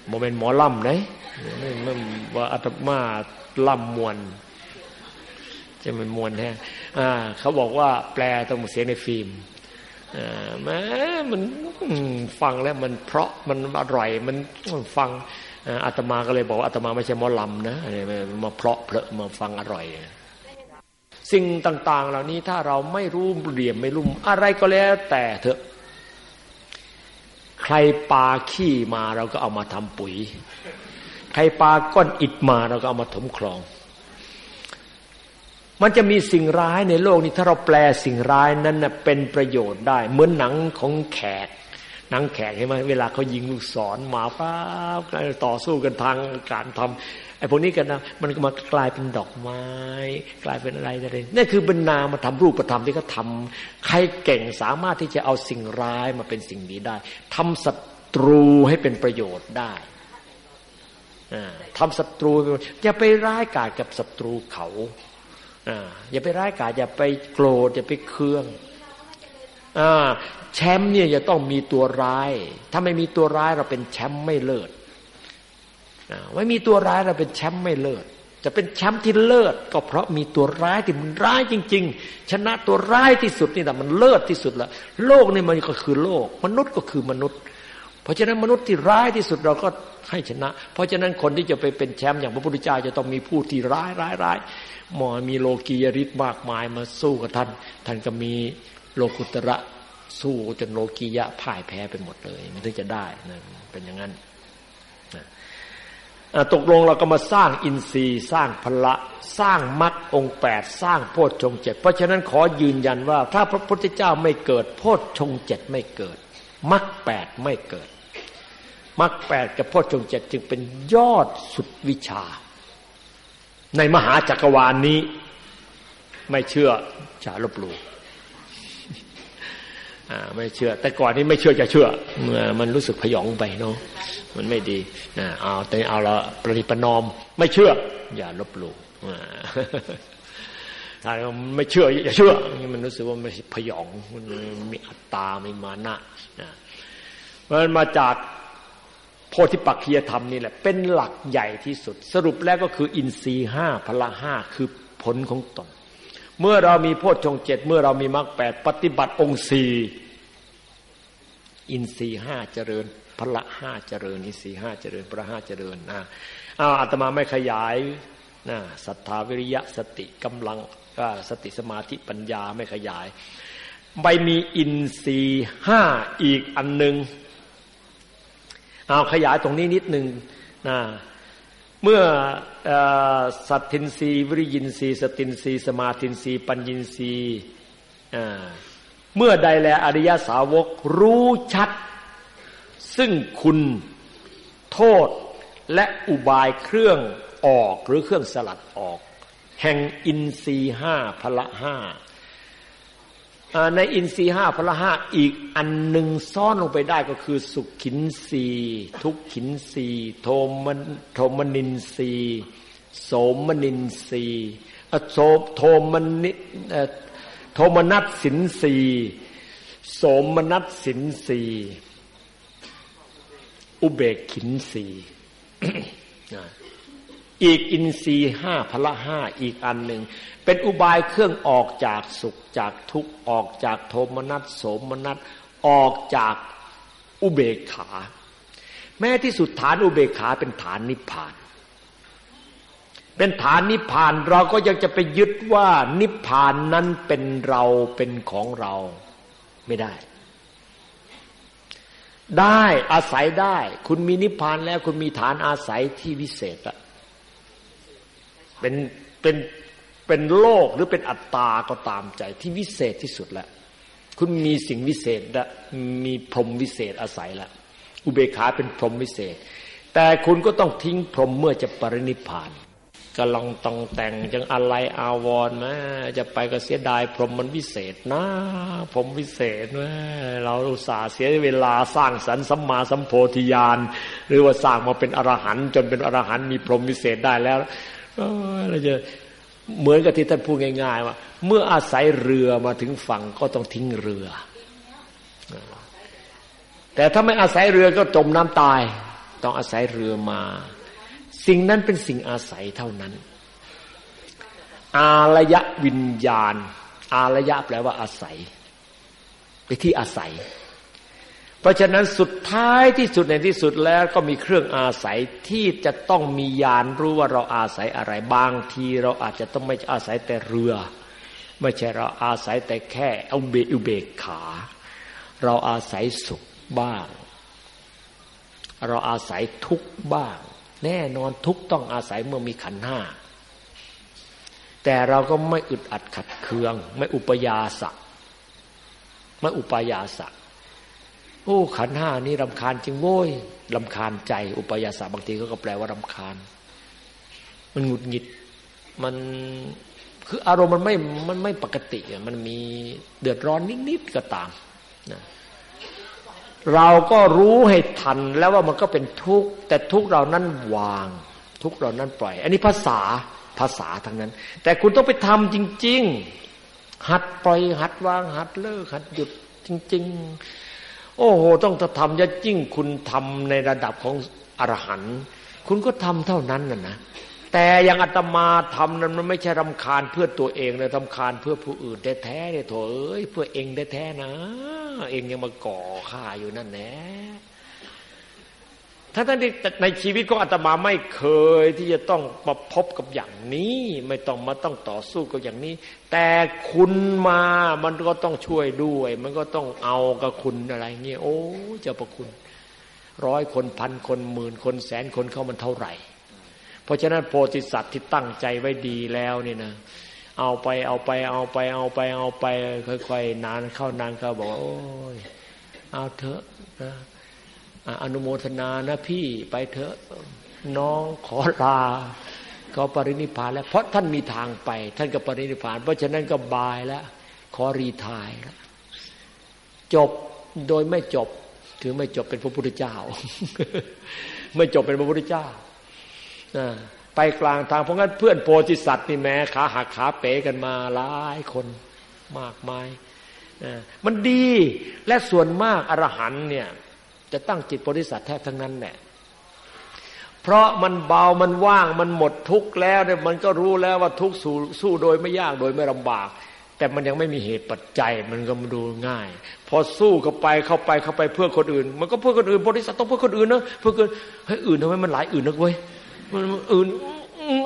โมเป็นหมอล่ำเลยไม่ว่าอาตมาล่ำมวล จะเป็นมวลแห้เขาบอกว่าแปลต้องเสียในฟิล์มแม้มันฟังแล้วมันเพราะมันอร่อยมันฟังอาตมาก็เลยบอกว่าอาตมาไม่ใช่มอลำนะมาเพราะเพลมาฟังอร่อย สิ่งต่าง ๆ เหล่านี้ถ้าเราไม่รู้เหลี่ยมไม่รู้อะไรก็แล้ว แต่เถอะ ใครปาขี้มาเราก็เอามาทำปุ๋ย ใครปาก้อนอิฐมาเราก็เอามาถมคลอง มันจะมีสิ่งร้ายในโลกนี้ถ้าเราแปลสิ่งร้ายนั้นเป็นประโยชน์ได้ เหมือนหนังของแขกหนังแขกเห็นไหมเวลาเขายิงลูกศรหมาฟ้าต่อสู้กันทางการทำไอ้พวกนี้กันนะมันก็มากลายเป็นดอกไม้ กลายเป็นอะไรอะไรนี่คือเป็นนามาทำรูปธรรมที่เขาทาใครเก่งสามารถที่จะเอาสิ่งร้ายมาเป็นสิ่งดีได้ทำศัตรูให้เป็นประโยชน์ได้ทำศัตรูอย่าไปร้ายกาจกับศัตรูเขา อย่าไปร้ายกาจอย่าไปโกรธอย่าไปเคืองแชมป์เนี่ยจะต้องมีตัวร้าย ถ้าไม่มีตัวร้ายเราเป็นแชมป์ไม่เลิศไม่มีตัวร้ายเราเป็นแชมป์ไม่เลิศจะเป็นแชมป์ที่เลิศก็เพราะมีตัวร้ายที่มันร้ายจริง ๆ ชนะตัวร้ายที่สุดนี่แต่มันเลิศที่สุดละโลกนี่มันก็คือโลก มนุษย์ก็คือมนุษย์ เพราะฉะนั้นมนุษย์ที่ร้ายที่สุดเราก็ให้ชนะ เพราะฉะนั้นคนที่จะไปเป็นแชมป์อย่างพระพุทธเจ้าจะต้องมีผู้ที่ร้ายร้ายร้ายหมอมีโลกียริศมากมายมาสู้กับท่าน ท่านก็มีโลกุตระสู้จนโลกียะพ่ายแพ้ไปหมดเลย มันถึงจะได้นะเป็นอย่างนั้นตกลงเราก็มาสร้างอินทรีย์สร้างพละ สร้างมรรคองแปดสร้างโพชฌงเจ็ดเพราะฉะนั้นขอยืนยันว่า ถ้าพระพุทธเจ้าไม่เกิดโพชฌงเจ็ดไม่เกิด มรรคแปดไม่เกิดมรรคแปดกับโพชฌงเจ็ดจึงเป็นยอดสุดวิชา ในมหาจักรวาลนนี้ ไม่เชื่อจะลบหลู่ไม่เชื่อ แต่ก่อนนี้ไม่เชื่อจะเชื่อเมื่อมันรู้สึกพยองไปเนาะมันไม่ดีเอาแต่เอาละปริปนอม ไม่เชื่อ อย่าลบหลู่ ถ้าไม่เชื่ออย่าเชื่อนี่มันรู้สึกว่ามันพยองมันมีอัตตาไม่มานะนะมันมาจากโพธิปักขียธรรมนี่แหละ เป็นหลักใหญ่ที่สุด สรุปแล้วก็คืออินทรีห้าพละห้าคือผลของตน เมื่อเรามีโพชฌงเจ็ดเมื่อเรามีมรรคแปดปฏิบัติองค์สี่อินทรีห้าเจริญพละห้าเจริญอินทรีห้าเจริญพละห้าเจริญนะอ้าวอาตมาไม่ขยายนะศรัทธาวิริยะสติกำลัง ก็สติสมาธิปัญญาไม่ขยายใบมีอินทรีห้าอีกอันหนึ่งเอาขยายตรงนี้นิดหนึ่งนะเมื่อสัตทินรีวิริยินรีสตินรีสมาตินรีปัญญินรีเมื่อใดแลอริยสาวกรู้ชัด ซึ่งคุณโทษและอุบายเครื่องออกหรือเครื่องสลัดออก แห่งอินทรีห้าพละห้าในอินทรีห้าพละห้าอีกอันหนึ่งซ่อนลงไปได้ก็คือสุขขินสีทุกขินสีโทมันโทมนินสีโสมนินสีโสโทมนิโทมนัสสินสีโสมนัสสินสีอุเบกขินสี อีกอินทรีห้าพละห้าอีกอันหนึ่ง เป็นอุบายเครื่องออกจากสุขจากทุกข์ออกจากโทมนัสโสมนัสออกจากอุเบกขา แม้ที่สุดฐานอุเบกขาเป็นฐานนิพพาน เป็นฐานนิพพานเราก็ยังจะไปยึดว่านิพพานนั้นเป็นเราเป็นของเราไม่ได้ ได้อาศัยได้ คุณมีนิพพานแล้วคุณมีฐานอาศัยที่วิเศษอะ เป็นเป็นเป็นโลกหรือเป็นอัตตาก็ตามใจที่วิเศษที่สุดแล้วคุณมีสิ่งวิเศษละมีพรหมวิเศษอาศัยละอุเบกขาเป็นพรหมวิเศษ แต่คุณก็ต้องทิ้งพรหมเมื่อจะปรินิพานกำลังต้องแต่งจังอะไรอาวรณ์นะจะไปก็เสียดายพรหมมันวิเศษนะพรหมวิเศษนะเราอุตส่าห์เสียเวลาสร้างสรรค์สัมมาสัมโพธิญาณหรือว่าสร้างมาเป็นอรหันต์จนเป็นอรหันต์มีพรหมวิเศษได้แล้ว เราจะเหมือนกับที่ท่านพูดง่ายๆว่า เมื่ออาศัยเรือมาถึงฝั่งก็ต้องทิ้งเรือ แต่ถ้าไม่อาศัยเรือก็จมน้ำตาย ต้องอาศัยเรือมา สิ่งนั้นเป็นสิ่งอาศัยเท่านั้น อารยะวิญญาณ อารยะแปลว่าอาศัยไปที่อาศัย เพราะฉะนั้นสุดท้ายที่สุดในที่สุดแล้วก็มีเครื่องอาศัยที่จะต้องมียานรู้ว่าเราอาศัยอะไรบางทีเราอาจจะต้องไม่อาศัยแต่เรือ ไม่ใช่เราอาศัยแต่แค่อุเบอุเบกขา เราอาศัยสุขบ้าง เราอาศัยทุกบ้าง แน่นอนทุกต้องอาศัยเมื่อมีขันห้าแต่เราก็ไม่อึดอัดขัดเคือง ไม่อุปยาสะไม่อุปยาสะ โอ้ขันห้านี่รำคาญจริงโว้ยรำคาญใจ อุปยาสาบางทีก็แปลว่ารำคาญ มันหงุดหงิด มันคืออารมณ์มันไม่มันไม่ปกติมันมีเดือดร้อนนิดๆก็ตามนะเราก็รู้ให้ทันแล้วว่ามันก็เป็นทุกข์แต่ทุกเรานั้นวาง ทุกเรานั้นปล่อย อันนี้ภาษาภาษาทั้งนั้น แต่คุณต้องไปทำจริง ๆ หัดปล่อยหัดวางหัดเลิกหัดหยุดจริง ๆ โอ้โห ต้องทำยะจิ้งคุณทำในระดับของอรหันต์คุณก็ทำเท่านั้นน่ะนะแต่อย่างอาตมาทำนั้นมันไม่ใช่รำคาญเพื่อตัวเองเลยรำคาญเพื่อผู้อื่นแท้ๆเนี่ยโถเอ้ยเพื่อเองแท้ๆนะ เองยังมาก่อข้าอยู่นั่นแน่ ถ้าท่านที่ในชีวิตของอาตมาไม่เคยที่จะต้องมาพบกับอย่างนี้ ไม่ต้องมาต้องต่อสู้กับอย่างนี้ แต่คุณมามันก็ต้องช่วยด้วย มันก็ต้องเอากับคุณอะไรเงี้ยโอ้เจ้าประคุณ ร้อยคนพันคนหมื่นคนแสนคนเข้ามันเท่าไหร่ เพราะฉะนั้นโพธิสัตว์ที่ตั้งใจไว้ดีแล้วนี่นะเอาไปเอาไปเอาไปเอาไปเอาไป ค่อยๆนานเข้านานเข้าบอกโอ้ยเอาเถอะนะ อนุโมทนานะพี่ไปเถอะน้องขอลาเขาปรินิพานแล้ว เพราะท่านมีทางไป ท่านก็ปรินิพาน เพราะฉะนั้นก็บายแล้ว ขอรีทายแล้วจบโดยไม่จบ ถือไม่จบเป็นพระพุทธเจ้า ไม่จบเป็นพระพุทธเจ้าไปกลางทางเพราะงั้นเพื่อนโพธิสัตว์นี่แม้ขาหักขาเป๋กันมาหลายคนมากมายมันดีและส่วนมากอรหันเนี่ย จะตั้งจิตโพธิสัตว์แทบทั้งนั้นแหละเพราะมันเบามันว่างมันหมดทุกข์แล้วเนี่ยมันก็รู้แล้วว่าทุกข์สู้สู้โดยไม่ยากโดยไม่ลำบาก แต่มันยังไม่มีเหตุปัจจัยมันก็มาดูง่าย พอสู้เข้าไปเข้าไปเข้าไปเพื่อคนอื่น มันก็เพื่อคนอื่นโพธิสัตว์ต้องเพื่อคนอื่นนะเพื่อคนเฮ้ยอื่นทำไมมันหลายอื่นนักเว้ยมันอื่น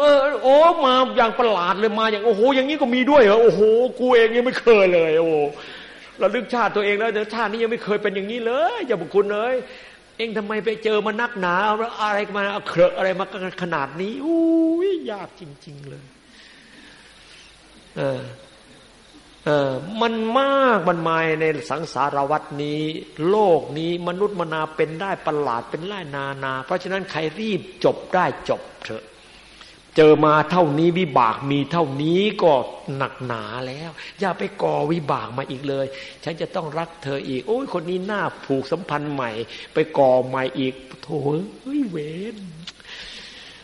เออโอ้มาอย่างประหลาดเลยมาอย่างโอ้โหอย่างนี้ก็มีด้วยเหรอโอ้โหกูเองยังไม่เคยเลย โอ้ เราลึกชาติตัวเองแล้วแต่ชาตินี้ยังไม่เคยเป็นอย่างนี้เลยอย่าบุคคลเลยเองทำไมไปเจอมานักหนาอะไรมาเครอะอะไรมาขนาดนี้อุ้ยยากจริง ๆเลย เออเออมันมากมันมายในสังสารวัตนี้ โลกนี้มนุษย์มนาเป็นได้ประหลาดเป็นไล่นานา เพราะฉะนั้นใครรีบจบได้จบเถอะ เจอมาเท่านี้วิบากมีเท่านี้ก็หนักหนาแล้ว อย่าไปก่อวิบากมาอีกเลย ฉันจะต้องรักเธออีก โอ้ยคนนี้หน้าผูกสัมพันธ์ใหม่ ไปก่อใหม่อีกโถเฮ้ยเวน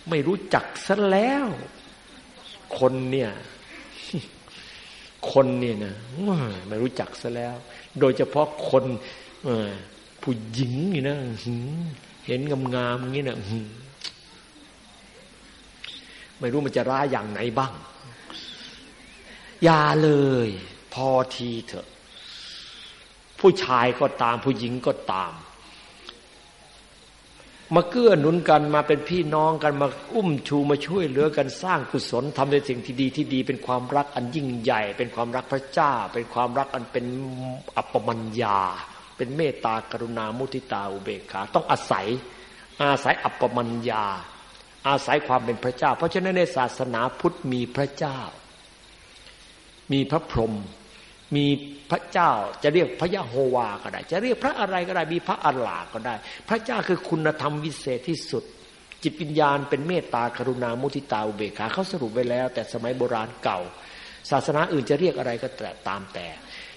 ไม่รู้จักซะแล้ว คนเนี่ย คนเนี่ยนะไม่รู้จักซะแล้ว โดยเฉพาะคนผู้หญิงนี่นะเห็นงามๆอย่างนี้นะ ไม่รู้มันจะร้ายอย่างไหนบ้าง อย่าเลย พอทีเถอะ ผู้ชายก็ตามผู้หญิงก็ตาม มาเกื้อหนุนกันมาเป็นพี่น้องกันมาอุ้มชูมาช่วยเหลือกันสร้างกุศลทำในสิ่งที่ดีที่ดี เป็นความรักอันยิ่งใหญ่ เป็นความรักพระเจ้า เป็นความรักอันเป็นอัปปมัญญา เป็นเมตตากรุณามุทิตาอุเบกขา ต้องอาศัยอาศัยอัปปมัญญา อาศัยความเป็นพระเจ้า เพราะฉะนั้นในศาสนาพุทธมีพระเจ้า มีพระพรหมมีพระเจ้าจะเรียกพระยะโฮวาก็ได้ จะเรียกพระอะไรก็ได้มีพระอัลลาก็ได้ พระเจ้าคือคุณธรรมวิเศษที่สุด จิตวิญญาณเป็นเมตตากรุณามุทิตาอุเบกขาเขาสรุปไว้แล้ว แต่สมัยโบราณเก่า ศาสนาอื่นจะเรียกอะไรก็แต่ตามแต่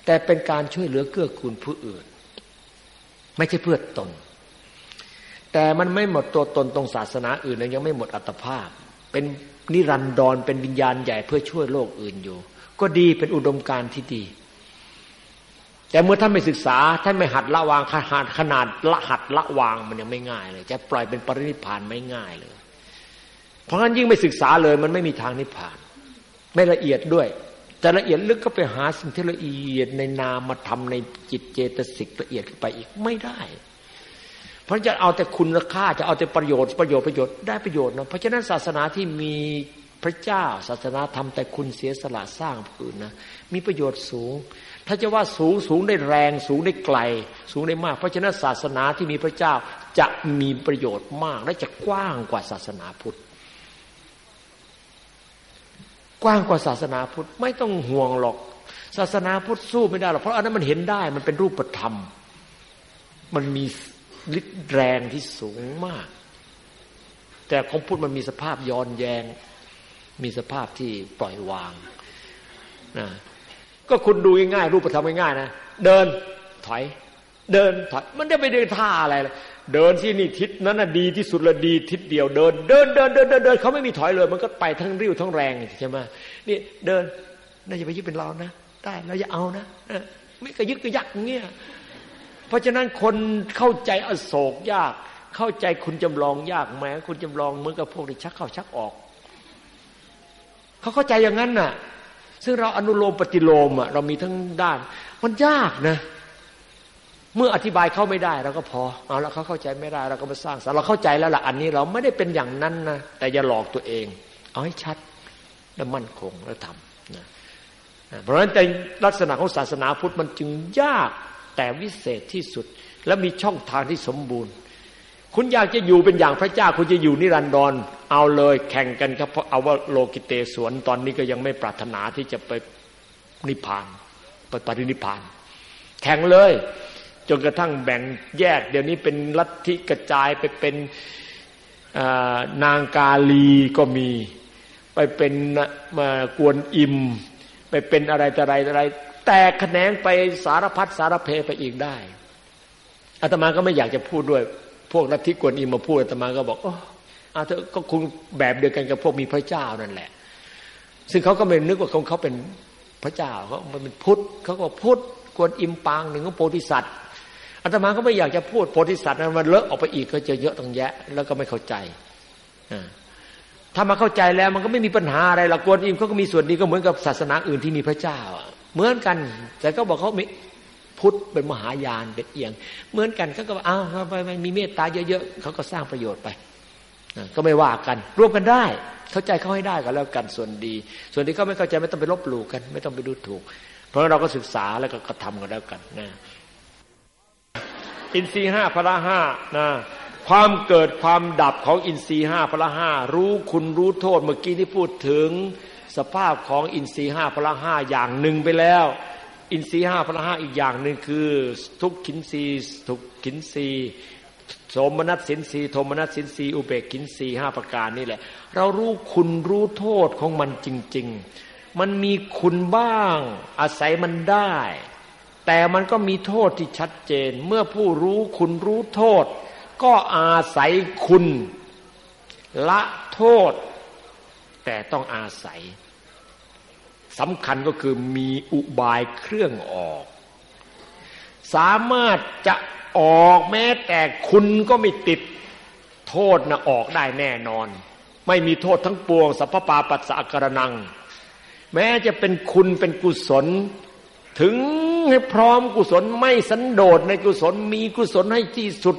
แต่เป็นการช่วยเหลือเกื้อกูลผู้อื่น ไม่ใช่เพื่อตน แต่มันไม่หมดตัวตนตรงศาสนาอื่นยังไม่หมดอัตภาพ เป็นนิรันดรเป็นวิญญาณใหญ่เพื่อช่วยโลกอื่นอยู่ ก็ดีเป็นอุดมการณ์ที่ดี แต่เมื่อท่านไม่ศึกษา ท่านไม่หัดละวางขนาดขนาดละหัดละวางมันยังไม่ง่ายเลย จะปล่อยเป็นปรินิพานไม่ง่ายเลย เพราะงั้นยิ่งไม่ศึกษาเลยมันไม่มีทางนิพพาน ไม่ละเอียดด้วยแต่ละเอียดลึกก็ไปหาสิ่งที่ละเอียดในนามมาทำในจิตเจตสิกละเอียดขึ้นไปอีกไม่ได้ เพราะจะเอาแต่คุณค่าจะเอาแต่ประโยชน์ประโยชน์ประโยชน์ได้ประโยชน์นะเพราะฉะนั้นศาสนาที่มีพระเจ้า ศาสนาทำแต่คุณเสียสละสร้างผืนนะมีประโยชน์สูง ถ้าจะว่าสูงสูงได้แรง สูงได้ไกล สูงได้มาก เพราะฉะนั้นศาสนาที่มีพระเจ้าจะมีประโยชน์มาก และจะกว้างกว่าศาสนาพุทธกว้างกว่าศาสนาพุทธไม่ต้องห่วงหรอก ศาสนาพุทธสู้ไม่ได้หรอกเพราะอันนั้นมันเห็นได้มันเป็นรูปธรรม มันมี ฤทธิ์แรงที่สูงมาก แต่ของพุทธมันมีสภาพย้อนแยง มีสภาพที่ปล่อยวางนะก็คุณดูง่ายๆรูปธรรมง่ายๆนะเดินถอย เดินถอย มันจะไปเดินท่าอะไรเล่ะเดินที่นี่ทิศนั้นน่ะดีที่สุดละดีทิศเดียวเดิน เดินเดินเดินเดินเดินเขาไม่มีถอยเลย มันก็ไปทั้งริ้วทั้งแรงใช่ไหมนี่เดินน่าจะไปยึดเป็นเรานะได้เราจะเอานะไม่กระยึกกระยักเงี้ย ราะฉะนั้นคนเข้าใจอโศกยาก เข้าใจคุณจำลองยากแม้คุณจำลองเหมือนกับพวกที่ชักเข้าชักออก เขาเข้าใจอย่างนั้นน่ะ ซึ่งเราอนุโลมปฏิโลมอะเรามีทั้งด้าน มันยากนะ เมื่ออธิบายเข้าไม่ได้เราก็พอเอาละเขาเข้าใจไม่ได้เราก็มาสร้างสรรเราเข้าใจแล้วล่ะอันนี้เราไม่ได้เป็นอย่างนั้นนะแต่อย่าหลอกตัวเอง เอาให้ชัดและมั่นคงแล้วทำนะเพราะฉะนั้นในลักษณะของศาสนาพุทธมันจึงยาก แต่วิเศษที่สุด และมีช่องทางที่สมบูรณ์ คุณอยากจะอยู่เป็นอย่างพระเจ้า คุณจะอยู่นิรันดรเอาเลยแข่งกันครับเอาว่าโลกิเตสวนตอนนี้ก็ยังไม่ปรารถนาที่จะไปนิพพานไปปรินิพพาน แข่งเลย จนกระทั่งแบ่งแยก เดี๋ยวนี้เป็นลัทธิกระจายไปเป็นนางกาลีก็มี ไปเป็นมากวนอิม ไปเป็นอะไรแต่อะไรอะไร แตกแขนงไปสารพัดสารเพไปอีกได้อาตมาก็ไม่อยากจะพูดด้วย พวกลัทธิกวนอิมมาพูดอาตมาก็บอกโอ้อาเธอก็คงแบบเดียวกันกับพวกมีพระเจ้านั่นแหละ ซึ่งเขาก็ไม่นึกว่าเขาเขาเป็นพระเจ้าเขาเป็นพุทธเขาก็พุทธกวนอิมปางหนึ่งของโพธิสัตว์อาตมาก็ไม่อยากจะพูดโพธิสัตว์นั้นมันเลอะออกไปอีกก็จะเยอะต้องแยะ แล้วก็ไม่เข้าใจถ้ามาเข้าใจแล้วมันก็ไม่มีปัญหาอะไรละกวนอิมเขาก็มีส่วนดีก็เหมือนกับศาสนาอื่นที่มีพระเจ้า เหมือนกัน แต่ก็บอกเขาไม่พุทธเป็นมหายานเป็นเอียง เหมือนกันเขาก็อ้าวไปมีเมตตาเยอะๆเขาก็สร้างประโยชน์ไปก็ไม่ว่ากัน ร่วมกันได้ เข้าใจเขาให้ได้ก็แล้วกันส่วนดี ส่วนที่เขาไม่เข้าใจไม่ต้องไปลบหลู่กัน ไม่ต้องไปดูถูก เพราะเราก็ศึกษาแล้วก็กระทำกันแล้วกันนะอินทรีห้าพละห้านะความเกิดความดับของอินทรีห้าพละห้ารู้คุณรู้โทษเมื่อกี้ที่พูดถึง สภาพของอินทรีห้าพละห้าอย่างหนึ่งไปแล้ว อินทรีห้าพละห้าอีกอย่างหนึ่งคือ ทุกขินรีทุกขินรีสมนัตสินสีโทมนัตสินสีอุเบกขินสีห้าประการนี่แหละ เรารู้คุณรู้โทษของมันจริง ๆ มันมีคุณบ้างอาศัยมันได้ แต่มันก็มีโทษที่ชัดเจน เมื่อผู้รู้คุณรู้โทษ ก็อาศัยคุณละโทษ แต่ต้องอาศัย สำคัญก็คือมีอุบายเครื่องออก สามารถจะออกแม้แต่คุณก็ไม่ติดโทษนะออกได้แน่นอน ไม่มีโทษทั้งปวงสัพพปาปัสสะกระนัง แม้จะเป็นคุณเป็นกุศล ถึงให้พร้อมกุศลไม่สันโดษในกุศลมีกุศลให้ที่สุด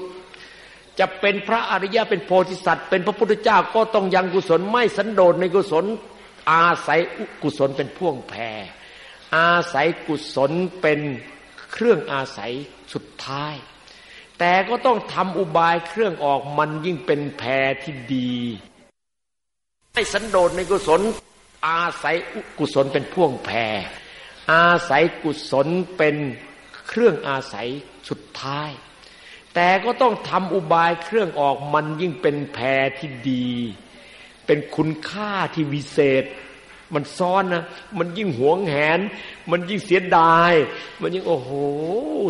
จะเป็นพระอริยะเป็นโพธิสัตว์ เป็นพระพุทธเจ้าก็ต้องยังกุศลไม่สันโดษในกุศล อาศัยกุศลเป็นพ่วงแพร อาศัยกุศลเป็นเครื่องอาศัยสุดท้าย แต่ก็ต้องทำอุบายเครื่องออกมันยิ่งเป็นแพรที่ดีให้สันโดษในกุศล อาศัยกุศลเป็นพ่วงแพร อาศัยกุศลเป็นเครื่องอาศัยสุดท้าย แต่ก็ต้องทำอุบายเครื่องออกมันยิ่งเป็นแพรที่ดี เป็นคุณค่าที่วิเศษ มันซ้อนนะ มันยิ่งหวงแหน มันยิ่งเสียดาย มันยิ่งโอ้โห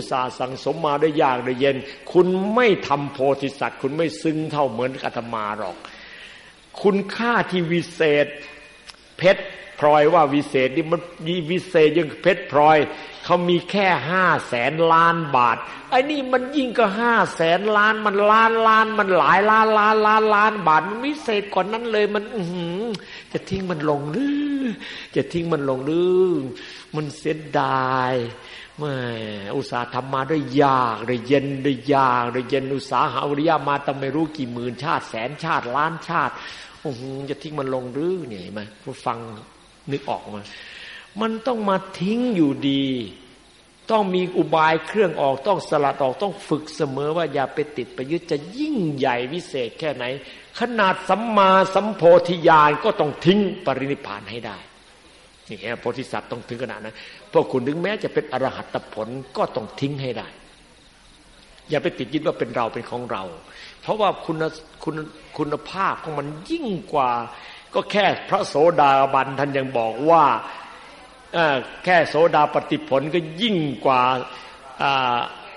สาสังสมมาได้ยากได้เย็น คุณไม่ทำโพธิสัตว์ คุณไม่ซึ้งเท่าเหมือนอาตมาหรอก คุณค่าที่วิเศษ เพชรพลอยว่าวิเศษนี่มันมีวิเศษยังเพชรพลอย เขามีแค่ห้าแสนล้านบาทไอ้นี่มันยิ่งก็ห้าแสนล้านมันล้านล้านมันหลายล้านล้านล้านล้านบาท มันวิเศษกว่านั้นเลยมันอืจะทิ้งมันลงหรือจะทิ้งมันลงหรือมันเสียดายไม่อุตสาห์ทำมาด้วยยากด้วยเย็นด้วยยากด้วยเย็นอุตสาหะอริยามาตั้งไม่รู้กี่หมื่นชาติ แสนชาติล้านชาติโอ้โหจะทิ้งมันลงหรือเนี่ยไหมผู้ฟังนึกออกมา มันต้องมาทิ้งอยู่ดี ต้องมีอุบายเครื่องออกต้องสลัดออกต้องฝึกเสมอว่าอย่าไปติดไปยึดจะยิ่งใหญ่วิเศษแค่ไหน ขนาดสัมมาสัมโพธิญาณก็ต้องทิ้งปรินิพานให้ได้นี่แหละโพธิสัตว์ต้องถึงขนาดนั้นพวกคุณถึงแม้จะเป็นอรหัตผลก็ต้องทิ้งให้ได้ อย่าไปติดยึดว่าเป็นเราเป็นของเรา เพราะว่าคุณคุณคุณภาพของมันยิ่งกว่า ก็แค่พระโสดาบันท่านยังบอกว่า แค่โสดาปฏิผลก็ยิ่งกว่า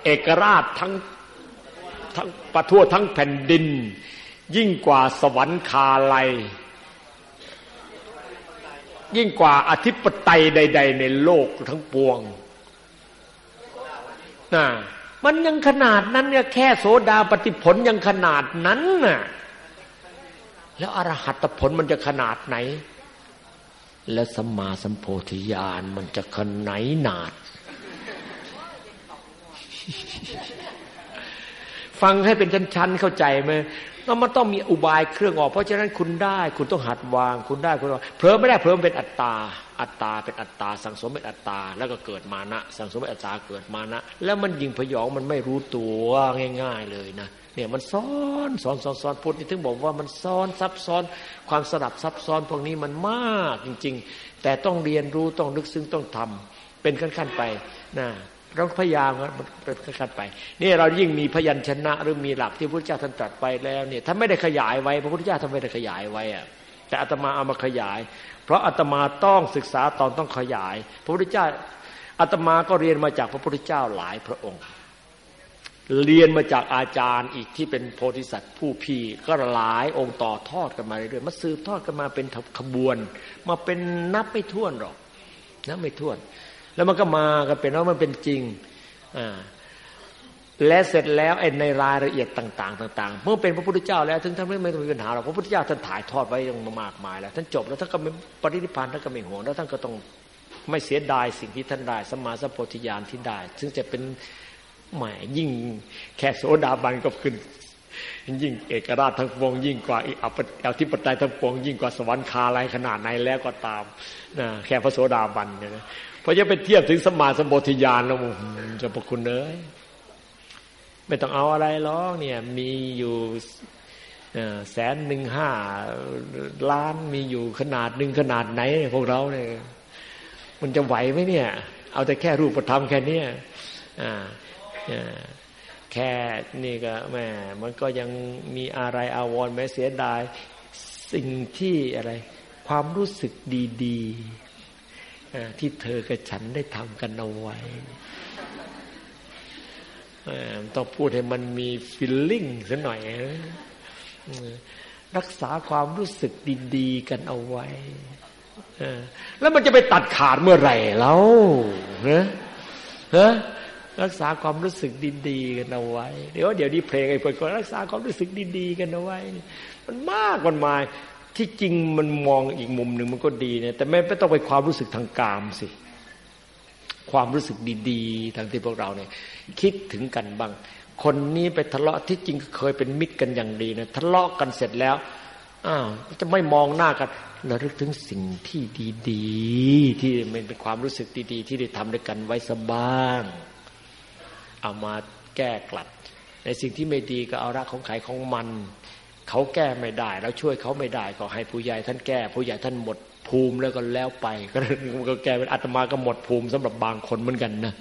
เอกราชทั้งทั้งประทั่วทั้งแผ่นดิน ยิ่งกว่าสวรรคาลัย ยิ่งกว่าอธิปไตยใด ๆ ในโลกทั้งปวงนะมันยังขนาดนั้นเนี่ยแค่โสดาปฏิผลยังขนาดนั้นน่ะแล้วอรหัตผลมันจะขนาดไหน และสัมมาสัมโพธิญาณมันจะขนายหนาด ฟังให้เป็นชั้นๆเข้าใจไหมแล้วมันต้องมีอุบายเครื่องออก เพราะฉะนั้นคุณได้ คุณต้องหัดวาง คุณได้คุณเพิ่มไม่ได้เพิ่มเป็นอัตตา อัตตาเป็นอัตตา สังสมเป็นอัตตา แล้วก็เกิดมานะ สังสมเป็นอัตตาเกิดมานะ แล้วมันยิงพยองมันไม่รู้ตัวง่าย ๆ เลยนะ เนี่ยมันซ้อนซ้อนซ้อนซ้อนพุทธนี่ถึงบอกว่ามันซ้อนซับซ้อนความสลับซับซ้อนพวกนี้มันมากจริง ๆ แต่ต้องเรียนรู้ต้องลึกซึ้งต้องทำเป็นขั้นๆไปนะเราพยายามมันเป็นขั้นๆไป นี่เรายิ่งมีพยัญชนะหรือมีหลักที่พระพุทธเจ้าท่านตรัสไปแล้วเนี่ยถ้าไม่ได้ขยายไว้พระพุทธเจ้าท่านไม่ได้ขยายไว้อะแต่อาตมาเอามาขยาย เพราะอาตมาต้องศึกษาตอนต้องขยาย พระพุทธเจ้าอาตมาก็เรียนมาจากพระพุทธเจ้าหลายพระองค์ เรียนมาจากอาจารย์อีกที่เป็นโพธิสัตว์ผู้พี่ก็หลายองค์ต่อทอดกันมาเรื่อยๆมาสืบทอดกันมาเป็นขบวน มาเป็นนับไม่ถ้วนหรอกนับไม่ถ้วน แล้วมันก็มากันเป็นว่ามันเป็นจริงอ่าและเสร็จแล้วในรายละเอียดต่าง ๆ ต่าง ๆ เมื่อเป็นพระพุทธเจ้าแล้วถึงท่านไม่ไม่มีปัญหาหรอกพระพุทธเจ้าท่านถ่ายทอดไว้ยังมากมายแล้วท่านจบแล้วท่านก็ไม่ปรินิพานท่านก็ไม่ห่วงแล้วท่านก็ต้องไม่เสียดายสิ่งที่ท่านได้สมาสัพโพธิญาณที่ได้ ซึ่งจะเป็น แหมยิ่งแค่โสดาบันก็ขึ้น ยิ่งเอกราชทั้งปวงยิ่งกว่าเอาที่ปไตยทั้งปวงยิ่งกว่าสวรรคาอะไรขนาดไหนแล้วก็ตามนะแค่พระโสดาบันเนี่ยนะพอจะไปเทียบถึงสมาสัพโพธิญาณแล้วจะประคุณเลยไม่ต้องเอาอะไรหรอกเนี่ยมีอยู่แสนหนึ่งห้าล้านมีอยู่ขนาดหนึ่งขนาดไหนพวกเราเนี่ยมันจะไหวไหมเนี่ย เอาแต่แค่รูปธรรมแค่นี้อ่า แค่นี่ก็แม่มันก็ยังมีอะไรอาวรณ์แม้เสียดายสิ่งที่อะไร ความรู้สึกดีๆที่เธอกับฉันได้ทำกันเอาไว้ต้องพูดให้มันมีฟิลลิ่งสักหน่อยรักษาความรู้สึกดีๆกันเอาไว้แล้วมันจะไปตัดขาดเมื่อไหร่แล้วเนะฮะ รักษาความรู้สึกดีๆกันเอาไว้ เดี๋ยวเดี๋ยวนี้เพลงไอ้เพื่อนก็รักษาความรู้สึกดีๆกันเอาไว้ มันมากมันมาที่จริงมันมองอีกมุมหนึ่งมันก็ดีเนี่ยแต่ไม่ต้องไปความรู้สึกทางกามสิ ความรู้สึกดีๆ ทางที่พวกเราเนี่ย คิดถึงกันบ้าง คนนี้ไปทะเลาะที่จริงเคยเป็นมิตรกันอย่างดีนะทะเลาะกันเสร็จแล้วอ้าวจะไม่มองหน้ากันระลึกถึงสิ่งที่ดี ๆ ที่มันเป็นความรู้สึกดี ๆ ที่ได้ทำด้วยกันไว้สบ้าง เอามาแก้กลัดในสิ่งที่ไม่ดีก็เอารักของใครของมัน เขาแก้ไม่ได้ แล้วช่วยเขาไม่ได้ก็ให้ผู้ใหญ่ท่านแก้ผู้ใหญ่ท่านหมดภูมิแล้วก็แล้วไป ก็แก้เป็นอาตมาก็หมดภูมิสำหรับบางคนเหมือนกันนะ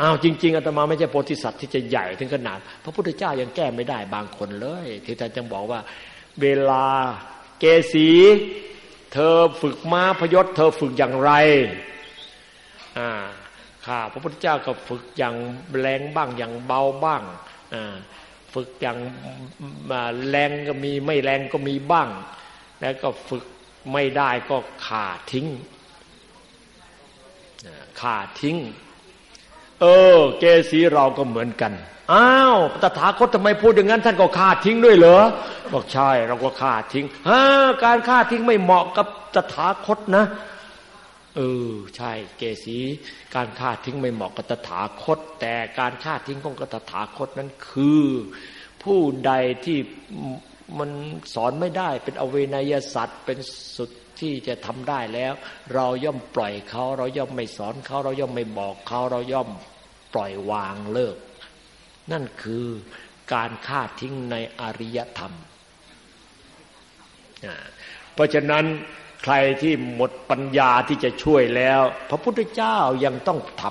อ้าวจริง ๆอาตมาไม่ใช่โพธิสัตว์ที่จะใหญ่ถึงขนาด พระพุทธเจ้ายังแก้ไม่ได้บางคนเลย ที่ท่านจึงบอกว่า เวลาเกสีเธอฝึกม้าพยศ เธอฝึกอย่างไรอ่า ข้าพระพุทธเจ้าก็ฝึกอย่างแรงบ้างอย่างเบาบ้างฝึกอย่างแรงก็มีไม่แรงก็มีบ้าง แล้วก็ฝึกไม่ได้ก็ขาดทิ้งขาดทิ้ง เออ เกสีเราก็เหมือนกันอ้าวตถาคตทำไมพูดอย่างนั้น ท่านก็ฆ่าทิ้งด้วยเหรอบอกใช่เราก็ฆ่าทิ้งฮ่าการฆ่าทิ้งไม่เหมาะกับตถาคตนะ เออ ใช่ เกสีการฆ่าทิ้งไม่เหมาะกับตถาคต แต่การฆ่าทิ้งของกตถาคตนั้นคือ ผู้ใดที่มันสอนไม่ได้เป็นอเวนยสัตว์เป็นสุดที่จะทำได้แล้ว เราย่อมปล่อยเขาเราย่อมไม่สอนเขาเราย่อมไม่บอกเขาเราย่อมปล่อยวางเลิก นั่นคือการฆ่าทิ้งในอริยธรรม เพราะฉะนั้น ใครที่หมดปัญญาที่จะช่วยแล้ว พระพุทธเจ้ายังต้องท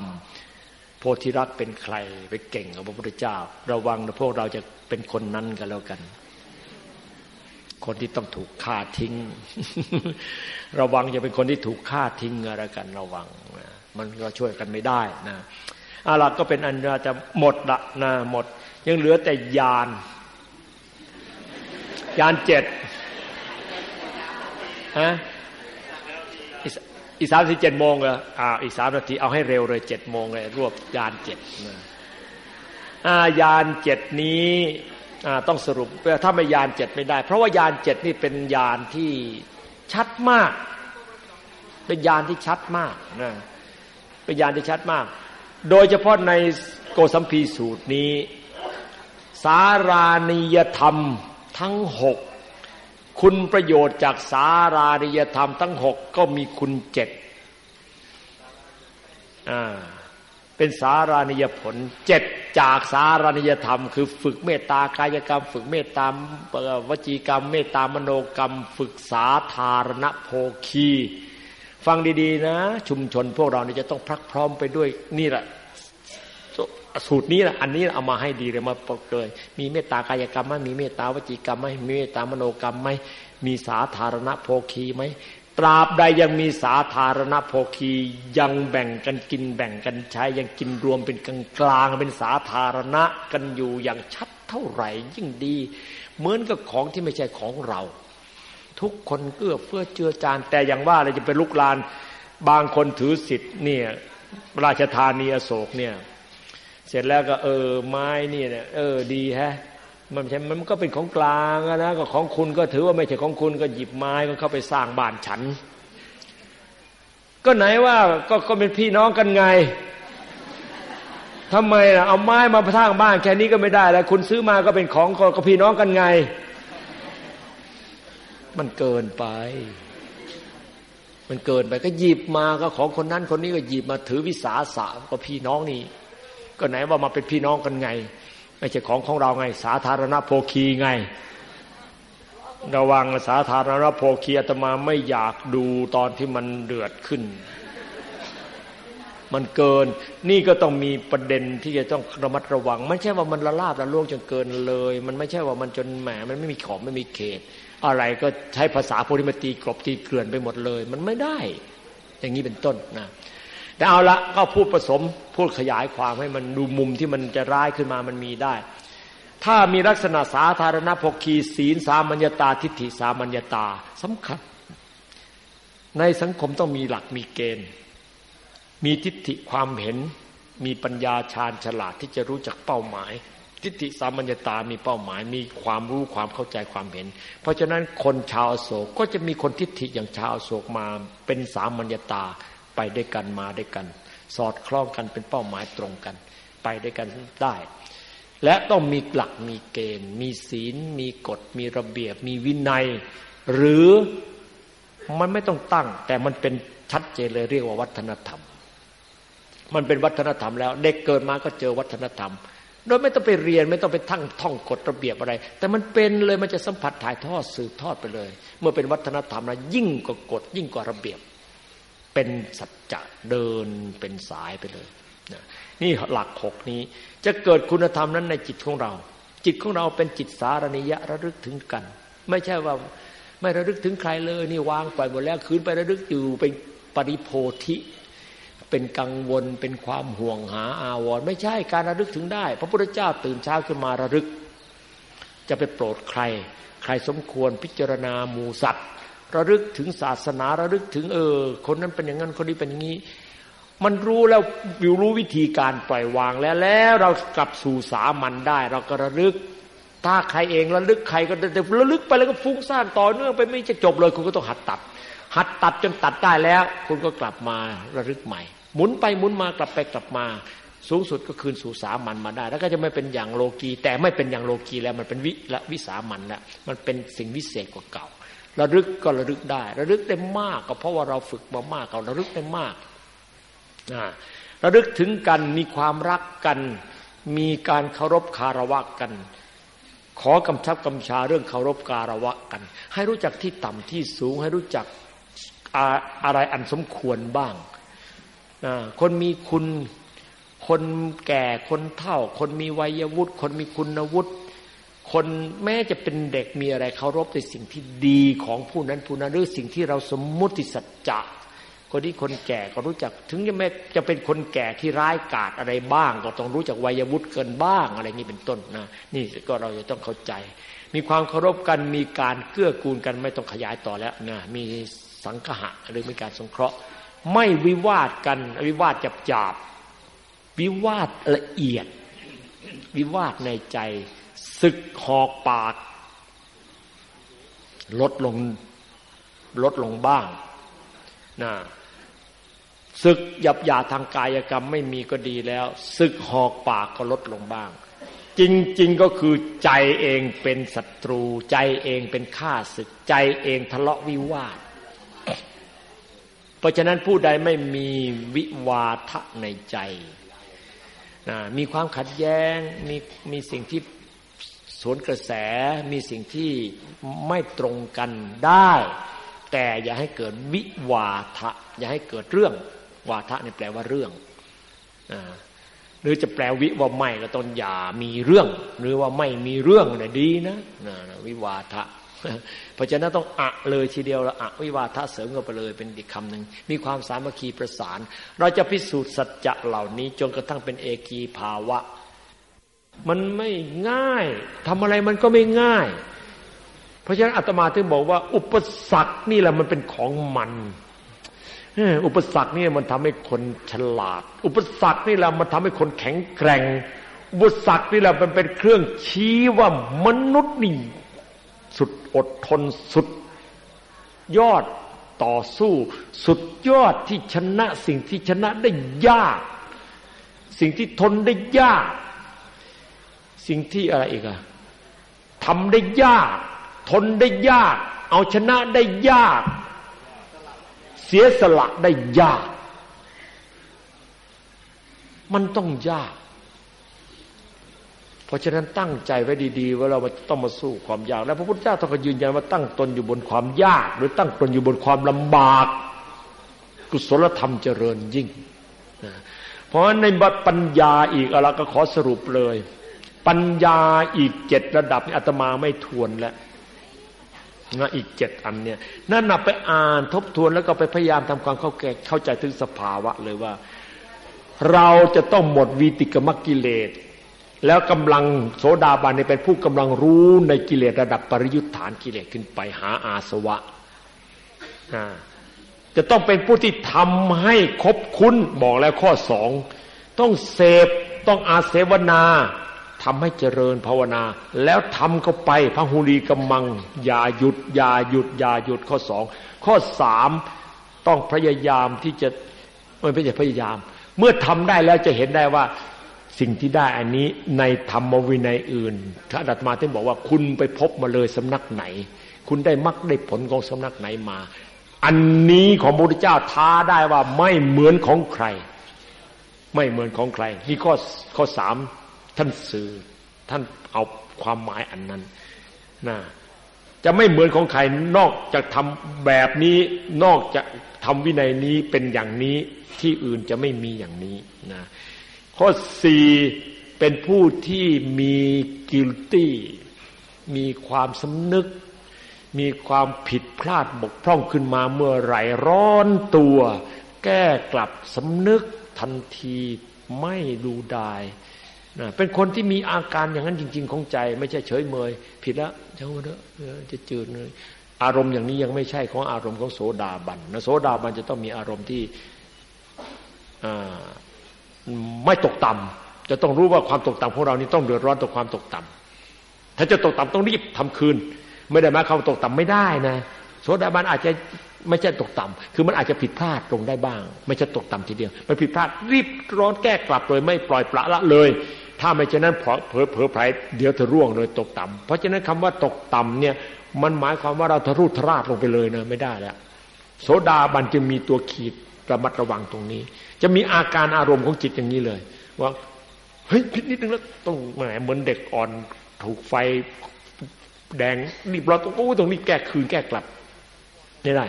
ำโพธิรักเป็นใครไปเก่งกับพระพุทธเจ้า ระวังนะพวกเราจะเป็นคนนั้นกันแล้วกัน คนที่ต้องถูกฆ่าทิ้ง ระวังจะเป็นคนที่ถูกฆ่าทิ้งอะไรกันระวังมันก็ช่วยกันไม่ได้นะอาลักก็เป็นอันจะหมดละนะหมด ยังเหลือแต่ยานยานเจ็ดฮะ อีกสามสิบเจ็ดโมงเลยอ่าอีกสามนาทีเอาให้เร็วเลยเจ็ดโมงเลยรวบยานเจ็ดยานเจ็ดนี้ต้องสรุปถ้าไม่ยานเจ็ดไม่ได้ เพราะว่ายานเจ็ดนี่เป็นยานที่ชัดมาก เป็นยานที่ชัดมากนะเป็นยานที่ชัดมาก โดยเฉพาะในโกสัมพีสูตรนี้ สารานิยธรรมทั้งหก คุณประโยชน์จากสาราริยธรรมทั้งหกก็มีคุณเจ็ดเป็นสารานิยผลเจ็ดจากสารานิยธรรม คือฝึกเมตตากายกรรม ฝึกเมตตาวจีกรรม เมตตามโนกรรม ฝึกสาธารณโภคี ฟังดีๆนะ ชุมชนพวกเรานี่จะต้องพรักพร้อมไปด้วยนี่แหละ สูตรนี้แหละอันนี้เอามาให้ดีเลยมาปเกินมีเมตตากายกรรมไหมมีเมตตาวจีกรรมไหมมีเมตตามโนกรรมไหมมีสาธารณโภคีไหมตราบใดยังมีสาธารณโภคียังแบ่งกันกินแบ่งกันใช้ยังกินรวมเป็นกลางกลางเป็นสาธารณะกันอยู่อย่างชัดเท่าไหร่ยิ่งดี เหมือนกับของที่ไม่ใช่ของเรา ทุกคนเกื้อเฟื้อเจือจานแต่อย่างว่าเราจะเป็นลุกลานบางคนถือสิทธิ์เนี่ยราชธานีอโศกเนี่ย เสร็จแล้วก็เออไม้นี่เนี่ยเออดีฮะมันใช่มันก็เป็นของกลางนะก็ของคุณก็ถือว่าไม่ใช่ของคุณก็หยิบไม้ก็เข้าไปสร้างบ้านฉัน ก็ไหนว่าก็ก็เป็นพี่น้องกันไงทำไมล่ะเอาไม้มาสร้างบ้านแค่นี้ก็ไม่ได้แล้วคุณซื้อมาก็เป็นของก็พี่น้องกันไง มันเกินไป มันเกินไปก็หยิบมาก็ของคนนั้นคนนี้ก็หยิบมาถือวิสาสะก็พี่น้องนี่ ก็ไหนว่ามาเป็นพี่น้องกันไงไม่ใช่ของของเราไง สาธารณโภคีไง ระวังสาธารณโภคีอาตมาไม่อยากดูตอนที่มันเดือดขึ้น มันเกิน นี่ก็ต้องมีประเด็นที่จะต้องระมัดระวัง ไม่ใช่ว่ามันละลาบละล่วงจนเกินเลย มันไม่ใช่ว่ามันจนแหมมันไม่มีขอบไม่มีเขต อะไรก็ใช้ภาษาโพลิมตีกรบตีเกลื่อนไปหมดเลย มันไม่ได้ อย่างนี้เป็นต้นนะ แต่เอาละก็พูดผสมพูดขยายความให้มันดูมุมที่มันจะร้ายขึ้นมามันมีได้ ถ้ามีลักษณะสาธารณภคีศีลสามัญญาตาทิฏฐิสามัญญาตาสำคัญ ในสังคมต้องมีหลักมีเกณฑ์ มีทิฏฐิความเห็น มีปัญญาชาญฉลาดที่จะรู้จักเป้าหมายทิฏฐิสามัญญาตามีเป้าหมาย มีความรู้ความเข้าใจความเห็น เพราะฉะนั้นคนชาวโศกก็จะมีคนทิฏฐิอย่างชาวโศกมาเป็นสามัญญาตา ไปด้วยกันมาด้วยกัน สอดคล้องกันเป็นเป้าหมายตรงกัน ไปด้วยกันได้ และต้องมีหลักมีเกณฑ์ มีศีล มีกฎ มีระเบียบ มีวินัย หรือมันไม่ต้องตั้ง แต่มันเป็นชัดเจนเลยเรียกว่าวัฒนธรรม มันเป็นวัฒนธรรมแล้ว เด็กเกิดมาก็เจอวัฒนธรรมโดยไม่ต้องไปเรียนไม่ต้องไปทั้งท่องกฎระเบียบอะไร แต่มันเป็นเลยมันจะสัมผัสถ่ายทอดสืบทอดไปเลย เมื่อเป็นวัฒนธรรมแล้วยิ่งกว่ากฎยิ่งกว่าระเบียบ เป็นสัจจะเดินเป็นสายไปเลยนี่หลักหกนี้จะเกิดคุณธรรมนั้นในจิตของเรา จิตของเราเป็นจิตสารนิยะระลึกถึงกัน ไม่ใช่ว่าไม่ระลึกถึงใครเลย นี่วางไปหมดแล้วคืนไประลึกอยู่เป็นปริโพธิเป็นกังวลเป็นความห่วงหาอาวรณ์ไม่ใช่การระลึกถึงได้ พระพุทธเจ้าตื่นเช้าขึ้นมาระลึก จะไปโปรดใคร ใครสมควรพิจารณาหมูสัตว์ ระลึกถึงศาสนาระลึกถึงเออ คนนั้นเป็นอย่างนั้นคนนี้เป็นอย่างนี้ มันรู้แล้ววิวรู้วิธีการปล่อยวางแล้วแล้วเรากลับสู่สามัญได้ เราก็ระลึกถ้าใครเองระลึกใครก็แต่ระลึกไปแล้วก็ฟุ้งซ่านต่อเนื่องไปไม่จะจบเลย คุณก็ต้องหัดตัด หัดตัดจนตัดได้แล้ว คุณก็กลับมาระลึกใหม่ หมุนไปหมุนมากลับไปกลับมา สูงสุดก็คืนสู่สามัญมาได้ แล้วก็จะไม่เป็นอย่างโลกีแต่ไม่เป็นอย่างโลกีแล้วมันเป็นวิละวิสามัญแล้วมันเป็นสิ่งวิเศษกว่าเก่า ระลึกก็ระลึกได้ ระลึกได้มากก็เพราะว่าเราฝึกมามากเราระลึกได้มากนะระลึกถึงกันมีความรักกัน มีการเคารพคารวะกัน ขอกำชับกำชาเรื่องเคารพคารวะกัน ให้รู้จักที่ต่ำที่สูง ให้รู้จักอะไรอันสมควรบ้าง คนมีคุณ คนแก่คนเฒ่า คนมีวัยวุฒิคนมีคุณวุฒิ คนแม้จะเป็นเด็กมีอะไรเคารพในสิ่งที่ดีของผู้นั้นผู้นั้นหรือสิ่งที่เราสมมุติสัจจะคนที่คนแก่ก็รู้จัก ถึงจะไม่จะเป็นคนแก่ที่ร้ายกาจอะไรบ้าง ก็ต้องรู้จักวัยวุฒิเกินบ้างอะไรนี้เป็นต้นนะนี่ก็เราจะต้องเข้าใจ มีความเคารพกันมีการเกื้อกูลกันไม่ต้องขยายต่อแล้วนะมีสังหะหรือมีการสงเคราะห์ ไม่วิวาทกันวิวาทจับจับวิวาทละเอียด วิวาทในใจ ศึกหอกปาก ลดลงลดลงบ้างนะศึกหยับยาทางกายกรรมไม่มีก็ดีแล้วศึกหอกปากก็ลดลงบ้าง จริง ๆก็คือใจเองเป็นศัตรู ใจเองเป็นข้าศึก ใจเองทะเลาะวิวาท เพราะฉะนั้นผู้ใดไม่มีวิวาทะในใจนะมีความขัดแย้งมีมีสิ่งที่ วนกระแสมีสิ่งที่ไม่ตรงกันได้ แต่อย่าให้เกิดวิวาทะ อย่าให้เกิดเรื่อง วาทะนี่แปลว่าเรื่องหรือจะแปลวิว่าไม่ก็ต้องอย่ามีเรื่อง หรือว่าไม่มีเรื่องเนี่ยดีนะนะวิวาทะเพราะฉะนั้นต้องอะเลยทีเดียวละอะวิวาทะเสริมกันไปเลยเป็นอีกคำหนึ่งมีความสามัคคีประสาน เราจะพิสูจน์สัจจะเหล่านี้จนกระทั่งเป็นเอกีภาวะ มันไม่ง่ายทำอะไรมันก็ไม่ง่าย เพราะฉะนั้นอาตมาถึงบอกว่า อุปสรรคนี่แหละมันเป็นของมันอุปสรรคนี่มันทำให้คนฉลาด อุปสรรคนี่แหละมันทำให้คนแข็งแกร่ง อุปสรรคนี่แหละมันเป็นเครื่องชี้ว่ามนุษย์นี่สุดอดทนสุดยอดต่อสู้ สุดยอดที่ชนะสิ่งที่ชนะได้ยาก สิ่งที่ทนได้ยาก สิ่งที่อะไรอีกอะทำได้ยาก ทนได้ยาก เอาชนะได้ยาก เสียสละได้ยาก มันต้องยาก เพราะฉะนั้นตั้งใจไว้ดีๆ ว่าเราต้องมาสู้ความยาก แล้วพระพุทธเจ้าต้องยืนยันว่าตั้งตนอยู่บนความยาก หรือตั้งตนอยู่บนความลำบาก กุศลธรรมเจริญยิ่งเพราะในบัปัญญาอีกอะไรก็ขอสรุปเลย ปัญญาอีกเจ็ดระดับนี่อาตมาไม่ทวนแล้วนะอีกเจ็ดอันเนี่ยนั่นนับไปอ่านทบทวนแล้วก็ไปพยายามทำความเข้าแก่เข้าใจถึงสภาวะเลยว่า เราจะต้องหมดวีติกมกิเลสแล้วกำลังโสดาบันเนี่ยเป็นผู้กำลังรู้ในกิเลสระดับปริยุทธานกิเลสขึ้นไปหาอาสวะจะต้องเป็นผู้ที่ทำให้ครบคุณบอกแล้วข้อสองต้องเสพต้องอาเสวนา ทำให้เจริญภาวนา แล้วทำเข้าไปพระหุลีกำมัง อย่าหยุด อย่าหยุด อย่าหยุดข้อสองข้อสามต้องพยายามที่จะไม่ใช่พยายาม เมื่อทำได้แล้วจะเห็นได้ว่าสิ่งที่ได้อันนี้ในธรรมวินัยอื่นพระดัตมาท่านบอกว่าคุณไปพบมาเลยสำนักไหน คุณได้มักได้ผลของสำนักไหนมา อันนี้ของพระพุทธเจ้าท้าได้ว่าไม่เหมือนของใคร ไม่เหมือนของใครนี่ข้อข้อสาม ท่านสื่อท่านเอาความหมายอันนั้นนะจะไม่เหมือนของใครนอกจากทำแบบนี้นอกจากทำวินัยนี้เป็นอย่างนี้ที่อื่นจะไม่มีอย่างนี้นะข้อสี่เป็นผู้ที่มีกิลตี้มีความสำนึก มีความผิดพลาดบกพร่องขึ้นมาเมื่อไหร่ร้อนตัว แก้กลับสำนึกทันทีไม่ดูดาย เป็นคนที่มีอาการอย่างนั้นจริง ๆ ของใจ ไม่ใช่เฉยเมย ผิดแล้วเจ้าเถอะจะจืดเลยอารมณ์อย่างนี้ยังไม่ใช่ของอารมณ์ของโสดาบันนะโสดาบันจะต้องมีอารมณ์ที่ไม่ตกต่ำจะต้องรู้ว่าความตกต่ำของเรานี่ต้องเดือดร้อนต่อความตกต่ำถ้าจะตกต่ำต้องรีบทำคืน ไม่ได้มาคำตกต่ำไม่ได้นะโสดาบันอาจจะไม่ใช่ตกต่ำคือมันอาจจะผิดพลาดลงได้บ้าง ไม่ใช่ตกต่ำทีเดียว มันผิดพลาดรีบร้อนแก้กลับเลยไม่ปล่อยปละละเลย ถ้าไม่เช่นนั้นเผลอเผลอไผลเดี๋ยวเธอร่วงเลยตกต่ำเพราะฉะนั้นคำว่าตกต่ำเนี่ยมันหมายความว่าเราทะรุทราดลงไปเลยนะไม่ได้แล้วโสดาบันจึงมีตัวขีดระมัดระวังตรงนี้ จะมีอาการอารมณ์ของจิตอย่างนี้เลย ว่าเฮ้ยพิดนิดนึงแล้วต้องแหมเหมือนเด็กอ่อน ถูกไฟแดงรีบเราต้องโอ้ตรงนี้แก้คืนแก้กลับไม่ได้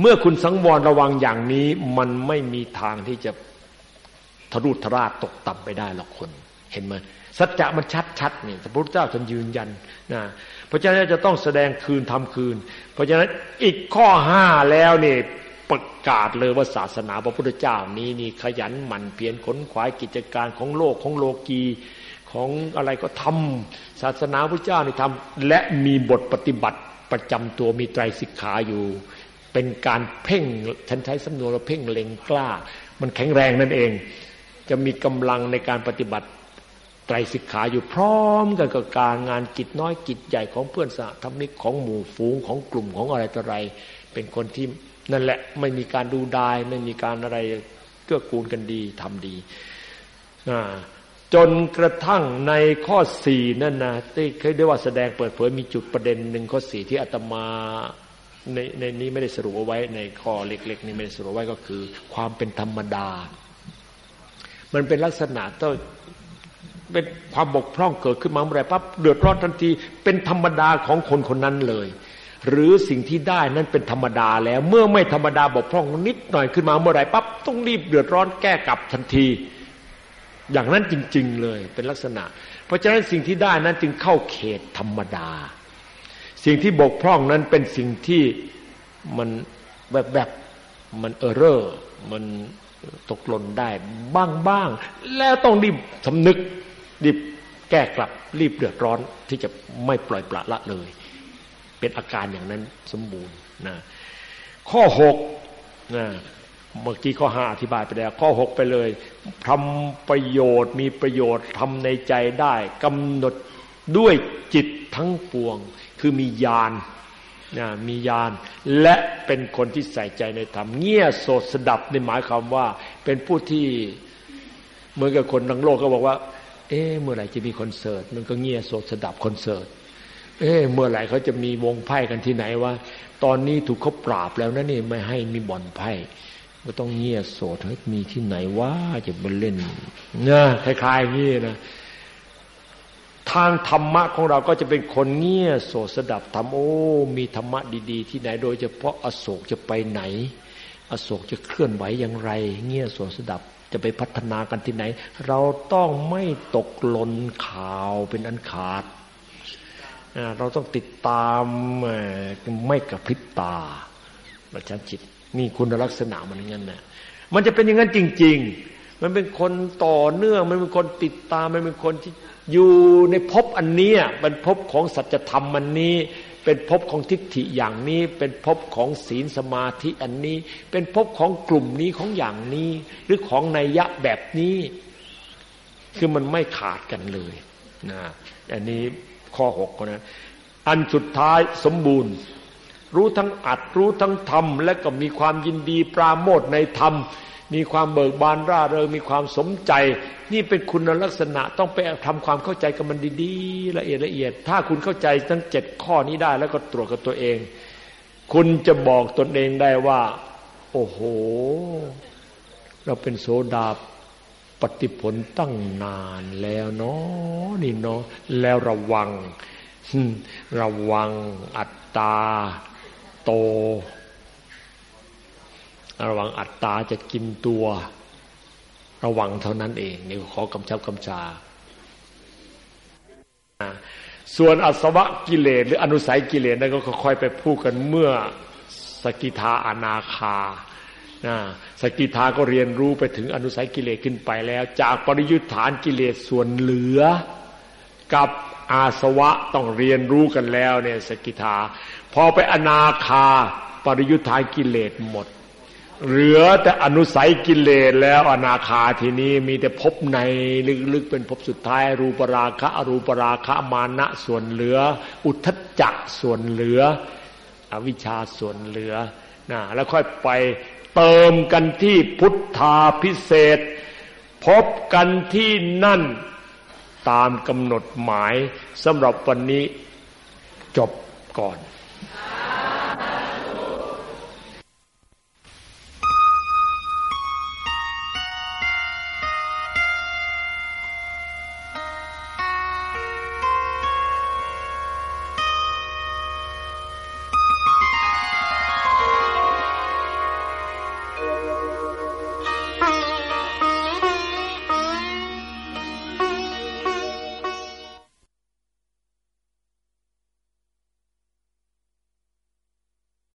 เมื่อคุณสังวรระวังอย่างนี้ มันไม่มีทางที่จะทะรุทราดตกต่ำไปได้หรอกคน เห็นไหมสัจจะมันชัดชัดนี่พระพุทธเจ้าท่านยืนยันนะเพราะฉะนั้นจะต้องแสดงคืนทำคืน เพราะฉะนั้นอีกข้อห้าแล้วนี่ประกาศเลยว่าศาสนาพระพุทธเจ้านี้นี่ขยันหมั่นเพียรขนขวายกิจการของโลกของโลกีของอะไรก็ทำศาสนาพระเจ้านี่ทำและมีบทปฏิบัติประจำตัวมีไตรสิกขาอยู่ เป็นการเพ่งฉันใช้สำนวนว่าเพ่งเล็งกล้า มันแข็งแรงนั่นเอง จะมีกำลังในการปฏิบัติ ไตรสิกขาอยู่พร้อมกันกับการงานกิจน้อยกิจใหญ่ของเพื่อนสหธรรมิกของหมู่ฝูงของกลุ่มของอะไรต่ออะไร เป็นคนที่นั่นแหละไม่มีการดูดายไม่มีการอะไรเกื้อกูลกันดีทำดีจนกระทั่งในข้อสี่นั่นนะที่เคยได้ว่าแสดงเปิดเผยมีจุดประเด็นหนึ่งข้อสี่ที่อาตมาในในนี้ไม่ได้สรุปเอาไว้ในข้อเล็ก ๆ นี้ไม่ได้สรุปไว้ก็คือ ความเป็นธรรมดา มันเป็นลักษณะต้อง เป็นความบกพร่องเกิดขึ้นมาเมื่อไรปั๊บเดือดร้อนทันทีเป็นธรรมดาของคนคนนั้นเลย หรือสิ่งที่ได้นั้นเป็นธรรมดาแล้ว เมื่อไม่ธรรมดาบกพร่องนิดหน่อยขึ้นมาเมื่อไรปั๊บต้องรีบเดือดร้อนแก้กลับทันที อย่างนั้นจริง ๆเลยเป็นลักษณะ เพราะฉะนั้นสิ่งที่ได้นั้นจึงเข้าเขตธรรมดา สิ่งที่บกพร่องนั้นเป็นสิ่งที่มันแบบแบบมันเออเรอร์มันตกหล่นได้บ้างบ้างแล้วต้องรีบสำนึก รีบแก้กลับรีบเดือดร้อนที่จะไม่ปล่อยปละละเลย เป็นอาการอย่างนั้นสมบูรณ์นะข้อหกนะเมื่อกี้ข้อห้าอธิบายไปแล้ว ข้อหกไปเลยทำประโยชน์มีประโยชน์ทำในใจได้กำหนดด้วยจิตทั้งปวง คือมีญาณนะมีญาณและเป็นคนที่ใส่ใจในธรรมเงี่ยโสดสดับในหมายความว่า เป็นผู้ที่เหมือนกับคนทั้งโลกก็บอกว่า เอ๊เมื่อไหร่จะมีคอนเสิร์ต มันก็เงียโสดสดับคอนเสิร์ต เอ๊เมื่อไหร่เขาจะมีวงไพ่กันที่ไหนว่าตอนนี้ถูกเขาปราบแล้วนะนี่ไม่ให้มีบ่อนไพ่ก็ต้องเงียบโสดให้มีที่ไหนว่าจะมาเล่นนะคล้ายๆงี้นะทางธรรมะของเราก็จะเป็นคนเงียบโสดสดับธรรมโอ้มีธรรมะดีๆ ที่ไหน โดยเฉพาะอโศกจะไปไหน อโศกจะเคลื่อนไหวอย่างไร เงียบโสดสดับ จะไปพัฒนากันที่ไหน เราต้องไม่ตกหล่นข่าวเป็นอันขาด เราต้องติดตามไม่กระพริบตาประชันจิตนี่คุณลักษณะมันงั้นนะมันจะเป็นอย่างนั้นจริง ๆ มันเป็นคนต่อเนื่อง มันเป็นคนติดตาม มันเป็นคนที่อยู่ในภพอันนี้เป็นภพของสัจธรรมอันนี้ เป็นภพของทิฏฐิอย่างนี้ เป็นภพของศีลสมาธิอันนี้ เป็นภพของกลุ่มนี้ของอย่างนี้ หรือของนัยยะแบบนี้ คือมันไม่ขาดกันเลยนะอันนี้ข้อหกนะอันสุดท้ายสมบูรณ์ รู้ทั้งอัดรู้ทั้งทำและก็มีความยินดีปราโมทในธรรม มีความเบิกบานร่าเริงมีความสมใจ นี่เป็นคุณลักษณะต้องไปทำความเข้าใจกับมันดีๆละเอียดละเอียด ถ้าคุณเข้าใจทั้งเจ็ดข้อนี้ได้แล้วก็ตรวจกับตัวเอง คุณจะบอกตนเองได้ว่า โอ้โห เราเป็นโสดาปฏิผลตั้งนานแล้วเนาะนี่เนาะแล้วระวัง ระวังอัตตา โต ระวังอัตตาจะกินตัว ระวังเท่านั้นเองนี่ขอกำชับกำชา ส่วนอสวะกิเลสหรืออนุสัยกิเลสนั่นก็ค่อยไปพูดกันเมื่อสกิทาอนาคาสกิทาก็เรียนรู้ไปถึงอนุสัยกิเลสขึ้นไปแล้ว จากปริยุทธานกิเลสส่วนเหลือกับอาสวะต้องเรียนรู้กันแล้วเนี่ยสกิทา พอไปอนาคาปริยุทธานกิเลสหมด เหลือแต่อนุสัยกิเลสแล้วอนาคาทีนี้มีแต่พบในลึกๆเป็นพบสุดท้าย รูปราคะอรูปราคะมานะส่วนเหลือ อุทจจะส่วนเหลือ อวิชชาส่วนเหลือนะแล้วค่อยไปเติมกันที่พุทธาพิเศษ พบกันที่นั่นตามกำหนดหมายสำหรับวันนี้จบก่อน